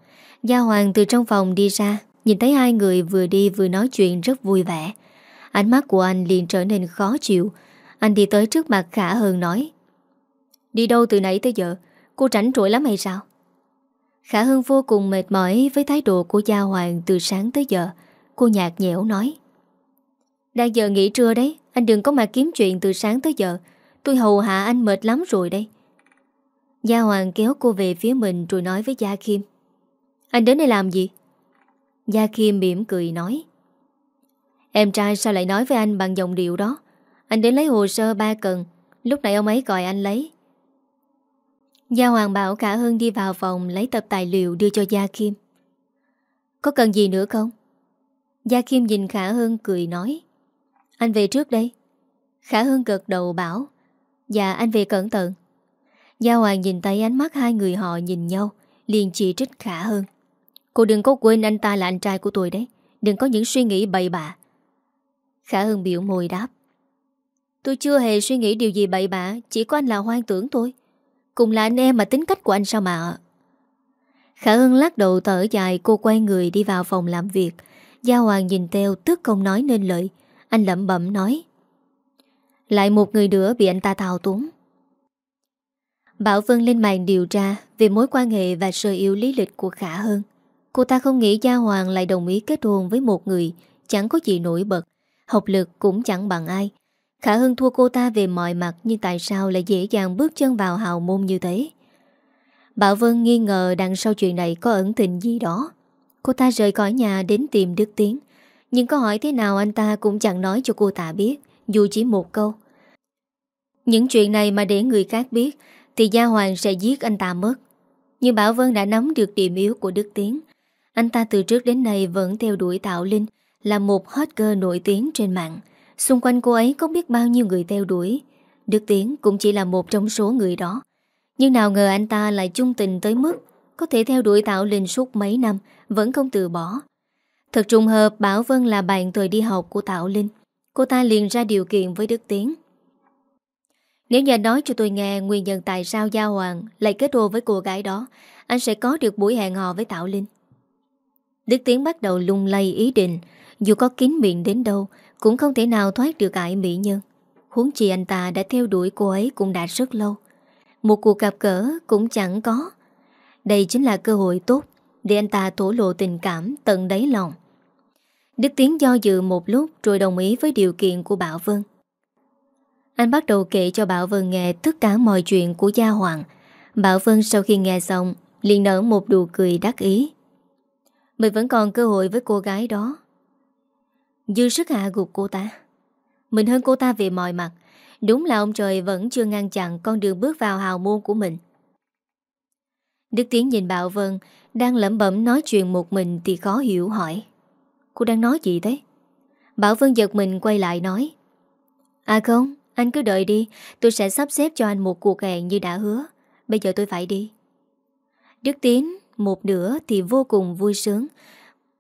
Gia Hoàng từ trong phòng đi ra, Nhìn thấy hai người vừa đi vừa nói chuyện rất vui vẻ. Ánh mắt của anh liền trở nên khó chịu. Anh đi tới trước mặt Khả Hưng nói, Đi đâu từ nãy tới giờ? Cô tránh trội lắm hay sao? Khả Hưng vô cùng mệt mỏi Với thái độ của Gia Hoàng từ sáng tới giờ. Cô nhạt nhẽo nói. Đang giờ nghỉ trưa đấy, Anh đừng có mà kiếm chuyện từ sáng tới giờ. Tôi hầu hạ anh mệt lắm rồi đây. Gia Hoàng kéo cô về phía mình Rồi nói với Gia Kim Anh đến đây làm gì? Gia Kim mỉm cười nói. Em trai sao lại nói với anh bằng giọng điệu đó? Anh đến lấy hồ sơ ba cần. Lúc nãy ông ấy gọi anh lấy. Gia Hoàng bảo cả Hưng đi vào phòng Lấy tập tài liệu đưa cho Gia Kim. Có cần gì nữa không? Gia Kim nhìn Khả Hưng cười nói, Anh về trước đây. Khả Hưng gật đầu bảo Dạ anh về cẩn thận. Gia Hoàng nhìn thấy ánh mắt hai người họ nhìn nhau, liền chỉ trích Khả Hưng. Cô đừng có quên anh ta là anh trai của tôi đấy, Đừng có những suy nghĩ bậy bạ. Khả Hưng biểu môi đáp, Tôi chưa hề suy nghĩ điều gì bậy bạ, Chỉ có anh là hoang tưởng thôi. Cùng là anh em mà tính cách của anh sao mà? Khả Hưng lắc đầu thở dài, Cô quay người đi vào phòng làm việc. Gia Hoàng nhìn theo tức không nói nên lời. Anh lẩm bẩm nói, Lại một người nữa bị anh ta thao túng. Bảo Vân lên mạng điều tra Về mối quan hệ và sơ yêu lý lịch của Khả Hân Cô ta không nghĩ Gia Hoàng lại đồng ý kết hôn với một người, Chẳng có gì nổi bật. Học lực cũng chẳng bằng ai. Khả Hưng thua cô ta về mọi mặt, Nhưng tại sao lại dễ dàng bước chân vào hào môn như thế? Bảo Vân nghi ngờ đằng sau chuyện này có ẩn tình gì đó. Cô ta rời khỏi nhà đến tìm Đức Tiến. Nhưng có hỏi thế nào anh ta cũng chẳng nói cho cô ta biết, Dù chỉ một câu. Những chuyện này mà để người khác biết, Thì Gia Hoàng sẽ giết anh ta mất. Nhưng Bảo Vân đã nắm được điểm yếu của Đức Tiến. Anh ta từ trước đến nay vẫn theo đuổi Tạo Linh, Là một hot girl nổi tiếng trên mạng. Xung quanh cô ấy có biết bao nhiêu người theo đuổi. Đức Tiến cũng chỉ là một trong số người đó. Nhưng nào ngờ anh ta lại chung tình tới mức Có thể theo đuổi Tạo Linh suốt mấy năm, Vẫn không từ bỏ. Thật trùng hợp, Bảo Vân là bạn thời đi học của Tạo Linh. Cô ta liền ra điều kiện với Đức Tiến. Nếu nhà nói cho tôi nghe Nguyên nhân tại sao Gia Hoàng Lại kết hôn với cô gái đó, Anh sẽ có được buổi hẹn hò với Tạo Linh. Đức Tiến bắt đầu lung lay ý định, Dù có kín miệng đến đâu cũng không thể nào thoát được ải mỹ nhân. Huống chi anh ta đã theo đuổi cô ấy cũng đã rất lâu. Một cuộc gặp gỡ cũng chẳng có. Đây chính là cơ hội tốt Để anh ta thổ lộ tình cảm tận đáy lòng. Đức Tiến do dự một lúc Rồi đồng ý với điều kiện của Bảo Vân. Anh bắt đầu kể cho Bảo Vân nghe Tất cả mọi chuyện của Gia Hoàng. Bảo Vân sau khi nghe xong liền nở một đùa cười đắc ý. Mình vẫn còn cơ hội với cô gái đó. Dư sức hạ gục cô ta? Mình hơn cô ta về mọi mặt. Đúng là ông trời vẫn chưa ngăn chặn Con đường bước vào hào môn của mình. Đức Tiến nhìn Bảo Vân Đang lẩm bẩm nói chuyện một mình Thì khó hiểu hỏi Cô đang nói gì thế? Bảo Vân giật mình quay lại nói À không, anh cứ đợi đi Tôi sẽ sắp xếp cho anh một cuộc hẹn như đã hứa. Bây giờ tôi phải đi. Đức Tiến một nửa thì vô cùng vui sướng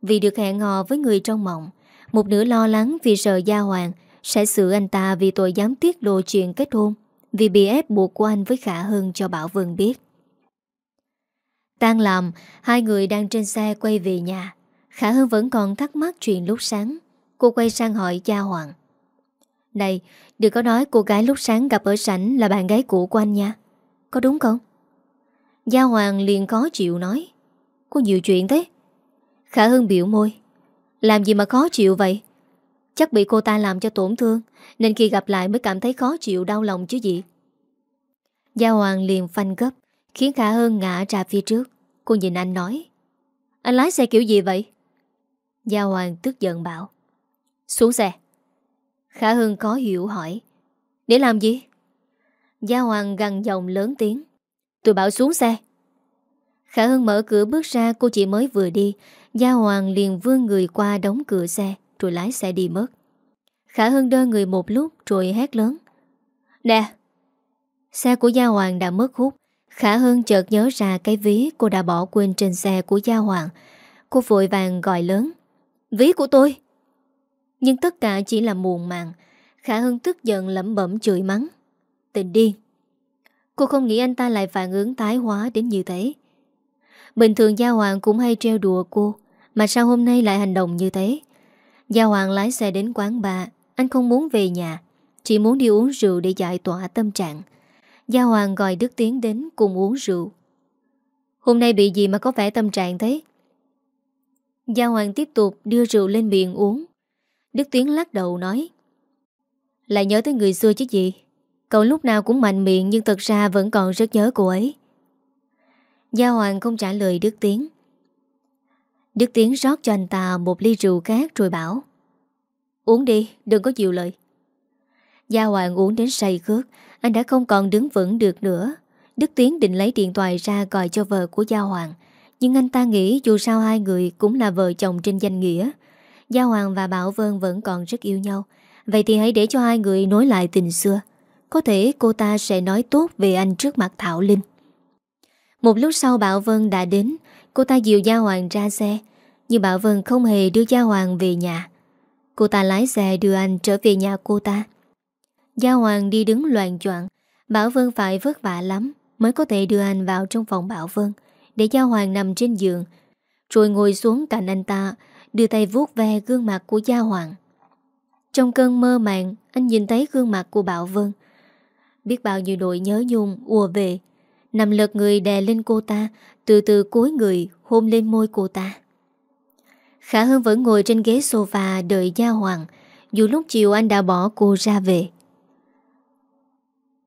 Vì được hẹn hò với người trong mộng một nửa lo lắng vì sợ Gia Hoàng Sẽ xử anh ta vì tội dám tiết lộ chuyện kết hôn, Vì bị ép buộc của anh với Khả Hơn cho Bảo Vân biết. Tan làm Hai người đang trên xe quay về nhà. Khả Hơn vẫn còn thắc mắc chuyện lúc sáng. Cô quay sang hỏi Gia Hoàng. Này, Đừng có nói cô gái lúc sáng gặp ở sảnh Là bạn gái cũ của anh nha. Có đúng không? Gia Hoàng liền có chịu nói. Có nhiều chuyện thế. Khả Hưng biểu môi làm gì mà khó chịu vậy? Chắc bị cô ta làm cho tổn thương, Nên khi gặp lại mới cảm thấy khó chịu, đau lòng chứ gì. Gia Hoàng liền phanh gấp, Khiến Khả Hơn ngã ra phía trước. Cô nhìn anh nói, Anh lái xe kiểu gì vậy? Gia Hoàng tức giận bảo, Xuống xe. Khả Hưng có hiểu hỏi, Để làm gì? Gia Hoàng gằn giọng lớn tiếng, Tôi bảo xuống xe. Khả Hưng mở cửa bước ra, cô chị mới vừa đi Gia Hoàng liền vươn người qua đóng cửa xe, Rồi lái xe đi mất. Khả Hưng đơ người một lúc rồi hét lớn. Nè! Xe của Gia Hoàng đã mất hút. Khả Hưng chợt nhớ ra cái ví cô đã bỏ quên trên xe của Gia Hoàng. Cô vội vàng gọi lớn. Ví của tôi! Nhưng tất cả chỉ là muộn màng. Khả Hưng tức giận lẩm bẩm chửi mắng. Tình điên Cô không nghĩ anh ta lại phản ứng tái hóa đến như thế. Bình thường Gia Hoàng cũng hay treo đùa cô mà sao hôm nay lại hành động như thế? Gia Hoàng lái xe đến quán bà Anh không muốn về nhà, Chỉ muốn đi uống rượu để giải tỏa tâm trạng. Gia Hoàng gọi Đức Tiến đến cùng uống rượu. Hôm nay bị gì mà có vẻ tâm trạng thế? Gia Hoàng tiếp tục đưa rượu lên miệng uống. Đức Tiến lắc đầu nói, Lại nhớ tới người xưa chứ gì? Cậu lúc nào cũng mạnh miệng Nhưng thật ra vẫn còn rất nhớ cô ấy. Gia Hoàng không trả lời Đức Tiến. Đức Tiến rót cho anh ta một ly rượu khác rồi bảo Uống đi, đừng có chịu lời. Gia Hoàng uống đến say khước Anh đã không còn đứng vững được nữa. Đức Tiến định lấy điện thoại ra gọi cho vợ của Gia Hoàng Nhưng anh ta nghĩ dù sao hai người cũng là vợ chồng trên danh nghĩa. Gia Hoàng và Bảo Vân vẫn còn rất yêu nhau Vậy thì hãy để cho hai người nối lại tình xưa. Có thể cô ta sẽ nói tốt về anh trước mặt Thảo Linh. Một lúc sau Bảo Vân đã đến Cô ta dìu Gia Hoàng ra xe, Nhưng Bảo Vân không hề đưa Gia Hoàng về nhà. Cô ta lái xe đưa anh trở về nhà cô ta. Gia Hoàng đi đứng loạn choạng, Bảo Vân phải vất vả lắm Mới có thể đưa anh vào trong phòng Bảo Vân Để Gia Hoàng nằm trên giường, Rồi ngồi xuống cạnh anh ta, Đưa tay vuốt ve gương mặt của Gia Hoàng. Trong cơn mơ màng, Anh nhìn thấy gương mặt của Bảo Vân. Biết bao nhiêu nỗi nhớ nhung ùa về Nằm lật người đè lên cô ta, Từ từ cúi người hôn lên môi cô ta. Khả Hân vẫn ngồi trên ghế sofa đợi Gia Hoàng, Dù lúc chiều anh đã bỏ cô ra về.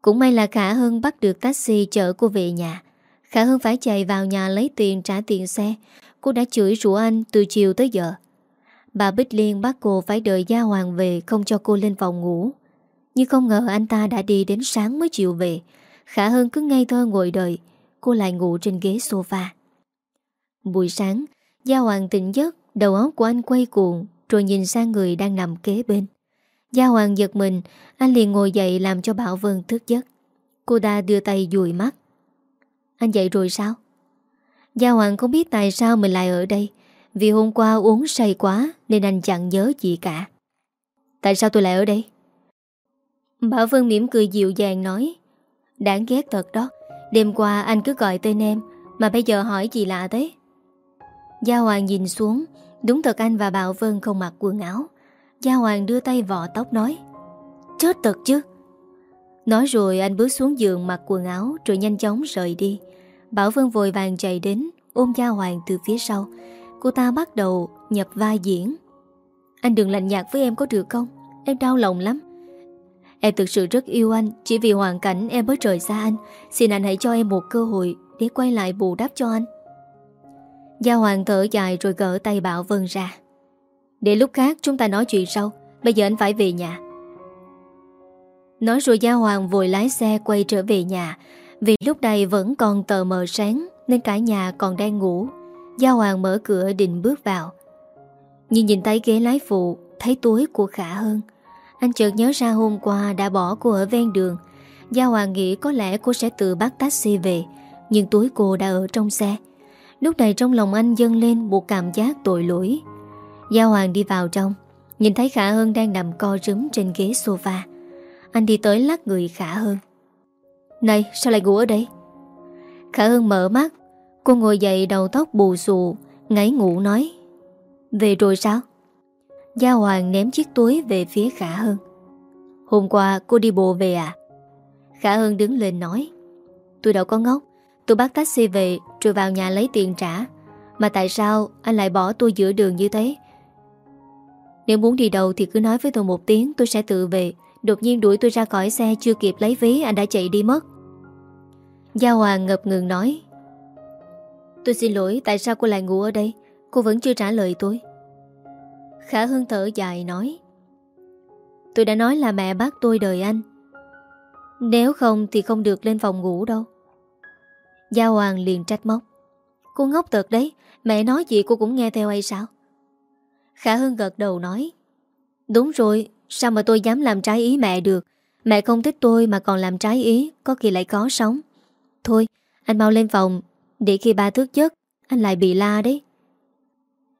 Cũng may là Khả Hân bắt được taxi chở cô về nhà. Khả Hân phải chạy vào nhà lấy tiền trả tiền xe. Cô đã chửi rủa anh từ chiều tới giờ. Bà Bích Liên bắt cô phải đợi Gia Hoàng về Không cho cô lên phòng ngủ. Nhưng không ngờ anh ta đã đi đến sáng mới chịu về. Khả Hân cứ ngây thơ ngồi đợi, Cô lại ngủ trên ghế sofa. Buổi sáng, Gia Hoàng tỉnh giấc, Đầu óc của anh quay cuồng, Rồi nhìn sang người đang nằm kế bên. Gia Hoàng giật mình, Anh liền ngồi dậy làm cho Bảo Vân thức giấc. Cô ta đưa tay dùi mắt. Anh dậy rồi sao? Gia Hoàng không biết tại sao mình lại ở đây. Vì hôm qua uống say quá, Nên anh chẳng nhớ gì cả. Tại sao tôi lại ở đây? Bảo Vân mỉm cười dịu dàng nói. Đáng ghét thật đó. Đêm qua anh cứ gọi tên em, Mà bây giờ hỏi gì lạ thế? Gia Hoàng nhìn xuống, Đúng thật anh và Bảo Vân không mặc quần áo. Gia Hoàng đưa tay vò tóc nói, Chết thật chứ. Nói rồi anh bước xuống giường mặc quần áo Rồi nhanh chóng rời đi. Bảo Vân vội vàng chạy đến, Ôm Gia Hoàng từ phía sau. Cô ta bắt đầu nhập vai diễn. Anh đừng lạnh nhạt với em có được không? Em đau lòng lắm. Em thực sự rất yêu anh. Chỉ vì hoàn cảnh em mới rời xa anh, Xin anh hãy cho em một cơ hội Để quay lại bù đắp cho anh. Gia Hoàng thở dài rồi gỡ tay Bảo Vân ra. Để lúc khác chúng ta nói chuyện sau. Bây giờ anh phải về nhà. Nói rồi Gia Hoàng vội lái xe quay trở về nhà. Vì lúc này vẫn còn tờ mờ sáng, Nên cả nhà còn đang ngủ. Gia Hoàng mở cửa định bước vào. Nhưng nhìn thấy ghế lái phụ, Thấy túi của Khả hơn anh chợt nhớ ra hôm qua đã bỏ cô ở ven đường. Gia Hoàng nghĩ có lẽ cô sẽ tự bắt taxi về, Nhưng túi cô đã ở trong xe. Lúc này trong lòng anh dâng lên một cảm giác tội lỗi. Gia Hoàng đi vào trong, Nhìn thấy Khả Hơn đang nằm co rúm trên ghế sofa. Anh đi tới lắc người Khả Hơn Này, sao lại ngủ ở đây? Khả Hơn mở mắt, Cô ngồi dậy đầu tóc bù xù, Ngáy ngủ nói, Về rồi sao? Gia Hoàng ném chiếc túi về phía Khả Hân. Hôm qua cô đi bộ về à? Khả Hân đứng lên nói, Tôi đâu có ngốc. Tôi bắt taxi về rồi vào nhà lấy tiền trả. Mà tại sao anh lại bỏ tôi giữa đường như thế? Nếu muốn đi đâu thì cứ nói với tôi một tiếng, Tôi sẽ tự về. Đột nhiên đuổi tôi ra khỏi xe chưa kịp lấy ví, Anh đã chạy đi mất. Gia Hoàng ngập ngừng nói, Tôi xin lỗi, tại sao cô lại ngủ ở đây? Cô vẫn chưa trả lời tôi. Khả Hưng thở dài nói, Tôi đã nói là mẹ bác tôi đời anh. Nếu không thì không được lên phòng ngủ đâu. Gia Hoàng liền trách móc, Cô ngốc thật đấy, Mẹ nói gì cô cũng nghe theo hay sao? Khả Hưng gật đầu nói, Đúng rồi, Sao mà tôi dám làm trái ý mẹ được? Mẹ không thích tôi mà còn làm trái ý, Có khi lại có sống. Thôi, anh mau lên phòng, Để khi ba thức giấc, Anh lại bị la đấy.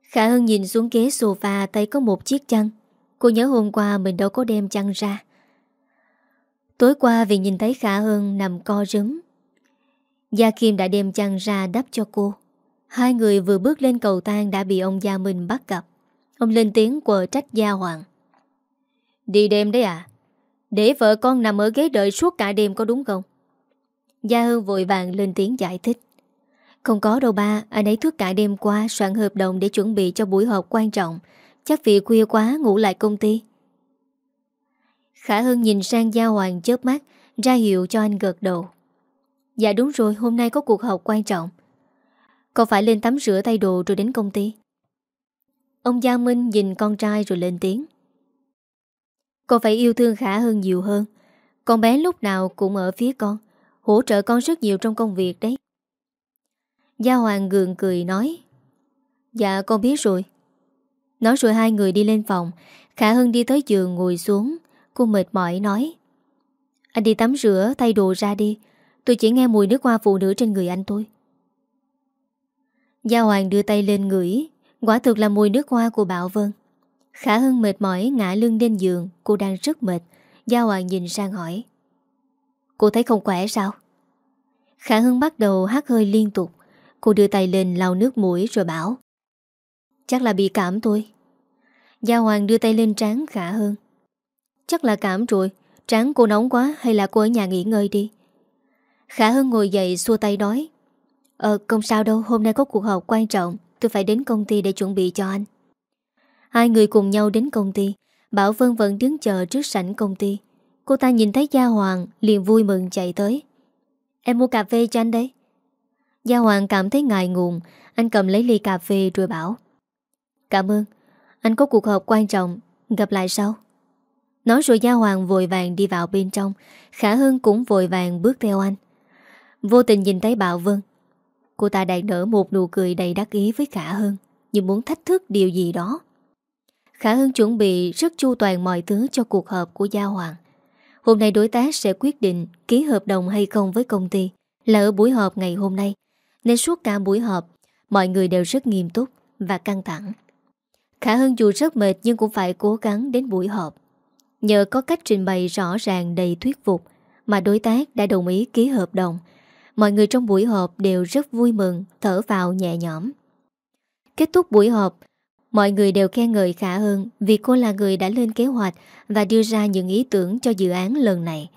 Khả Hân nhìn xuống ghế sofa, Tay có một chiếc chăn. Cô nhớ hôm qua mình đâu có đem chăn ra. Tối qua vì nhìn thấy Khả Hân nằm co rúm. Gia Kim đã đem chăn ra đắp cho cô. Hai người vừa bước lên cầu thang đã bị ông Gia Minh bắt gặp. Ông lên tiếng quờ trách Gia Hoàng. Đi đêm đấy à? Để vợ con nằm ở ghế đợi suốt cả đêm có đúng không? Gia Hương vội vàng lên tiếng giải thích. Không có đâu ba Anh ấy thức cả đêm qua, soạn hợp đồng để chuẩn bị cho buổi họp quan trọng. Chắc vì khuya quá, ngủ lại công ty. Khả Hưng nhìn sang Gia Hoàng chớp mắt, Ra hiệu cho anh gật đầu. Dạ đúng rồi, hôm nay có cuộc họp quan trọng. Con phải lên tắm rửa tay đồ rồi đến công ty? Ông gia Minh nhìn con trai rồi lên tiếng. Con phải yêu thương Khả hơn nhiều hơn. Con bé lúc nào cũng ở phía con, Hỗ trợ con rất nhiều trong công việc đấy. Gia Hoàng gượng cười nói Dạ con biết rồi. Nói rồi hai người đi lên phòng. Khả Hưng đi tới giường ngồi xuống. Cô mệt mỏi nói, Anh đi tắm rửa, thay đồ ra đi. Tôi chỉ nghe mùi nước hoa phụ nữ trên người anh thôi. Gia Hoàng đưa tay lên ngửi. Quả thực là mùi nước hoa của Bảo Vân. Khả Hưng mệt mỏi ngã lưng lên giường. Cô đang rất mệt. Gia Hoàng nhìn sang hỏi, Cô thấy không khỏe sao? Khả Hưng bắt đầu hát hơi liên tục. Cô đưa tay lên lau nước mũi rồi bảo, Chắc là bị cảm thôi. Gia Hoàng đưa tay lên trán khả hơn. Chắc là cảm rồi, Trán cô nóng quá hay là cô ở nhà nghỉ ngơi đi? Khả hơn ngồi dậy xua tay nói Ờ không sao đâu, Hôm nay có cuộc họp quan trọng, Tôi phải đến công ty để chuẩn bị cho anh. Hai người cùng nhau đến công ty, Bảo Vân vẫn đứng chờ trước sảnh công ty. Cô ta nhìn thấy Gia Hoàng liền vui mừng chạy tới. Em mua cà phê cho anh đấy. Gia Hoàng cảm thấy ngại ngùng. Anh cầm lấy ly cà phê rồi bảo, Cảm ơn. Anh có cuộc họp quan trọng, Gặp lại sau. Nói rồi Gia Hoàng vội vàng đi vào bên trong. Khả Hưng cũng vội vàng bước theo anh. Vô tình nhìn thấy Bảo Vân. Cô ta đang nở một nụ cười đầy đắc ý với Khả Hưng, Như muốn thách thức điều gì đó. Khả Hưng chuẩn bị rất chu toàn mọi thứ cho cuộc họp của Gia Hoàng. Hôm nay đối tác sẽ quyết định ký hợp đồng hay không với công ty là ở buổi họp ngày hôm nay. Nên suốt cả buổi họp, mọi người đều rất nghiêm túc và căng thẳng. Khả Hân dù rất mệt nhưng cũng phải cố gắng đến buổi họp. Nhờ có cách trình bày rõ ràng đầy thuyết phục mà đối tác đã đồng ý ký hợp đồng. Mọi người trong buổi họp đều rất vui mừng, thở vào nhẹ nhõm. Kết thúc buổi họp, mọi người đều khen ngợi Khả Hân vì cô là người đã lên kế hoạch và đưa ra những ý tưởng cho dự án lần này.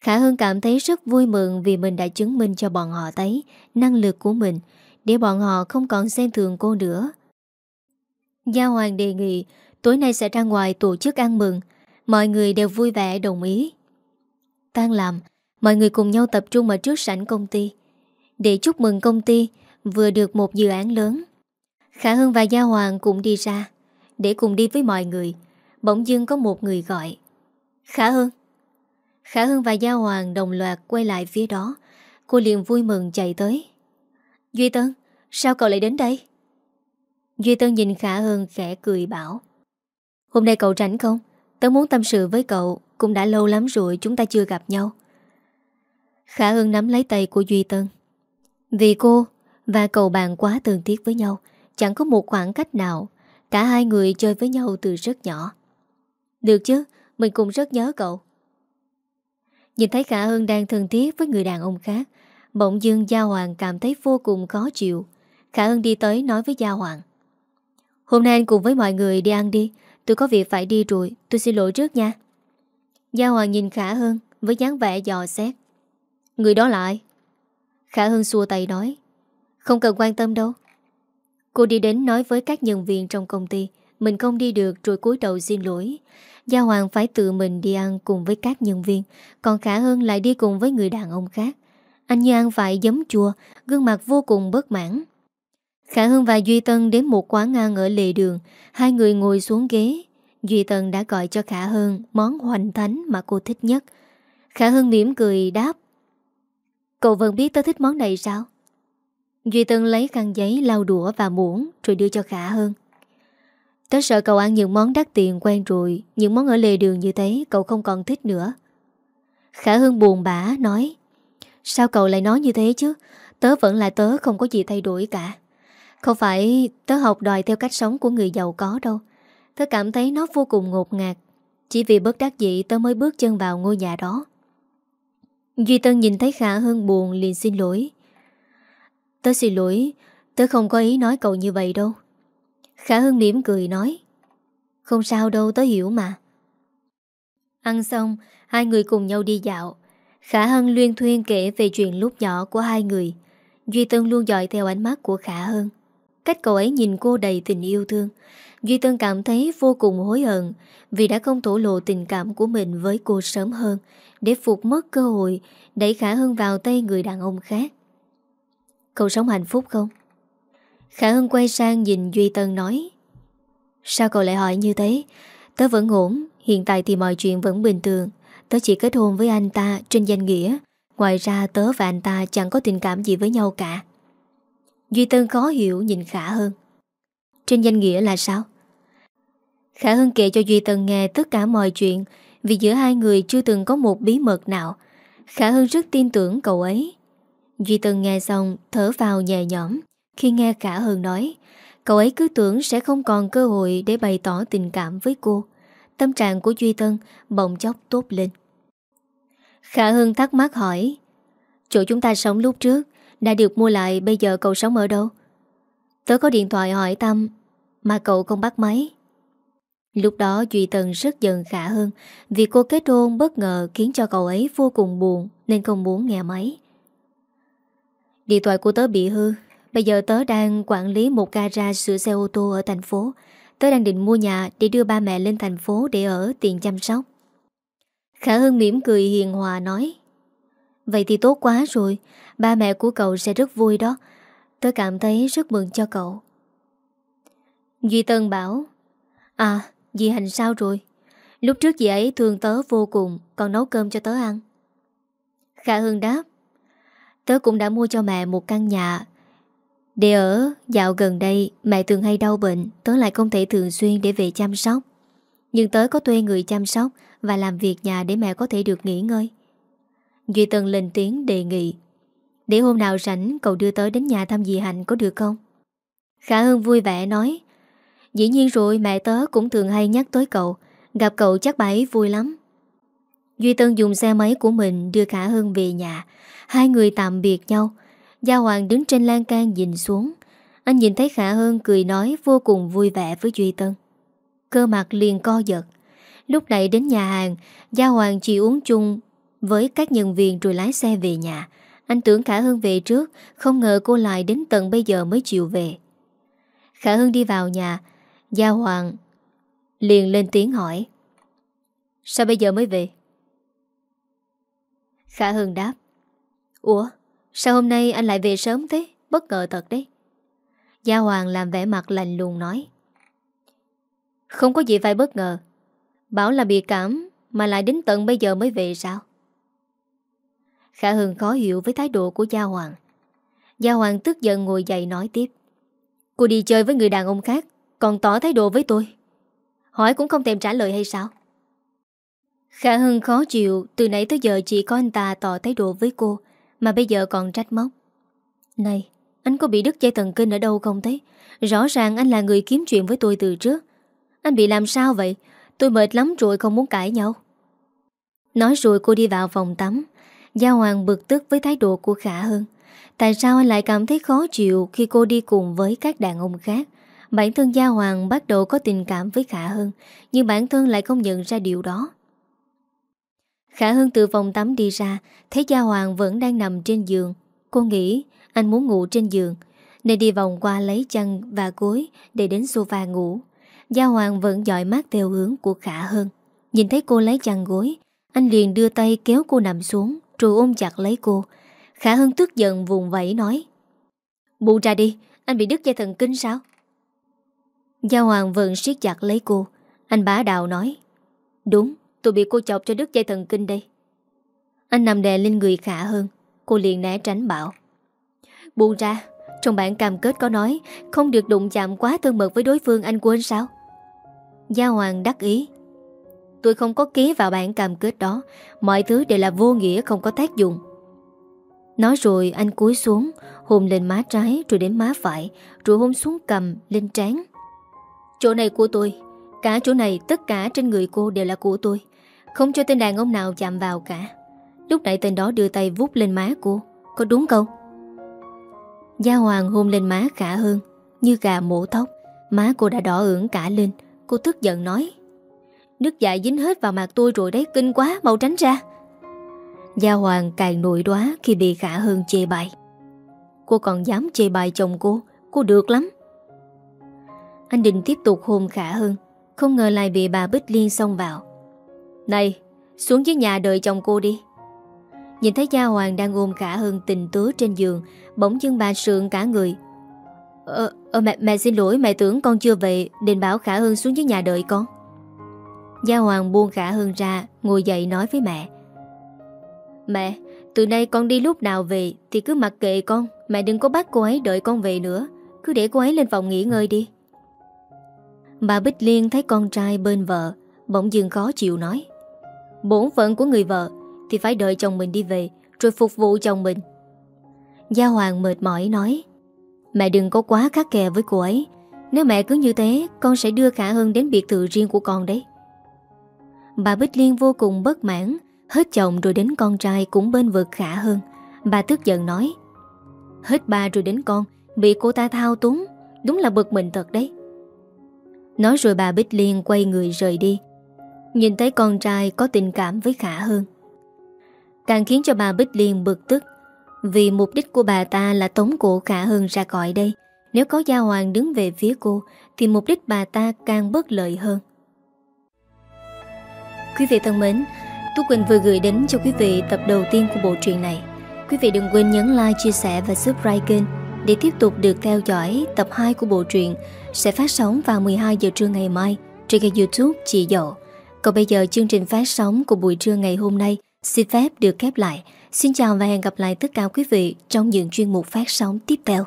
Khả Hân cảm thấy rất vui mừng vì mình đã chứng minh cho bọn họ thấy năng lực của mình để bọn họ không còn xem thường cô nữa. Gia Hoàng đề nghị tối nay sẽ ra ngoài tổ chức ăn mừng. Mọi người đều vui vẻ đồng ý. Tan làm, mọi người cùng nhau tập trung ở trước sảnh công ty để chúc mừng công ty vừa được một dự án lớn. Khả Hân và Gia Hoàng cũng đi ra để cùng đi với mọi người. Bỗng dưng có một người gọi. Khả Hân. Khả Hưng và Gia Hoàng đồng loạt quay lại phía đó. Cô liền vui mừng chạy tới. Duy Tân, sao cậu lại đến đây? Duy Tân nhìn Khả Hưng khẽ cười bảo. Hôm nay cậu rảnh không? Tớ muốn tâm sự với cậu, cũng đã lâu lắm rồi chúng ta chưa gặp nhau. Khả Hưng nắm lấy tay của Duy Tân. Vì cô và cậu bạn quá tường thiết với nhau, chẳng có một khoảng cách nào. Cả hai người chơi với nhau từ rất nhỏ. Được chứ, mình cũng rất nhớ cậu. Nhìn thấy Khả Hân đang thân thiết với người đàn ông khác, bỗng dưng Gia Hoàng cảm thấy vô cùng khó chịu. Khả Hân đi tới nói với Gia Hoàng. Hôm nay anh cùng với mọi người đi ăn đi, tôi có việc phải đi rồi, tôi xin lỗi trước nha. Gia Hoàng nhìn Khả Hân với dáng vẻ dò xét. Người đó lại. Khả Hân xua tay nói. Không cần quan tâm đâu. Cô đi đến nói với các nhân viên trong công ty Mình không đi được rồi cúi đầu xin lỗi Gia Hoàng phải tự mình đi ăn cùng với các nhân viên, Còn Khả Hơn lại đi cùng với người đàn ông khác Anh như ăn phải giấm chua, Gương mặt vô cùng bất mãn Khả Hưng và Duy Tân đến một quán ăn ở lề đường, Hai người ngồi xuống ghế Duy Tân đã gọi cho Khả Hưng Món hoành thánh mà cô thích nhất Khả Hưng mỉm cười đáp, Cậu vẫn biết tớ thích món này sao? Duy Tân lấy khăn giấy, lau đũa và muỗng rồi đưa cho Khả Hân. Tớ sợ cậu ăn những món đắt tiền quen rồi, những món ở lề đường như thế cậu không còn thích nữa. Khả Hưng buồn bã nói Sao cậu lại nói như thế chứ? Tớ vẫn là tớ không có gì thay đổi cả. Không phải tớ học đòi theo cách sống của người giàu có đâu. Tớ cảm thấy nó vô cùng ngột ngạt. Chỉ vì bất đắc dĩ tớ mới bước chân vào ngôi nhà đó. Duy Tân nhìn thấy Khả Hưng buồn liền xin lỗi. Tớ xin lỗi Tớ không có ý nói cậu như vậy đâu. Khả Hưng mỉm cười nói, Không sao đâu, tớ hiểu mà. Ăn xong, Hai người cùng nhau đi dạo. Khả Hân luyên thuyên kể về chuyện lúc nhỏ của hai người. Duy Tân luôn dõi theo ánh mắt của Khả Hân Cách cậu ấy nhìn cô đầy tình yêu thương. Duy Tân cảm thấy vô cùng hối hận Vì đã không thổ lộ tình cảm của mình với cô sớm hơn. Để phục mất cơ hội, Đẩy Khả Hân vào tay người đàn ông khác. Cậu sống hạnh phúc không? Khả Hân quay sang nhìn Duy Tân nói, Sao cậu lại hỏi như thế? Tớ vẫn ổn, Hiện tại thì mọi chuyện vẫn bình thường. Tớ chỉ kết hôn với anh ta trên danh nghĩa. Ngoài ra tớ và anh ta chẳng có tình cảm gì với nhau cả. Duy Tân khó hiểu nhìn Khả Hân Trên danh nghĩa là sao? Khả Hân kể cho Duy Tân nghe tất cả mọi chuyện, Vì giữa hai người chưa từng có một bí mật nào. Khả Hân rất tin tưởng cậu ấy. Duy Tân nghe xong, thở vào nhẹ nhõm. Khi nghe Khả Hơn nói, Cậu ấy cứ tưởng sẽ không còn cơ hội Để bày tỏ tình cảm với cô. Tâm trạng của Duy Tân bỗng chốc tốt lên. Khả Hưng thắc mắc hỏi, Chỗ chúng ta sống lúc trước Đã được mua lại, bây giờ cậu sống ở đâu? Tớ có điện thoại hỏi Tâm, Mà cậu không bắt máy. Lúc đó Duy Tân rất giận Khả hưng Vì cô kết hôn bất ngờ Khiến cho cậu ấy vô cùng buồn Nên không muốn nghe máy. Điện thoại của tớ bị hư. Bây giờ tớ đang quản lý một gara sửa xe ô tô ở thành phố. Tớ đang định mua nhà để đưa ba mẹ lên thành phố để ở tiền chăm sóc. Khả Hưng mỉm cười hiền hòa nói, Vậy thì tốt quá rồi, Ba mẹ của cậu sẽ rất vui đó. Tớ cảm thấy rất mừng cho cậu. Duy Tân bảo À dì Hành sao rồi? Lúc trước dì ấy thương tớ vô cùng, Còn nấu cơm cho tớ ăn. Khả Hưng đáp, Tớ cũng đã mua cho mẹ một căn nhà để ở Dạo gần đây, mẹ thường hay đau bệnh, Tớ lại không thể thường xuyên để về chăm sóc. Nhưng tớ có thuê người chăm sóc Và làm việc nhà để mẹ có thể được nghỉ ngơi. Duy Tân lên tiếng đề nghị, Để hôm nào rảnh, cậu đưa tớ đến nhà thăm dì Hạnh có được không? Khả Hưng vui vẻ nói, Dĩ nhiên rồi, mẹ tớ cũng thường hay nhắc tới cậu, Gặp cậu chắc bà ấy vui lắm. Duy Tân dùng xe máy của mình đưa Khả Hưng về nhà. Hai người tạm biệt nhau Gia Hoàng đứng trên lan can nhìn xuống Anh nhìn thấy Khả Hơn cười nói vô cùng vui vẻ với Duy Tân Cơ mặt liền co giật Lúc này đến nhà hàng Gia Hoàng chỉ uống chung với các nhân viên rồi lái xe về nhà. Anh tưởng Khả Hưng về trước, không ngờ cô lại đến tận bây giờ mới chịu về. Khả Hưng đi vào nhà, Gia Hoàng liền lên tiếng hỏi. Sao bây giờ mới về? Khả Hưng đáp. Ủa, sao hôm nay anh lại về sớm thế? Bất ngờ thật đấy. Gia Hoàng làm vẻ mặt lành lùng nói. Không có gì phải bất ngờ. Bảo là bị cảm mà lại đến tận bây giờ mới về sao? Khả Hưng khó hiểu với thái độ của Gia Hoàng Gia Hoàng tức giận ngồi dậy nói tiếp Cô đi chơi với người đàn ông khác, Còn tỏ thái độ với tôi Hỏi cũng không thèm trả lời hay sao Khả Hưng khó chịu, Từ nãy tới giờ chỉ có anh ta tỏ thái độ với cô mà bây giờ còn trách móc. Này, Anh có bị đứt dây thần kinh ở đâu không thế? Rõ ràng anh là người kiếm chuyện với tôi từ trước. Anh bị làm sao vậy? Tôi mệt lắm rồi không muốn cãi nhau. Nói rồi cô đi vào phòng tắm. Gia Hoàng bực tức với thái độ của Khả Hưng Tại sao anh lại cảm thấy khó chịu Khi cô đi cùng với các đàn ông khác? Bản thân Gia Hoàng bắt đầu có tình cảm với Khả Hưng Nhưng bản thân lại không nhận ra điều đó. Khả Hưng từ phòng tắm đi ra, Thấy Gia Hoàng vẫn đang nằm trên giường. Cô nghĩ, anh muốn ngủ trên giường, Nên đi vòng qua lấy chăn và gối Để đến sofa ngủ. Gia Hoàng vẫn dõi mắt theo hướng của Khả Hưng Nhìn thấy cô lấy chăn gối, Anh liền đưa tay kéo cô nằm xuống, rồi ôm chặt lấy cô. Khả Hân tức giận vùng vẫy nói Buông ra đi, Anh bị đứt dây thần kinh sao? Gia Hoàng vẫn siết chặt lấy cô. Anh bá đạo nói, Đúng tôi bị cô chọc cho đứt dây thần kinh đây. Anh nằm đè lên người Khả Hơn. Cô liền né tránh bảo. Buông ra, Trong bản cam kết có nói, Không được đụng chạm quá thân mật với đối phương anh quên sao? Gia Hoàng đắc ý. Tôi không có ký vào bản cam kết đó. Mọi thứ đều là vô nghĩa, không có tác dụng. Nói rồi, anh cúi xuống, Hôn lên má trái, rồi đến má phải, Rồi hôn xuống cầm, lên trán. Chỗ này của tôi Cả chỗ này, tất cả trên người cô đều là của tôi. Không cho tên đàn ông nào chạm vào cả. Lúc nãy tên đó đưa tay vút lên má cô. Có đúng không? Gia Hoàng hôn lên má khả hơn, Như gà mổ tóc. Má cô đã đỏ ửng cả lên. Cô tức giận nói, Nước dại dính hết vào mặt tôi rồi đấy, Kinh quá, mau tránh ra. Gia Hoàng càng nổi đoá khi bị Khả Hơn chê bài Cô còn dám chê bài chồng cô Cô được lắm. Anh định tiếp tục hôn Khả Hơn. Không ngờ lại bị bà Bích Liên xông vào. Này Xuống dưới nhà đợi chồng cô đi. Nhìn thấy Gia Hoàng đang ôm Khả Hơn tình tứ trên giường Bỗng dưng bà sượng cả người. Ờ, ờ mẹ, mẹ xin lỗi mẹ tưởng con chưa về Định bảo Khả Hân xuống dưới nhà đợi con. Gia Hoàng buông khả Hân ra Ngồi dậy nói với mẹ. Mẹ Từ nay con đi lúc nào về Thì cứ mặc kệ con Mẹ đừng có bắt cô ấy đợi con về nữa. Cứ để cô ấy lên phòng nghỉ ngơi đi. Bà Bích Liên thấy con trai bên vợ, Bỗng dưng khó chịu nói. Bổn phận của người vợ Thì phải đợi chồng mình đi về Rồi phục vụ chồng mình. Gia Hoàng mệt mỏi nói. Mẹ đừng có quá khắc kè với cô ấy. Nếu mẹ cứ như thế, Con sẽ đưa Khả Hân đến biệt thự riêng của con đấy. Bà Bích Liên vô cùng bất mãn, Hết chồng rồi đến con trai cũng bên vực khả hơn Bà tức giận nói. Hết ba rồi đến con, Bị cô ta thao túng, Đúng là bực mình thật đấy. Nói rồi bà Bích Liên quay người rời đi. Nhìn thấy con trai có tình cảm với Khả hơn. Càng khiến cho bà Bích Liên bực tức Vì mục đích của bà ta là tống cổ Khả hơn ra khỏi đây. Nếu có Gia Hoàng đứng về phía cô Thì mục đích bà ta càng bất lợi hơn. Quý vị thân mến Tú Quỳnh vừa gửi đến cho quý vị tập đầu tiên của bộ truyện này. Quý vị đừng quên nhấn like, chia sẻ và subscribe kênh để tiếp tục được theo dõi tập 2 của bộ truyện sẽ phát sóng vào 12 giờ trưa ngày mai trên kênh youtube Chị Dậu. Còn bây giờ chương trình phát sóng của buổi trưa ngày hôm nay xin phép được khép lại. Xin chào và hẹn gặp lại tất cả quý vị trong những chuyên mục phát sóng tiếp theo.